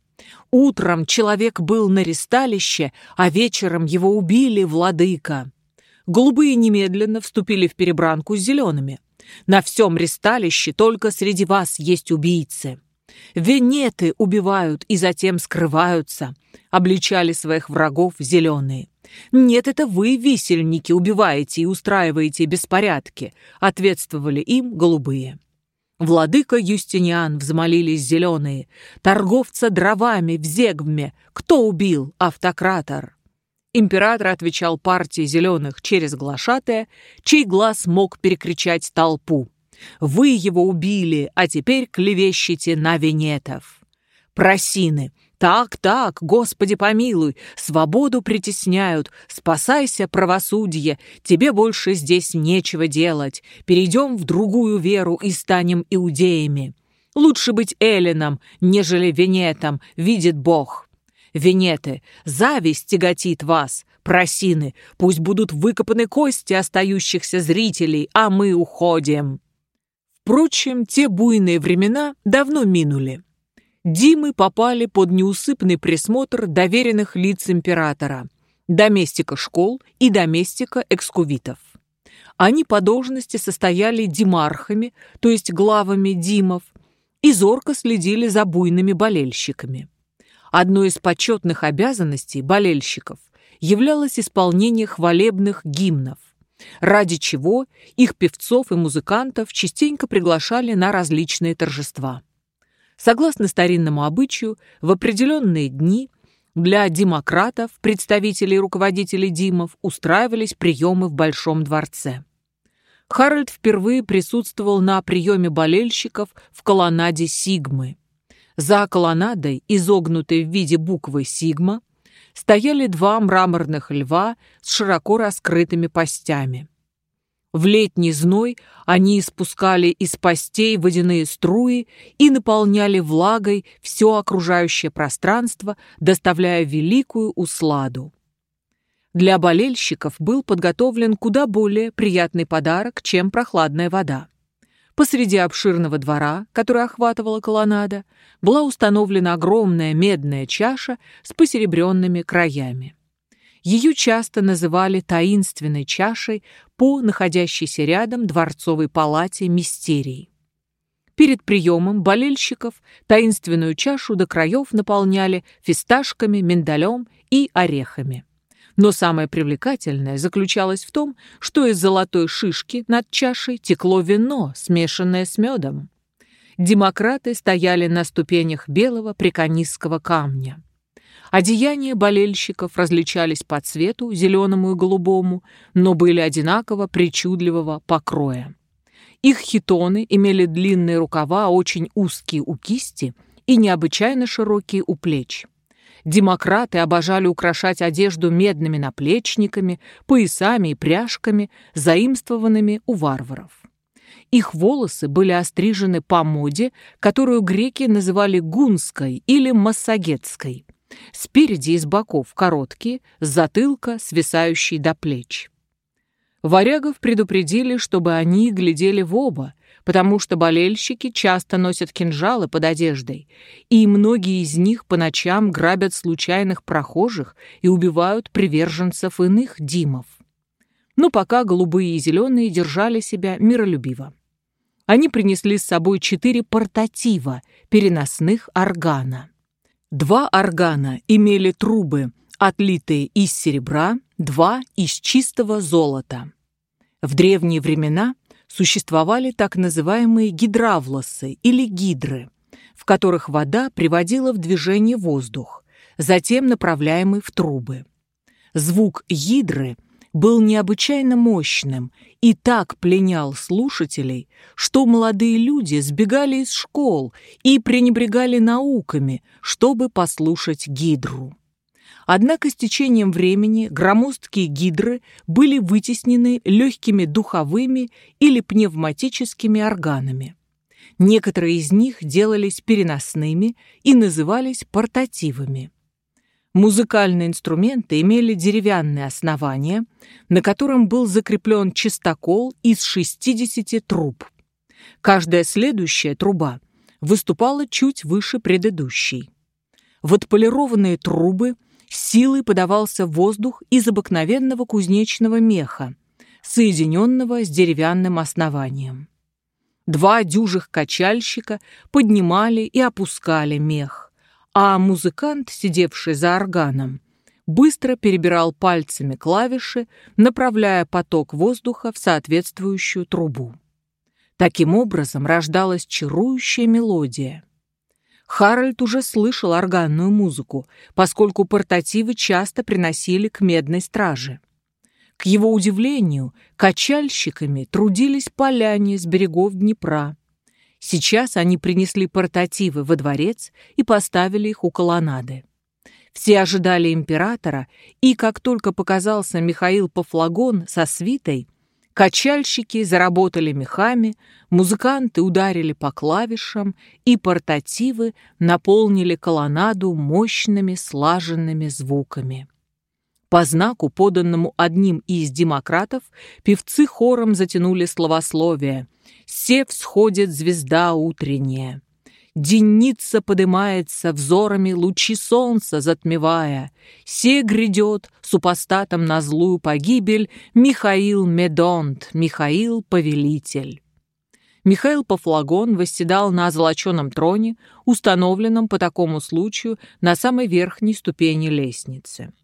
Утром человек был на ресталище, а вечером его убили, владыка. Голубые немедленно вступили в перебранку с зелеными. На всем ресталище только среди вас есть убийцы. Венеты убивают и затем скрываются, обличали своих врагов зеленые. «Нет, это вы, висельники, убиваете и устраиваете беспорядки», ответствовали им голубые. Владыка Юстиниан взмолились зеленые, торговца дровами в Зегвме. Кто убил автократор? Император отвечал партии зеленых через глашатая, чей глаз мог перекричать толпу. «Вы его убили, а теперь клевещете на венетов». Просины, Так, так, Господи помилуй, свободу притесняют, спасайся, правосудие, тебе больше здесь нечего делать, перейдем в другую веру и станем иудеями. Лучше быть Эллином, нежели Венетом, видит Бог. Венеты, зависть тяготит вас, просины, пусть будут выкопаны кости остающихся зрителей, а мы уходим. Впрочем, те буйные времена давно минули. Димы попали под неусыпный присмотр доверенных лиц императора, доместика школ и доместика экскувитов. Они по должности состояли димархами, то есть главами димов, и зорко следили за буйными болельщиками. Одной из почетных обязанностей болельщиков являлось исполнение хвалебных гимнов, ради чего их певцов и музыкантов частенько приглашали на различные торжества. Согласно старинному обычаю, в определенные дни для демократов, представителей и руководителей Димов, устраивались приемы в Большом дворце. Харальд впервые присутствовал на приеме болельщиков в колоннаде Сигмы. За колоннадой, изогнутой в виде буквы «Сигма», стояли два мраморных льва с широко раскрытыми постями. В летний зной они испускали из постей водяные струи и наполняли влагой все окружающее пространство, доставляя великую усладу. Для болельщиков был подготовлен куда более приятный подарок, чем прохладная вода. Посреди обширного двора, который охватывала колоннада, была установлена огромная медная чаша с посеребренными краями. Ее часто называли таинственной чашей по находящейся рядом дворцовой палате мистерий. Перед приемом болельщиков таинственную чашу до краев наполняли фисташками, миндалем и орехами. Но самое привлекательное заключалось в том, что из золотой шишки над чашей текло вино, смешанное с медом. Демократы стояли на ступенях белого приконистского камня. Одеяния болельщиков различались по цвету, зеленому и голубому, но были одинаково причудливого покроя. Их хитоны имели длинные рукава, очень узкие у кисти и необычайно широкие у плеч. Демократы обожали украшать одежду медными наплечниками, поясами и пряжками, заимствованными у варваров. Их волосы были острижены по моде, которую греки называли гунской или массагетской. Спереди и с боков короткие, с затылка свисающие до плеч. Варягов предупредили, чтобы они глядели в оба, потому что болельщики часто носят кинжалы под одеждой, и многие из них по ночам грабят случайных прохожих и убивают приверженцев иных димов. Но пока голубые и зеленые держали себя миролюбиво. Они принесли с собой четыре портатива, переносных органа. Два органа имели трубы, отлитые из серебра, два из чистого золота. В древние времена существовали так называемые гидравлосы или гидры, в которых вода приводила в движение воздух, затем направляемый в трубы. Звук гидры был необычайно мощным и так пленял слушателей, что молодые люди сбегали из школ и пренебрегали науками, чтобы послушать гидру. Однако с течением времени громоздкие гидры были вытеснены легкими духовыми или пневматическими органами. Некоторые из них делались переносными и назывались портативами. Музыкальные инструменты имели деревянное основание, на котором был закреплен чистокол из 60 труб. Каждая следующая труба выступала чуть выше предыдущей. В отполированные трубы силой подавался воздух из обыкновенного кузнечного меха, соединенного с деревянным основанием. Два дюжих качальщика поднимали и опускали мех а музыкант, сидевший за органом, быстро перебирал пальцами клавиши, направляя поток воздуха в соответствующую трубу. Таким образом рождалась чарующая мелодия. Харальд уже слышал органную музыку, поскольку портативы часто приносили к медной страже. К его удивлению, качальщиками трудились поляне с берегов Днепра. Сейчас они принесли портативы во дворец и поставили их у колоннады. Все ожидали императора, и как только показался Михаил Пафлагон со свитой, качальщики заработали мехами, музыканты ударили по клавишам, и портативы наполнили колоннаду мощными слаженными звуками. По знаку, поданному одним из демократов, певцы хором затянули словословие «Се всходит звезда утренняя». Денница подымается взорами лучи солнца затмевая. Се грядет супостатом на злую погибель Михаил Медонт, Михаил Повелитель. Михаил Пафлагон восседал на золоченом троне, установленном по такому случаю на самой верхней ступени лестницы.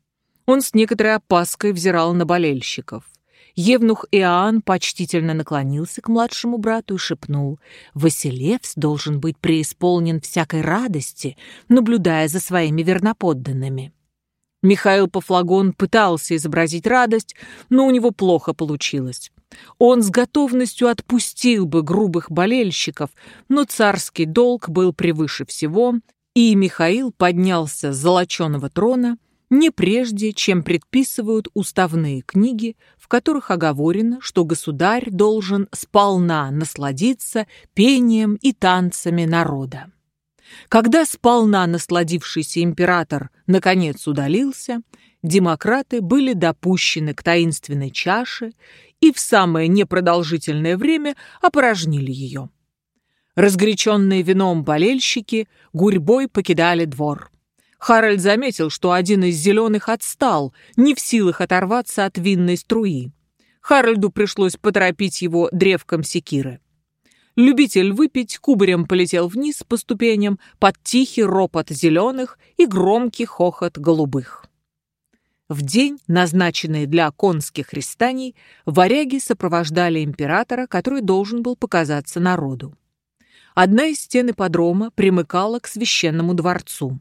Он с некоторой опаской взирал на болельщиков. Евнух Иоанн почтительно наклонился к младшему брату и шепнул, «Василевс должен быть преисполнен всякой радости, наблюдая за своими верноподданными». Михаил Пафлагон пытался изобразить радость, но у него плохо получилось. Он с готовностью отпустил бы грубых болельщиков, но царский долг был превыше всего, и Михаил поднялся с золоченого трона, не прежде, чем предписывают уставные книги, в которых оговорено, что государь должен сполна насладиться пением и танцами народа. Когда сполна насладившийся император наконец удалился, демократы были допущены к таинственной чаше и в самое непродолжительное время опорожнили ее. Разгоряченные вином болельщики гурьбой покидали двор. Харальд заметил, что один из зеленых отстал, не в силах оторваться от винной струи. Харальду пришлось поторопить его древком секиры. Любитель выпить кубарем полетел вниз по ступеням под тихий ропот зеленых и громкий хохот голубых. В день, назначенный для конских рестаний, варяги сопровождали императора, который должен был показаться народу. Одна из стен ипподрома примыкала к священному дворцу.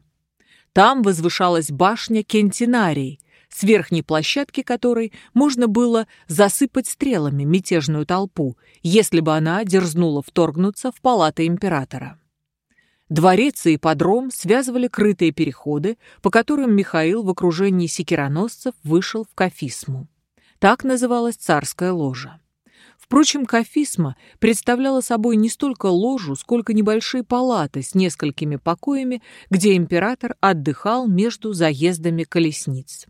Там возвышалась башня Кентинарий, с верхней площадки которой можно было засыпать стрелами мятежную толпу, если бы она дерзнула вторгнуться в палаты императора. Дворец и подром связывали крытые переходы, по которым Михаил в окружении секироносцев вышел в Кафисму. Так называлась царская ложа. Впрочем, кафисма представляла собой не столько ложу, сколько небольшие палаты с несколькими покоями, где император отдыхал между заездами колесниц.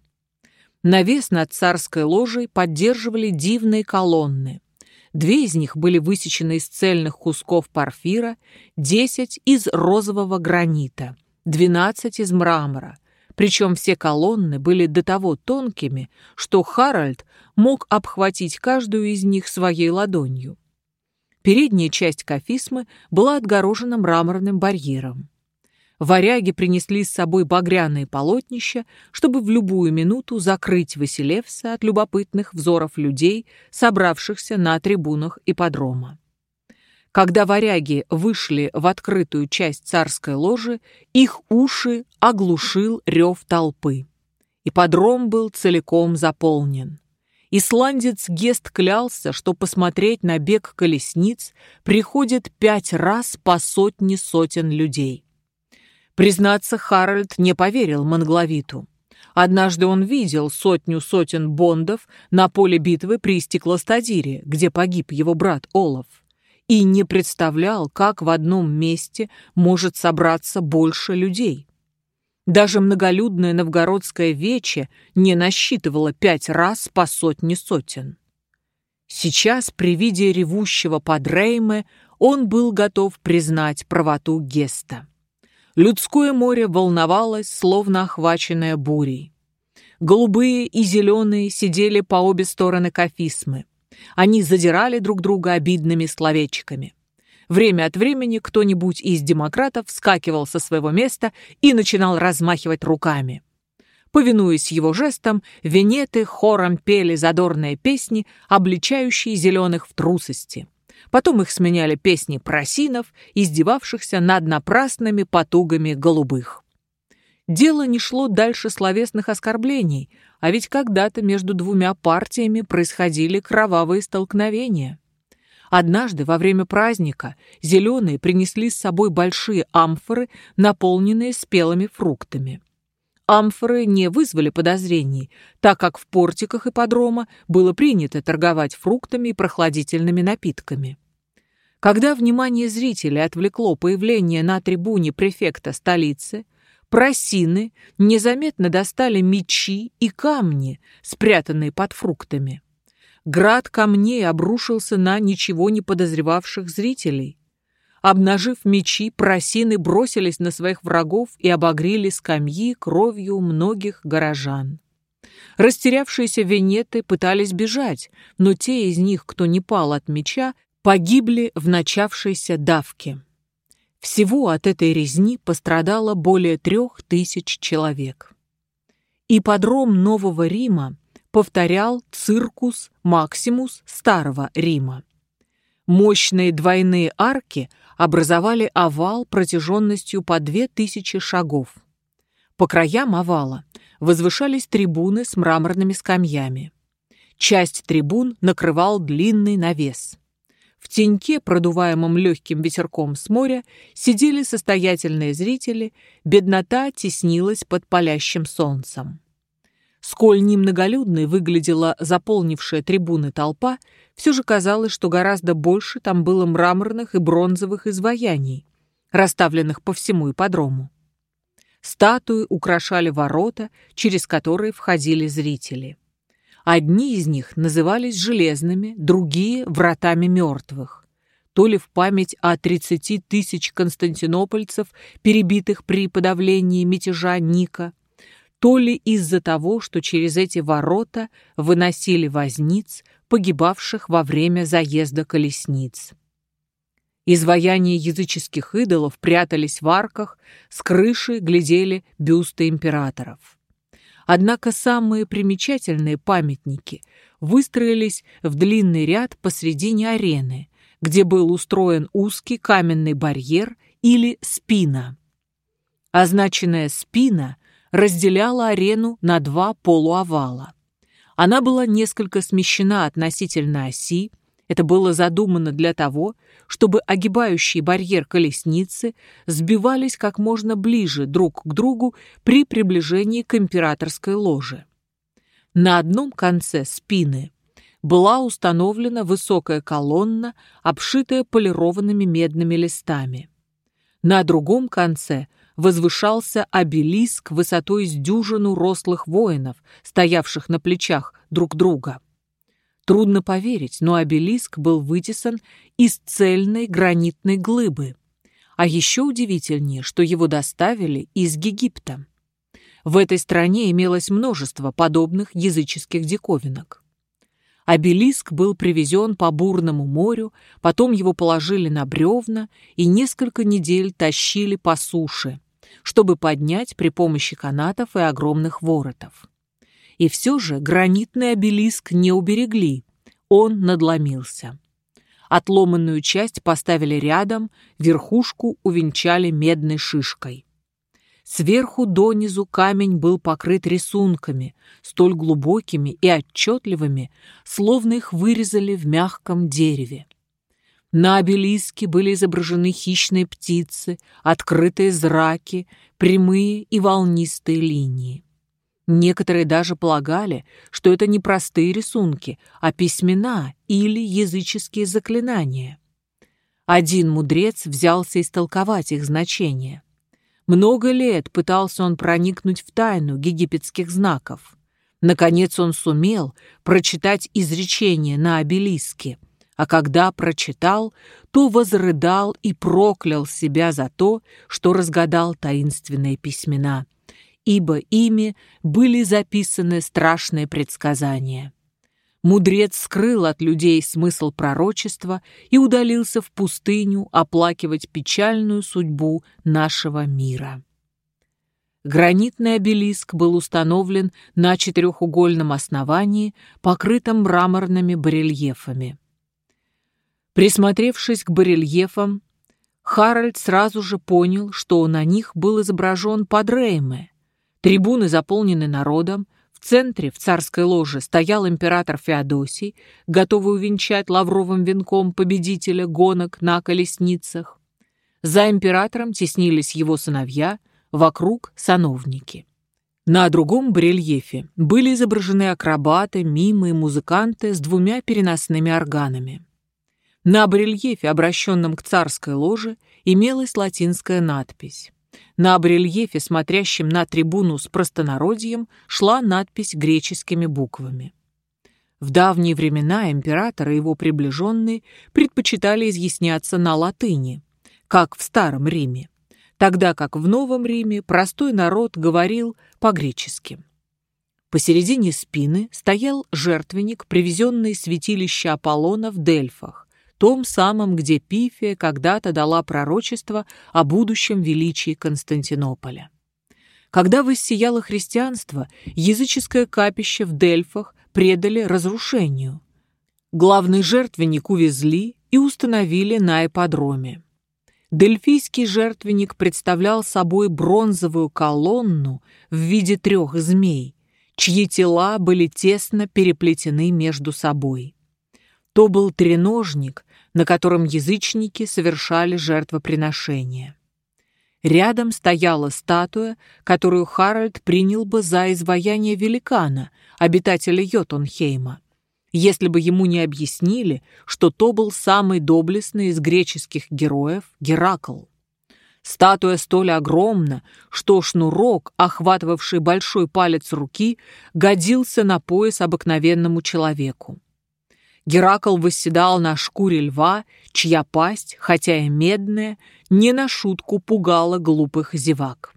Навес над царской ложей поддерживали дивные колонны. Две из них были высечены из цельных кусков порфира, десять из розового гранита, двенадцать из мрамора, причем все колонны были до того тонкими, что Харальд мог обхватить каждую из них своей ладонью. Передняя часть кафисмы была отгорожена мраморным барьером. Варяги принесли с собой багряные полотнища, чтобы в любую минуту закрыть Василевса от любопытных взоров людей, собравшихся на трибунах ипподрома. Когда варяги вышли в открытую часть царской ложи, их уши оглушил рев толпы. И подром был целиком заполнен. Исландец Гест клялся, что посмотреть на бег колесниц приходит пять раз по сотне сотен людей. Признаться, Харальд не поверил Монглавиту. Однажды он видел сотню сотен бондов на поле битвы при Стеклостадире, где погиб его брат Олаф и не представлял, как в одном месте может собраться больше людей. Даже многолюдное новгородское вече не насчитывало пять раз по сотне сотен. Сейчас при виде ревущего подреймы он был готов признать правоту Геста. Людское море волновалось, словно охваченное бурей. Голубые и зеленые сидели по обе стороны Кафисмы. Они задирали друг друга обидными словечками. Время от времени кто-нибудь из демократов вскакивал со своего места и начинал размахивать руками. Повинуясь его жестам, венеты хором пели задорные песни, обличающие зеленых в трусости. Потом их сменяли песни просинов, издевавшихся над напрасными потугами голубых. Дело не шло дальше словесных оскорблений, а ведь когда-то между двумя партиями происходили кровавые столкновения. Однажды во время праздника зеленые принесли с собой большие амфоры, наполненные спелыми фруктами. Амфоры не вызвали подозрений, так как в портиках ипподрома было принято торговать фруктами и прохладительными напитками. Когда внимание зрителей отвлекло появление на трибуне префекта столицы, просины незаметно достали мечи и камни, спрятанные под фруктами. Град камней обрушился на ничего не подозревавших зрителей. Обнажив мечи, просины бросились на своих врагов и обогрели скамьи кровью многих горожан. Растерявшиеся венеты пытались бежать, но те из них, кто не пал от меча, погибли в начавшейся давке. Всего от этой резни пострадало более трех тысяч человек. Ипподром Нового Рима повторял циркус Максимус Старого Рима. Мощные двойные арки образовали овал протяженностью по две тысячи шагов. По краям овала возвышались трибуны с мраморными скамьями. Часть трибун накрывал длинный навес. Теньке, продуваемом легким ветерком с моря, сидели состоятельные зрители, беднота теснилась под палящим солнцем. Сколь немноголюдной выглядела заполнившая трибуны толпа, все же казалось, что гораздо больше там было мраморных и бронзовых изваяний, расставленных по всему ипподрому. Статуи украшали ворота, через которые входили зрители. Одни из них назывались железными, другие — вратами мертвых. То ли в память о 30 тысяч константинопольцев, перебитых при подавлении мятежа Ника, то ли из-за того, что через эти ворота выносили возниц, погибавших во время заезда колесниц. Изваяния языческих идолов прятались в арках, с крыши глядели бюсты императоров. Однако самые примечательные памятники выстроились в длинный ряд посредине арены, где был устроен узкий каменный барьер или спина. Означенная спина разделяла арену на два полуовала. Она была несколько смещена относительно оси, это было задумано для того, чтобы огибающий барьер колесницы сбивались как можно ближе друг к другу при приближении к императорской ложе. На одном конце спины была установлена высокая колонна, обшитая полированными медными листами. На другом конце – возвышался обелиск высотой с дюжину рослых воинов, стоявших на плечах друг друга. Трудно поверить, но обелиск был вытесан из цельной гранитной глыбы. А еще удивительнее, что его доставили из Египта. В этой стране имелось множество подобных языческих диковинок. Обелиск был привезен по бурному морю, потом его положили на бревна и несколько недель тащили по суше, чтобы поднять при помощи канатов и огромных воротов. И все же гранитный обелиск не уберегли, он надломился. Отломанную часть поставили рядом, верхушку увенчали медной шишкой. Сверху донизу камень был покрыт рисунками, столь глубокими и отчетливыми, словно их вырезали в мягком дереве. На обелиске были изображены хищные птицы, открытые зраки, прямые и волнистые линии. Некоторые даже полагали, что это не простые рисунки, а письмена или языческие заклинания. Один мудрец взялся истолковать их значение. Много лет пытался он проникнуть в тайну египетских знаков. Наконец он сумел прочитать изречение на обелиске — а когда прочитал, то возрыдал и проклял себя за то, что разгадал таинственные письмена, ибо ими были записаны страшные предсказания. Мудрец скрыл от людей смысл пророчества и удалился в пустыню оплакивать печальную судьбу нашего мира. Гранитный обелиск был установлен на четырехугольном основании, покрытом мраморными барельефами. Присмотревшись к барельефам, Харальд сразу же понял, что на них был изображен Падрейме. Трибуны заполнены народом, в центре, в царской ложе, стоял император Феодосий, готовый увенчать лавровым венком победителя гонок на колесницах. За императором теснились его сыновья, вокруг — сановники. На другом барельефе были изображены акробаты, мимы и музыканты с двумя переносными органами. На барельефе, обращенном к царской ложе, имелась латинская надпись. На барельефе, смотрящем на трибуну с простонародьем, шла надпись греческими буквами. В давние времена император и его приближенные предпочитали изъясняться на латыни, как в Старом Риме, тогда как в Новом Риме простой народ говорил по-гречески. Посередине спины стоял жертвенник, привезенный святилище Аполлона в Дельфах, том самом, где Пифия когда-то дала пророчество о будущем величии Константинополя. Когда воссияло христианство, языческое капище в Дельфах предали разрушению. Главный жертвенник увезли и установили на ипподроме. Дельфийский жертвенник представлял собой бронзовую колонну в виде трех змей, чьи тела были тесно переплетены между собой. То был треножник, на котором язычники совершали жертвоприношения. Рядом стояла статуя, которую Харальд принял бы за изваяние великана, обитателя Йотунхейма если бы ему не объяснили, что то был самый доблестный из греческих героев Геракл. Статуя столь огромна, что шнурок, охватывавший большой палец руки, годился на пояс обыкновенному человеку. Геракл восседал на шкуре льва, чья пасть, хотя и медная, не на шутку пугала глупых зевак.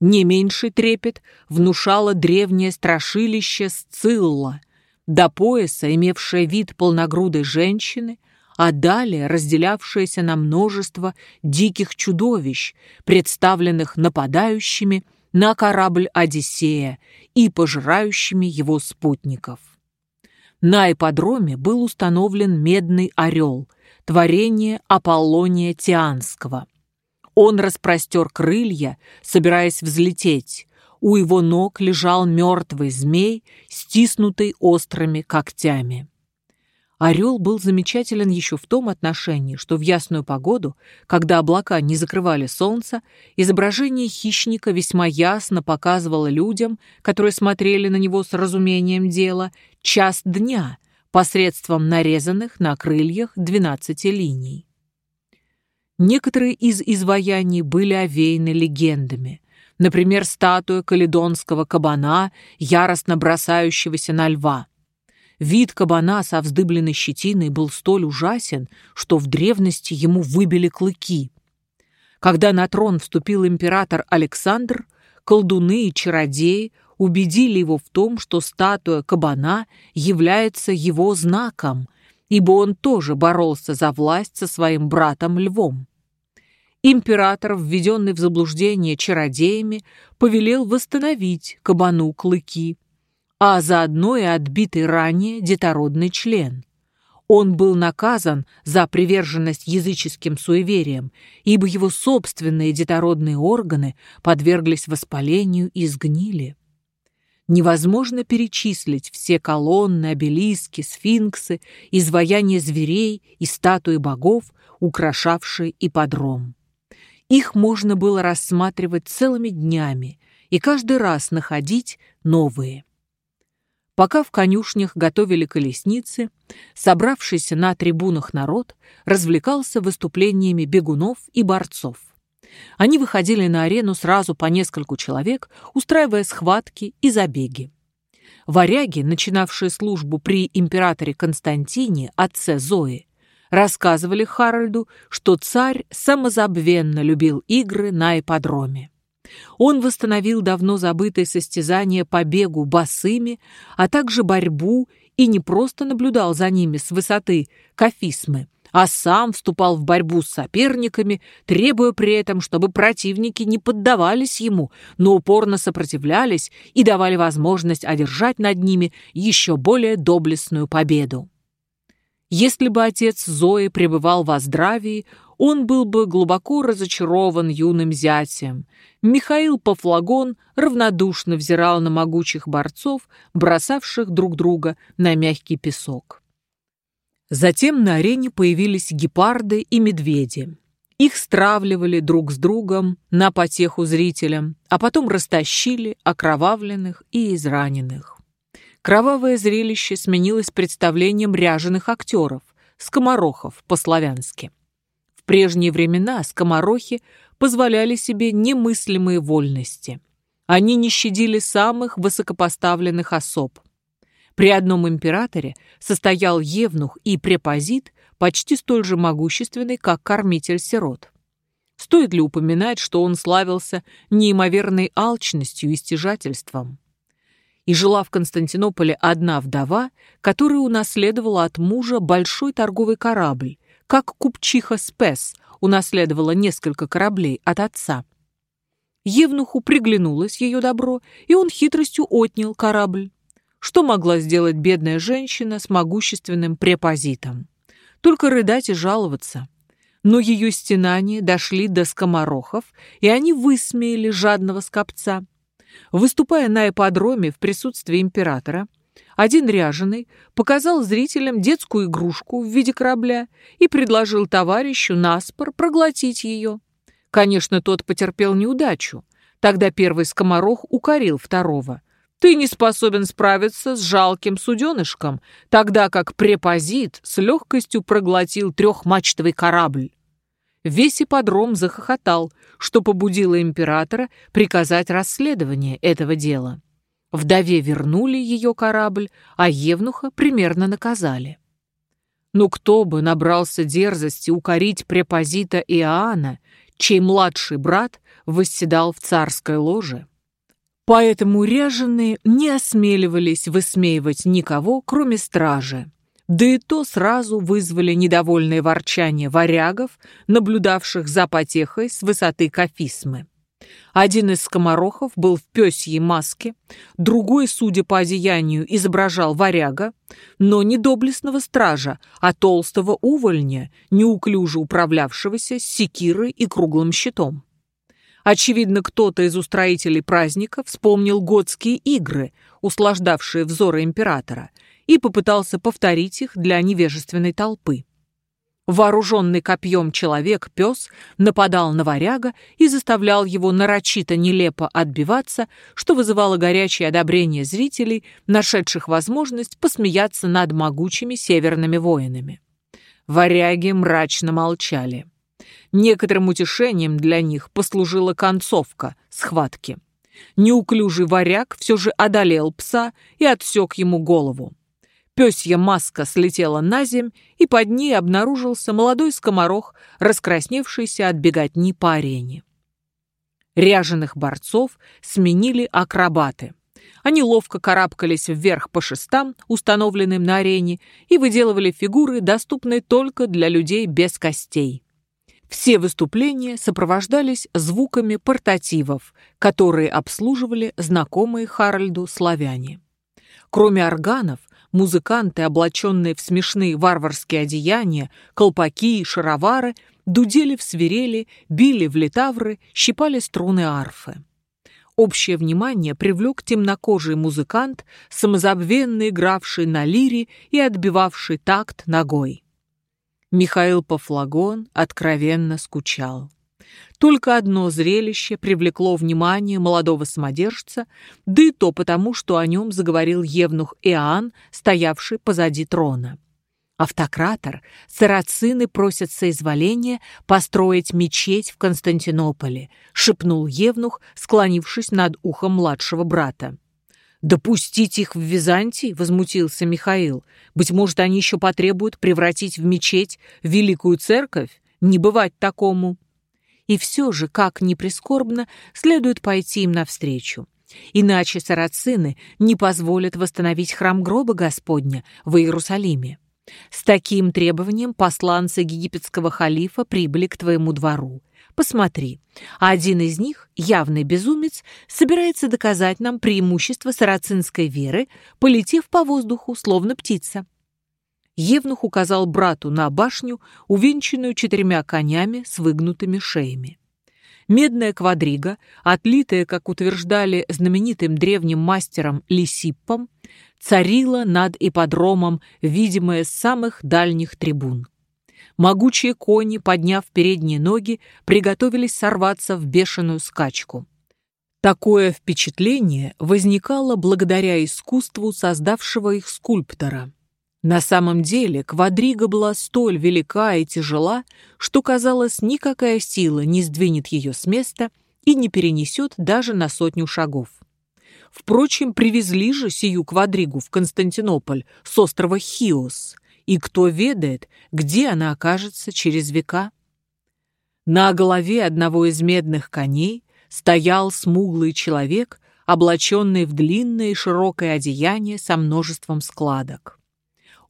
Не меньший трепет внушало древнее страшилище Сцилла, до пояса имевшая вид полногрудой женщины, а далее разделявшаяся на множество диких чудовищ, представленных нападающими на корабль Одиссея и пожирающими его спутников. На ипподроме был установлен медный орел, творение Аполлония Тианского. Он распростер крылья, собираясь взлететь, у его ног лежал мертвый змей, стиснутый острыми когтями. Орел был замечателен еще в том отношении, что в ясную погоду, когда облака не закрывали солнце, изображение хищника весьма ясно показывало людям, которые смотрели на него с разумением дела, час дня посредством нарезанных на крыльях двенадцати линий. Некоторые из изваяний были овеяны легендами, Например, статуя каледонского кабана, яростно бросающегося на льва. Вид кабана со вздыбленной щетиной был столь ужасен, что в древности ему выбили клыки. Когда на трон вступил император Александр, колдуны и чародеи убедили его в том, что статуя кабана является его знаком, ибо он тоже боролся за власть со своим братом Львом. Император, введенный в заблуждение чародеями, повелел восстановить кабану клыки, а заодно и отбитый ранее детородный член. Он был наказан за приверженность языческим суевериям, ибо его собственные детородные органы подверглись воспалению и сгнили. Невозможно перечислить все колонны, обелиски, сфинксы, изваяния зверей и статуи богов, украшавшие ипподром. Их можно было рассматривать целыми днями и каждый раз находить новые. Пока в конюшнях готовили колесницы, собравшийся на трибунах народ развлекался выступлениями бегунов и борцов. Они выходили на арену сразу по нескольку человек, устраивая схватки и забеги. Варяги, начинавшие службу при императоре Константине, отце Зои, рассказывали Харальду, что царь самозабвенно любил игры на ипподроме. Он восстановил давно забытые состязания по бегу босыми, а также борьбу и не просто наблюдал за ними с высоты кафисмы, а сам вступал в борьбу с соперниками, требуя при этом, чтобы противники не поддавались ему, но упорно сопротивлялись и давали возможность одержать над ними еще более доблестную победу. Если бы отец Зои пребывал во здравии, он был бы глубоко разочарован юным зятем. Михаил Пафлагон равнодушно взирал на могучих борцов, бросавших друг друга на мягкий песок. Затем на арене появились гепарды и медведи. Их стравливали друг с другом на потеху зрителям, а потом растащили окровавленных и израненных. Кровавое зрелище сменилось представлением ряженых актеров, скоморохов по-славянски. В прежние времена скоморохи позволяли себе немыслимые вольности. Они не щадили самых высокопоставленных особ. При одном императоре состоял евнух и препозит, почти столь же могущественный, как кормитель сирот. Стоит ли упоминать, что он славился неимоверной алчностью и стяжательством? И жила в Константинополе одна вдова, которая унаследовала от мужа большой торговый корабль, как купчиха Спес унаследовала несколько кораблей от отца. Евнуху приглянулось ее добро, и он хитростью отнял корабль. Что могла сделать бедная женщина с могущественным препозитом? Только рыдать и жаловаться. Но ее стенания дошли до скоморохов, и они высмеяли жадного скопца. Выступая на ипподроме в присутствии императора, один ряженый показал зрителям детскую игрушку в виде корабля и предложил товарищу наспор проглотить ее. Конечно, тот потерпел неудачу. Тогда первый скоморох укорил второго. «Ты не способен справиться с жалким суденышком, тогда как препозит с легкостью проглотил трехмачтовый корабль». Весь ипподром захохотал, что побудило императора приказать расследование этого дела. Вдове вернули ее корабль, а Евнуха примерно наказали. Но кто бы набрался дерзости укорить препозита Иоанна, чей младший брат восседал в царской ложе? Поэтому ряженые не осмеливались высмеивать никого, кроме стражи. Да и то сразу вызвали недовольное ворчание варягов, наблюдавших за потехой с высоты кафисмы. Один из скоморохов был в пёсьей маске, другой, судя по одеянию, изображал варяга, но не доблестного стража, а толстого увольня, неуклюже управлявшегося с секирой и круглым щитом. Очевидно, кто-то из устроителей праздника вспомнил готские игры, услаждавшие взоры императора, и попытался повторить их для невежественной толпы. Вооруженный копьем человек-пес нападал на варяга и заставлял его нарочито нелепо отбиваться, что вызывало горячее одобрение зрителей, нашедших возможность посмеяться над могучими северными воинами. Варяги мрачно молчали. Некоторым утешением для них послужила концовка схватки. Неуклюжий варяг все же одолел пса и отсек ему голову. Пёсья маска слетела на земь, и под ней обнаружился молодой скоморох, раскрасневшийся от беготни по арене. Ряженых борцов сменили акробаты. Они ловко карабкались вверх по шестам, установленным на арене, и выделывали фигуры, доступные только для людей без костей. Все выступления сопровождались звуками портативов, которые обслуживали знакомые Харальду славяне. Кроме органов, Музыканты, облаченные в смешные варварские одеяния, колпаки и шаровары, дудели в свирели, били в литавры, щипали струны арфы. Общее внимание привлек темнокожий музыкант, самозабвенно игравший на лире и отбивавший такт ногой. Михаил Пафлагон откровенно скучал. Только одно зрелище привлекло внимание молодого самодержца, да и то потому, что о нем заговорил евнух Иоанн, стоявший позади трона. Автократор, сарацины просят соизволения построить мечеть в Константинополе, шепнул Евнух, склонившись над ухом младшего брата. «Допустить их в Византии?» — возмутился Михаил. «Быть может, они еще потребуют превратить в мечеть великую церковь? Не бывать такому!» И все же, как ни прискорбно, следует пойти им навстречу. Иначе сарацины не позволят восстановить храм гроба Господня в Иерусалиме. С таким требованием посланцы египетского халифа прибыли к твоему двору. Посмотри, один из них, явный безумец, собирается доказать нам преимущество сарацинской веры, полетев по воздуху, словно птица. Евнух указал брату на башню, увенчанную четырьмя конями с выгнутыми шеями. Медная квадрига, отлитая, как утверждали знаменитым древним мастером Лисиппом, царила над ипподромом, видимая с самых дальних трибун. Могучие кони, подняв передние ноги, приготовились сорваться в бешеную скачку. Такое впечатление возникало благодаря искусству создавшего их скульптора. На самом деле квадрига была столь велика и тяжела, что, казалось, никакая сила не сдвинет ее с места и не перенесет даже на сотню шагов. Впрочем, привезли же сию квадригу в Константинополь с острова Хиос, и кто ведает, где она окажется через века. На голове одного из медных коней стоял смуглый человек, облаченный в длинное и широкое одеяние со множеством складок.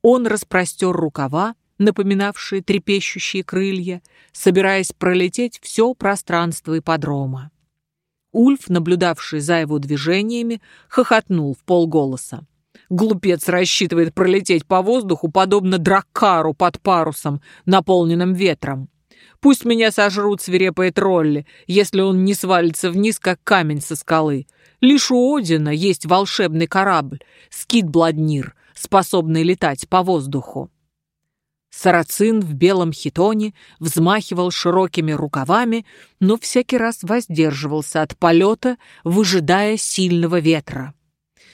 Он распростер рукава, напоминавшие трепещущие крылья, собираясь пролететь все пространство ипподрома. Ульф, наблюдавший за его движениями, хохотнул в полголоса. Глупец рассчитывает пролететь по воздуху, подобно драккару под парусом, наполненным ветром. Пусть меня сожрут свирепые тролли, если он не свалится вниз, как камень со скалы. Лишь у Одина есть волшебный корабль, скит-бладнир, способный летать по воздуху. Сарацин в белом хитоне взмахивал широкими рукавами, но всякий раз воздерживался от полета, выжидая сильного ветра.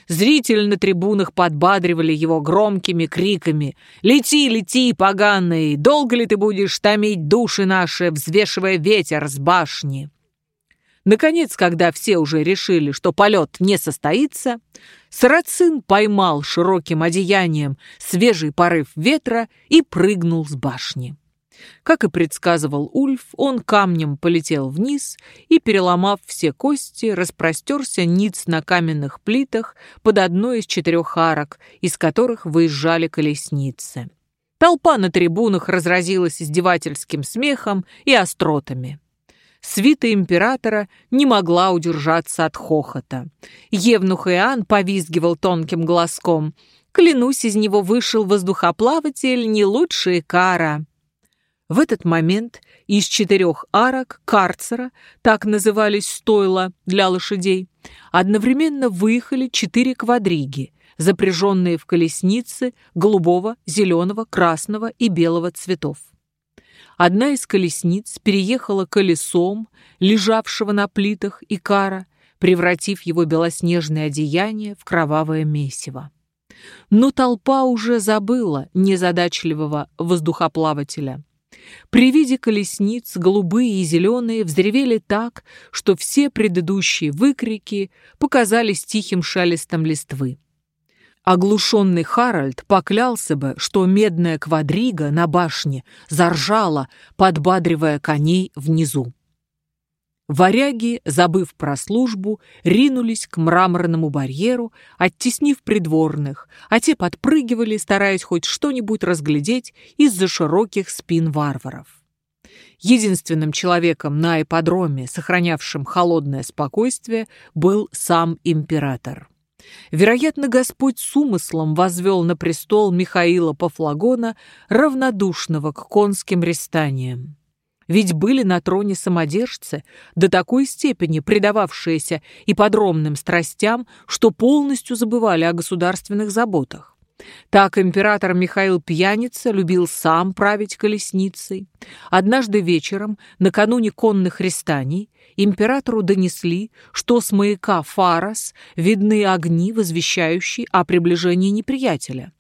Зрители на трибунах подбадривали его громкими криками «Лети, лети, поганый! Долго ли ты будешь томить души наши, взвешивая ветер с башни?» Наконец, когда все уже решили, что полет не состоится, Сарацин поймал широким одеянием свежий порыв ветра и прыгнул с башни. Как и предсказывал Ульф, он камнем полетел вниз и, переломав все кости, распростерся ниц на каменных плитах под одной из четырех арок, из которых выезжали колесницы. Толпа на трибунах разразилась издевательским смехом и остротами. Свита императора не могла удержаться от хохота. Евнух Иоанн повизгивал тонким глазком. «Клянусь, из него вышел воздухоплаватель не лучший кара». В этот момент из четырех арок карцера, так назывались стойла для лошадей, одновременно выехали четыре квадриги, запряженные в колесницы голубого, зеленого, красного и белого цветов. Одна из колесниц переехала колесом, лежавшего на плитах Икара, превратив его белоснежное одеяние в кровавое месиво. Но толпа уже забыла незадачливого воздухоплавателя. При виде колесниц голубые и зеленые взревели так, что все предыдущие выкрики показались тихим шелестом листвы. Оглушенный Харальд поклялся бы, что медная квадрига на башне заржала, подбадривая коней внизу. Варяги, забыв про службу, ринулись к мраморному барьеру, оттеснив придворных, а те подпрыгивали, стараясь хоть что-нибудь разглядеть из-за широких спин варваров. Единственным человеком на ипподроме, сохранявшим холодное спокойствие, был сам император. Вероятно, Господь с умыслом возвел на престол Михаила Пафлагона, равнодушного к конским рестаниям. Ведь были на троне самодержцы, до такой степени предававшиеся и подробным страстям, что полностью забывали о государственных заботах. Так император Михаил Пьяница любил сам править колесницей. Однажды вечером, накануне конных рестаний, императору донесли, что с маяка Фарас видны огни, возвещающие о приближении неприятеля.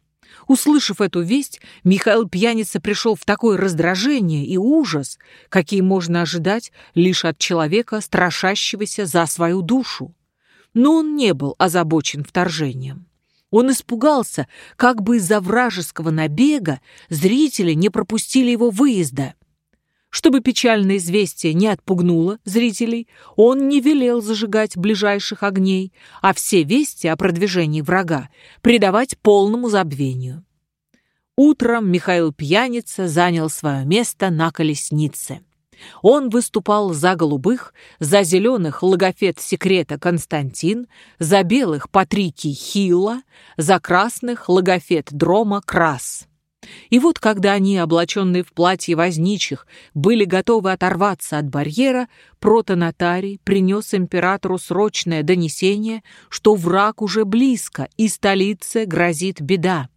Услышав эту весть, Михаил Пьяница пришел в такое раздражение и ужас, какие можно ожидать лишь от человека, страшащегося за свою душу. Но он не был озабочен вторжением. Он испугался, как бы из-за вражеского набега зрители не пропустили его выезда. Чтобы печальное известие не отпугнуло зрителей, он не велел зажигать ближайших огней, а все вести о продвижении врага придавать полному забвению. Утром Михаил Пьяница занял свое место на колеснице. Он выступал за голубых, за зеленых логофет секрета Константин, за белых Патрикий Хилла, за красных логофет Дрома Крас. И вот когда они, облаченные в платье возничих, были готовы оторваться от барьера, протонотарий принес императору срочное донесение, что враг уже близко и столице грозит беда.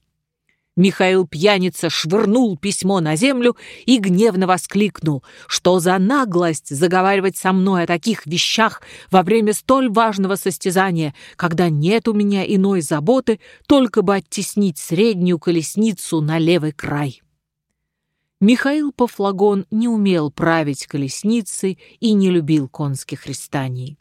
Михаил пьяница швырнул письмо на землю и гневно воскликнул, что за наглость заговаривать со мной о таких вещах во время столь важного состязания, когда нет у меня иной заботы, только бы оттеснить среднюю колесницу на левый край. Михаил Пафлагон не умел править колесницей и не любил конских рестаний.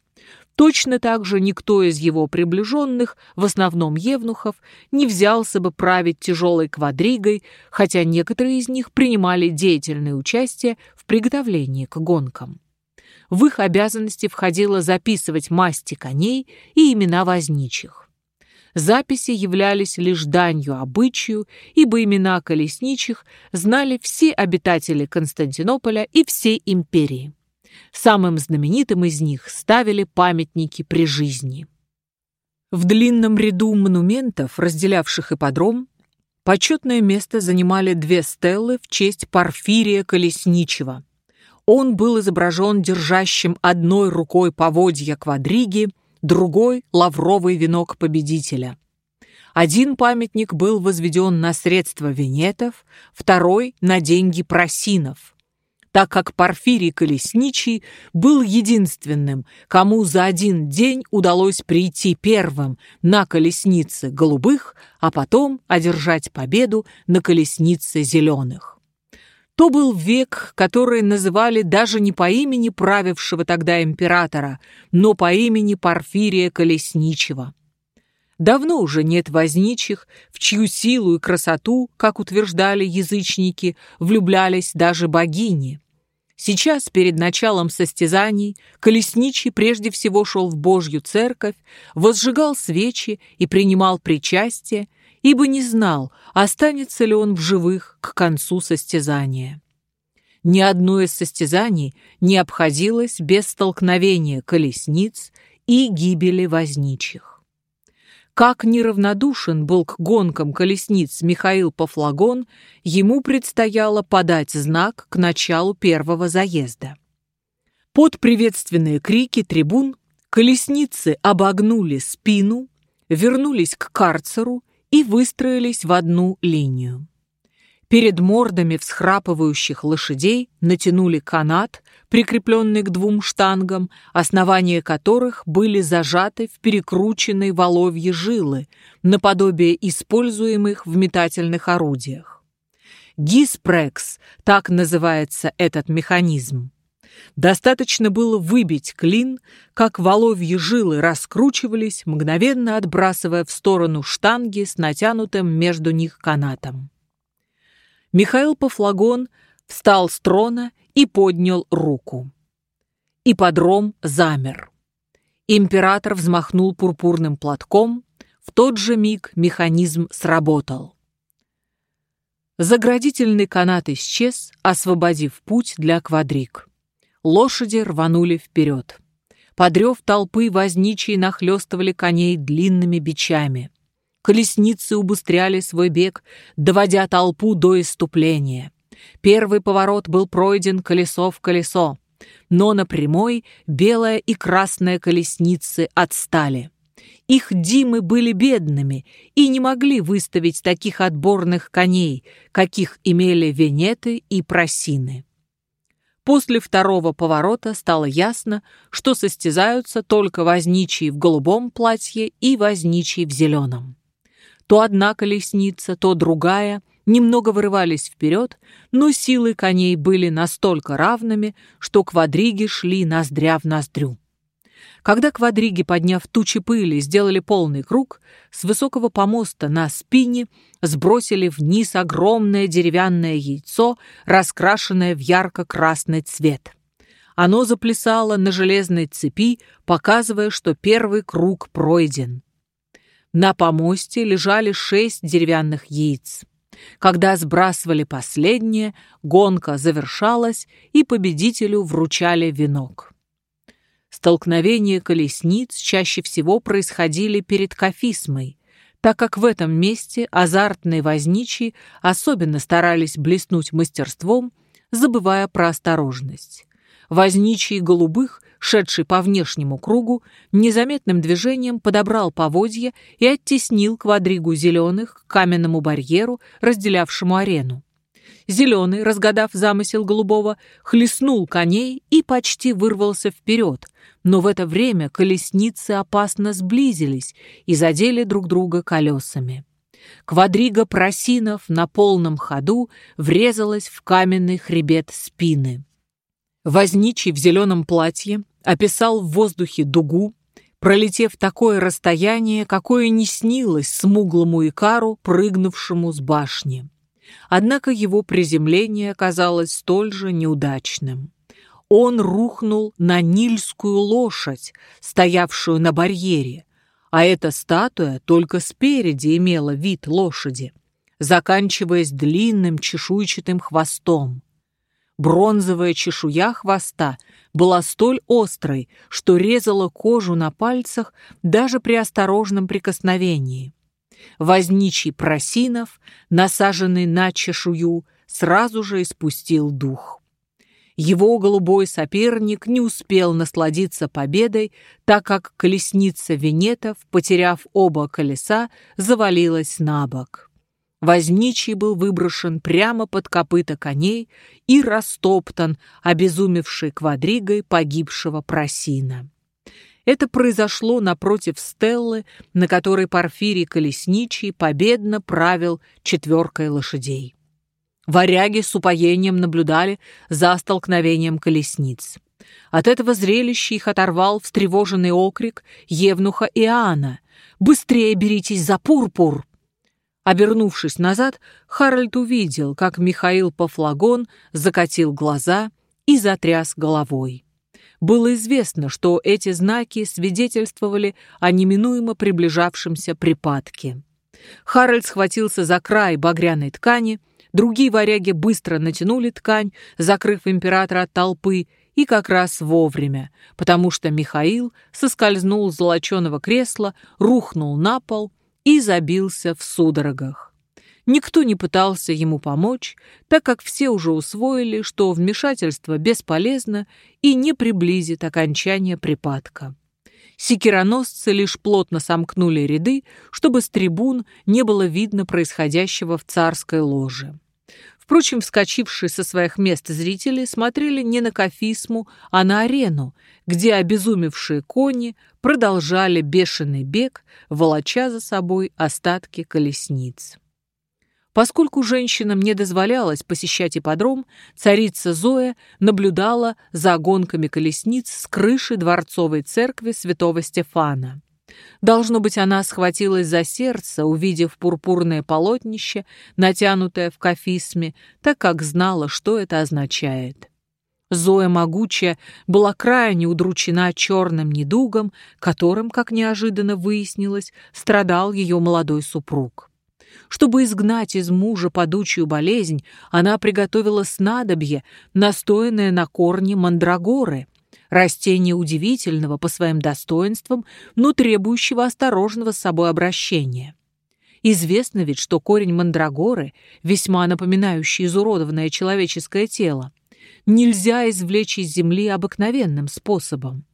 Точно так же никто из его приближенных, в основном евнухов, не взялся бы править тяжелой квадригой, хотя некоторые из них принимали деятельное участие в приготовлении к гонкам. В их обязанности входило записывать масти коней и имена возничих. Записи являлись лишь данью обычаю, ибо имена колесничих знали все обитатели Константинополя и всей империи. Самым знаменитым из них ставили памятники при жизни. В длинном ряду монументов, разделявших ипподром, почетное место занимали две стеллы в честь Порфирия Колесничего. Он был изображен держащим одной рукой поводья квадриги, другой — лавровый венок победителя. Один памятник был возведен на средства венетов, второй — на деньги просинов так как Порфирий Колесничий был единственным, кому за один день удалось прийти первым на колеснице голубых, а потом одержать победу на колеснице зеленых. То был век, который называли даже не по имени правившего тогда императора, но по имени Порфирия Колесничего. Давно уже нет возничих, в чью силу и красоту, как утверждали язычники, влюблялись даже богини. Сейчас, перед началом состязаний, Колесничий прежде всего шел в Божью церковь, возжигал свечи и принимал причастие, ибо не знал, останется ли он в живых к концу состязания. Ни одно из состязаний не обходилось без столкновения колесниц и гибели возничих. Как неравнодушен был к гонкам колесниц Михаил Пафлагон, ему предстояло подать знак к началу первого заезда. Под приветственные крики трибун колесницы обогнули спину, вернулись к карцеру и выстроились в одну линию. Перед мордами всхрапывающих лошадей натянули канат, прикрепленный к двум штангам, основания которых были зажаты в перекрученной воловье жилы, наподобие используемых в метательных орудиях. Гиспрекс, так называется этот механизм. Достаточно было выбить клин, как воловьи жилы раскручивались, мгновенно отбрасывая в сторону штанги с натянутым между них канатом. Михаил Пафлагон встал с трона и поднял руку. Ипподром замер. Император взмахнул пурпурным платком, в тот же миг механизм сработал. Заградительный канат исчез, освободив путь для квадрик. Лошади рванули вперед. Подрев толпы возничие нахлестывали коней длинными бичами. Колесницы убыстряли свой бег, доводя толпу до иступления. Первый поворот был пройден колесо в колесо, но на прямой белая и красная колесницы отстали. Их димы были бедными и не могли выставить таких отборных коней, каких имели венеты и просины. После второго поворота стало ясно, что состязаются только возничий в голубом платье и возничий в зеленом. То одна колесница, то другая немного вырывались вперед, но силы коней были настолько равными, что квадриги шли ноздря в ноздрю. Когда квадриги, подняв тучи пыли, сделали полный круг, с высокого помоста на спине сбросили вниз огромное деревянное яйцо, раскрашенное в ярко-красный цвет. Оно заплясало на железной цепи, показывая, что первый круг пройден. На помосте лежали шесть деревянных яиц. Когда сбрасывали последнее, гонка завершалась, и победителю вручали венок. Столкновения колесниц чаще всего происходили перед Кафисмой. так как в этом месте азартные возничие особенно старались блеснуть мастерством, забывая про осторожность. Возничий голубых, шедший по внешнему кругу, незаметным движением подобрал поводья и оттеснил квадригу зеленых к каменному барьеру, разделявшему арену. Зеленый, разгадав замысел голубого, хлестнул коней и почти вырвался вперед, но в это время колесницы опасно сблизились и задели друг друга колесами. Квадрига просинов на полном ходу врезалась в каменный хребет спины. Возничий в зеленом платье описал в воздухе дугу, пролетев такое расстояние, какое не снилось смуглому икару, прыгнувшему с башни. Однако его приземление оказалось столь же неудачным. Он рухнул на нильскую лошадь, стоявшую на барьере, а эта статуя только спереди имела вид лошади, заканчиваясь длинным чешуйчатым хвостом. Бронзовая чешуя хвоста была столь острой, что резала кожу на пальцах даже при осторожном прикосновении. Возничий Просинов, насаженный на чешую, сразу же испустил дух. Его голубой соперник не успел насладиться победой, так как колесница Венетов, потеряв оба колеса, завалилась на бок. Возничий был выброшен прямо под копыта коней и растоптан, обезумевшей квадригой погибшего просина. Это произошло напротив стеллы, на которой Порфирий Колесничий победно правил четверкой лошадей. Варяги с упоением наблюдали за столкновением колесниц. От этого зрелища их оторвал встревоженный окрик Евнуха Иоанна «Быстрее беритесь за пурпур!» Обернувшись назад, Харальд увидел, как Михаил Пафлагон закатил глаза и затряс головой. Было известно, что эти знаки свидетельствовали о неминуемо приближавшемся припадке. Харальд схватился за край багряной ткани, другие варяги быстро натянули ткань, закрыв императора от толпы, и как раз вовремя, потому что Михаил соскользнул с золоченого кресла, рухнул на пол и забился в судорогах. Никто не пытался ему помочь, так как все уже усвоили, что вмешательство бесполезно и не приблизит окончания припадка. Секироносцы лишь плотно сомкнули ряды, чтобы с трибун не было видно происходящего в царской ложе. Впрочем, вскочившие со своих мест зрители смотрели не на Кафисму, а на арену, где обезумевшие кони продолжали бешеный бег, волоча за собой остатки колесниц. Поскольку женщинам не дозволялось посещать ипподром, царица Зоя наблюдала за гонками колесниц с крыши дворцовой церкви святого Стефана. Должно быть, она схватилась за сердце, увидев пурпурное полотнище, натянутое в кафисме, так как знала, что это означает. Зоя могучая была крайне удручена черным недугом, которым, как неожиданно выяснилось, страдал ее молодой супруг. Чтобы изгнать из мужа падучую болезнь, она приготовила снадобье, настоянное на корне мандрагоры, растение удивительного по своим достоинствам, но требующего осторожного с собой обращения. Известно ведь, что корень мандрагоры, весьма напоминающий изуродованное человеческое тело, нельзя извлечь из земли обыкновенным способом.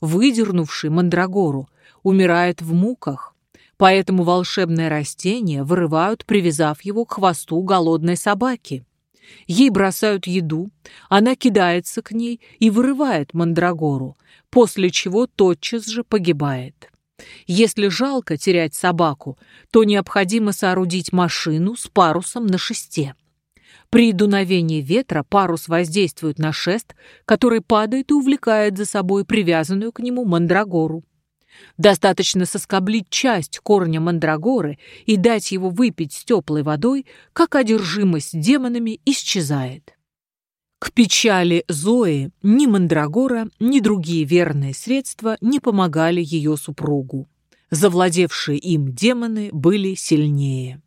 Выдернувший мандрагору умирает в муках, Поэтому волшебное растение вырывают, привязав его к хвосту голодной собаки. Ей бросают еду, она кидается к ней и вырывает мандрагору, после чего тотчас же погибает. Если жалко терять собаку, то необходимо соорудить машину с парусом на шесте. При дуновении ветра парус воздействует на шест, который падает и увлекает за собой привязанную к нему мандрагору. Достаточно соскоблить часть корня мандрагоры и дать его выпить с теплой водой, как одержимость демонами исчезает. К печали Зои ни мандрагора, ни другие верные средства не помогали ее супругу. Завладевшие им демоны были сильнее.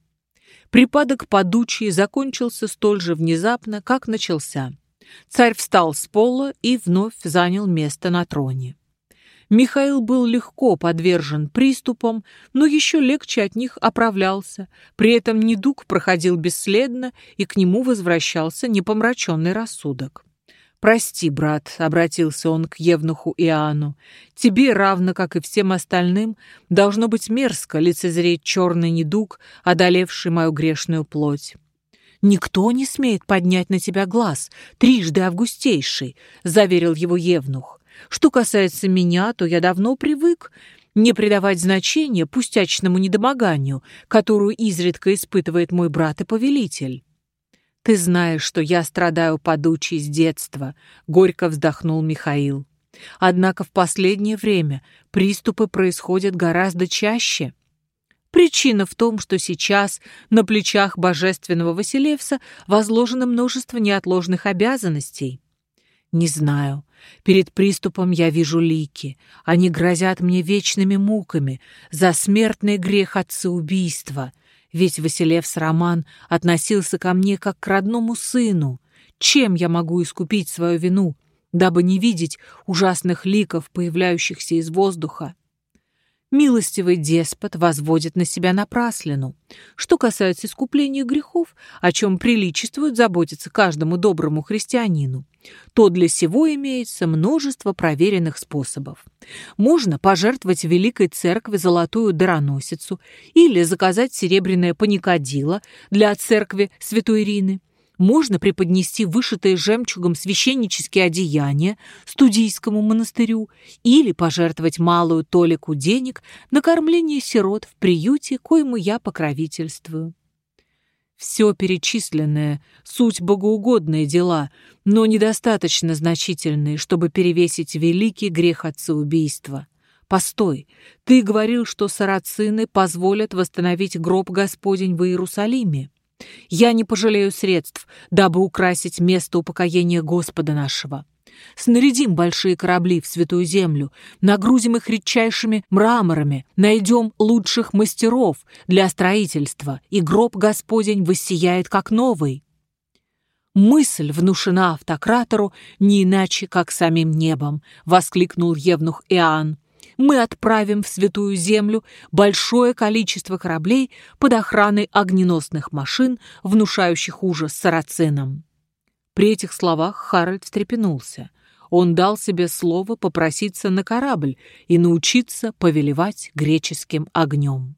Припадок подучий закончился столь же внезапно, как начался. Царь встал с пола и вновь занял место на троне. Михаил был легко подвержен приступам, но еще легче от них оправлялся. При этом недуг проходил бесследно, и к нему возвращался непомраченный рассудок. «Прости, брат», — обратился он к Евнуху Иоанну, «тебе, равно как и всем остальным, должно быть мерзко лицезреть черный недуг, одолевший мою грешную плоть». «Никто не смеет поднять на тебя глаз, трижды августейший», — заверил его Евнух. «Что касается меня, то я давно привык не придавать значения пустячному недомоганию, которую изредка испытывает мой брат и повелитель». «Ты знаешь, что я страдаю подучей с детства», — горько вздохнул Михаил. «Однако в последнее время приступы происходят гораздо чаще». Причина в том, что сейчас на плечах божественного Василевса возложено множество неотложных обязанностей. Не знаю. Перед приступом я вижу лики. Они грозят мне вечными муками за смертный грех отца-убийства — ведь Василевс Роман относился ко мне как к родному сыну. Чем я могу искупить свою вину, дабы не видеть ужасных ликов, появляющихся из воздуха? Милостивый деспот возводит на себя напраслину. Что касается искупления грехов, о чем приличествует заботиться каждому доброму христианину, то для сего имеется множество проверенных способов. Можно пожертвовать Великой Церкви золотую дароносицу или заказать серебряное паникадило для церкви Святой Ирины – можно преподнести вышитые жемчугом священнические одеяния студийскому монастырю или пожертвовать малую толику денег на кормление сирот в приюте, коему я покровительствую. Все перечисленное — суть богоугодные дела, но недостаточно значительные, чтобы перевесить великий грех отцеубийства. Постой, ты говорил, что сарацины позволят восстановить гроб Господень в Иерусалиме. Я не пожалею средств, дабы украсить место упокоения Господа нашего. Снарядим большие корабли в Святую Землю, нагрузим их редчайшими мраморами, найдем лучших мастеров для строительства, и гроб Господень воссияет как новый. «Мысль внушена автократору не иначе, как самим небом», — воскликнул Евнух Иоанн мы отправим в Святую Землю большое количество кораблей под охраной огненосных машин, внушающих ужас сарацинам. При этих словах Харальд встрепенулся. Он дал себе слово попроситься на корабль и научиться повелевать греческим огнем.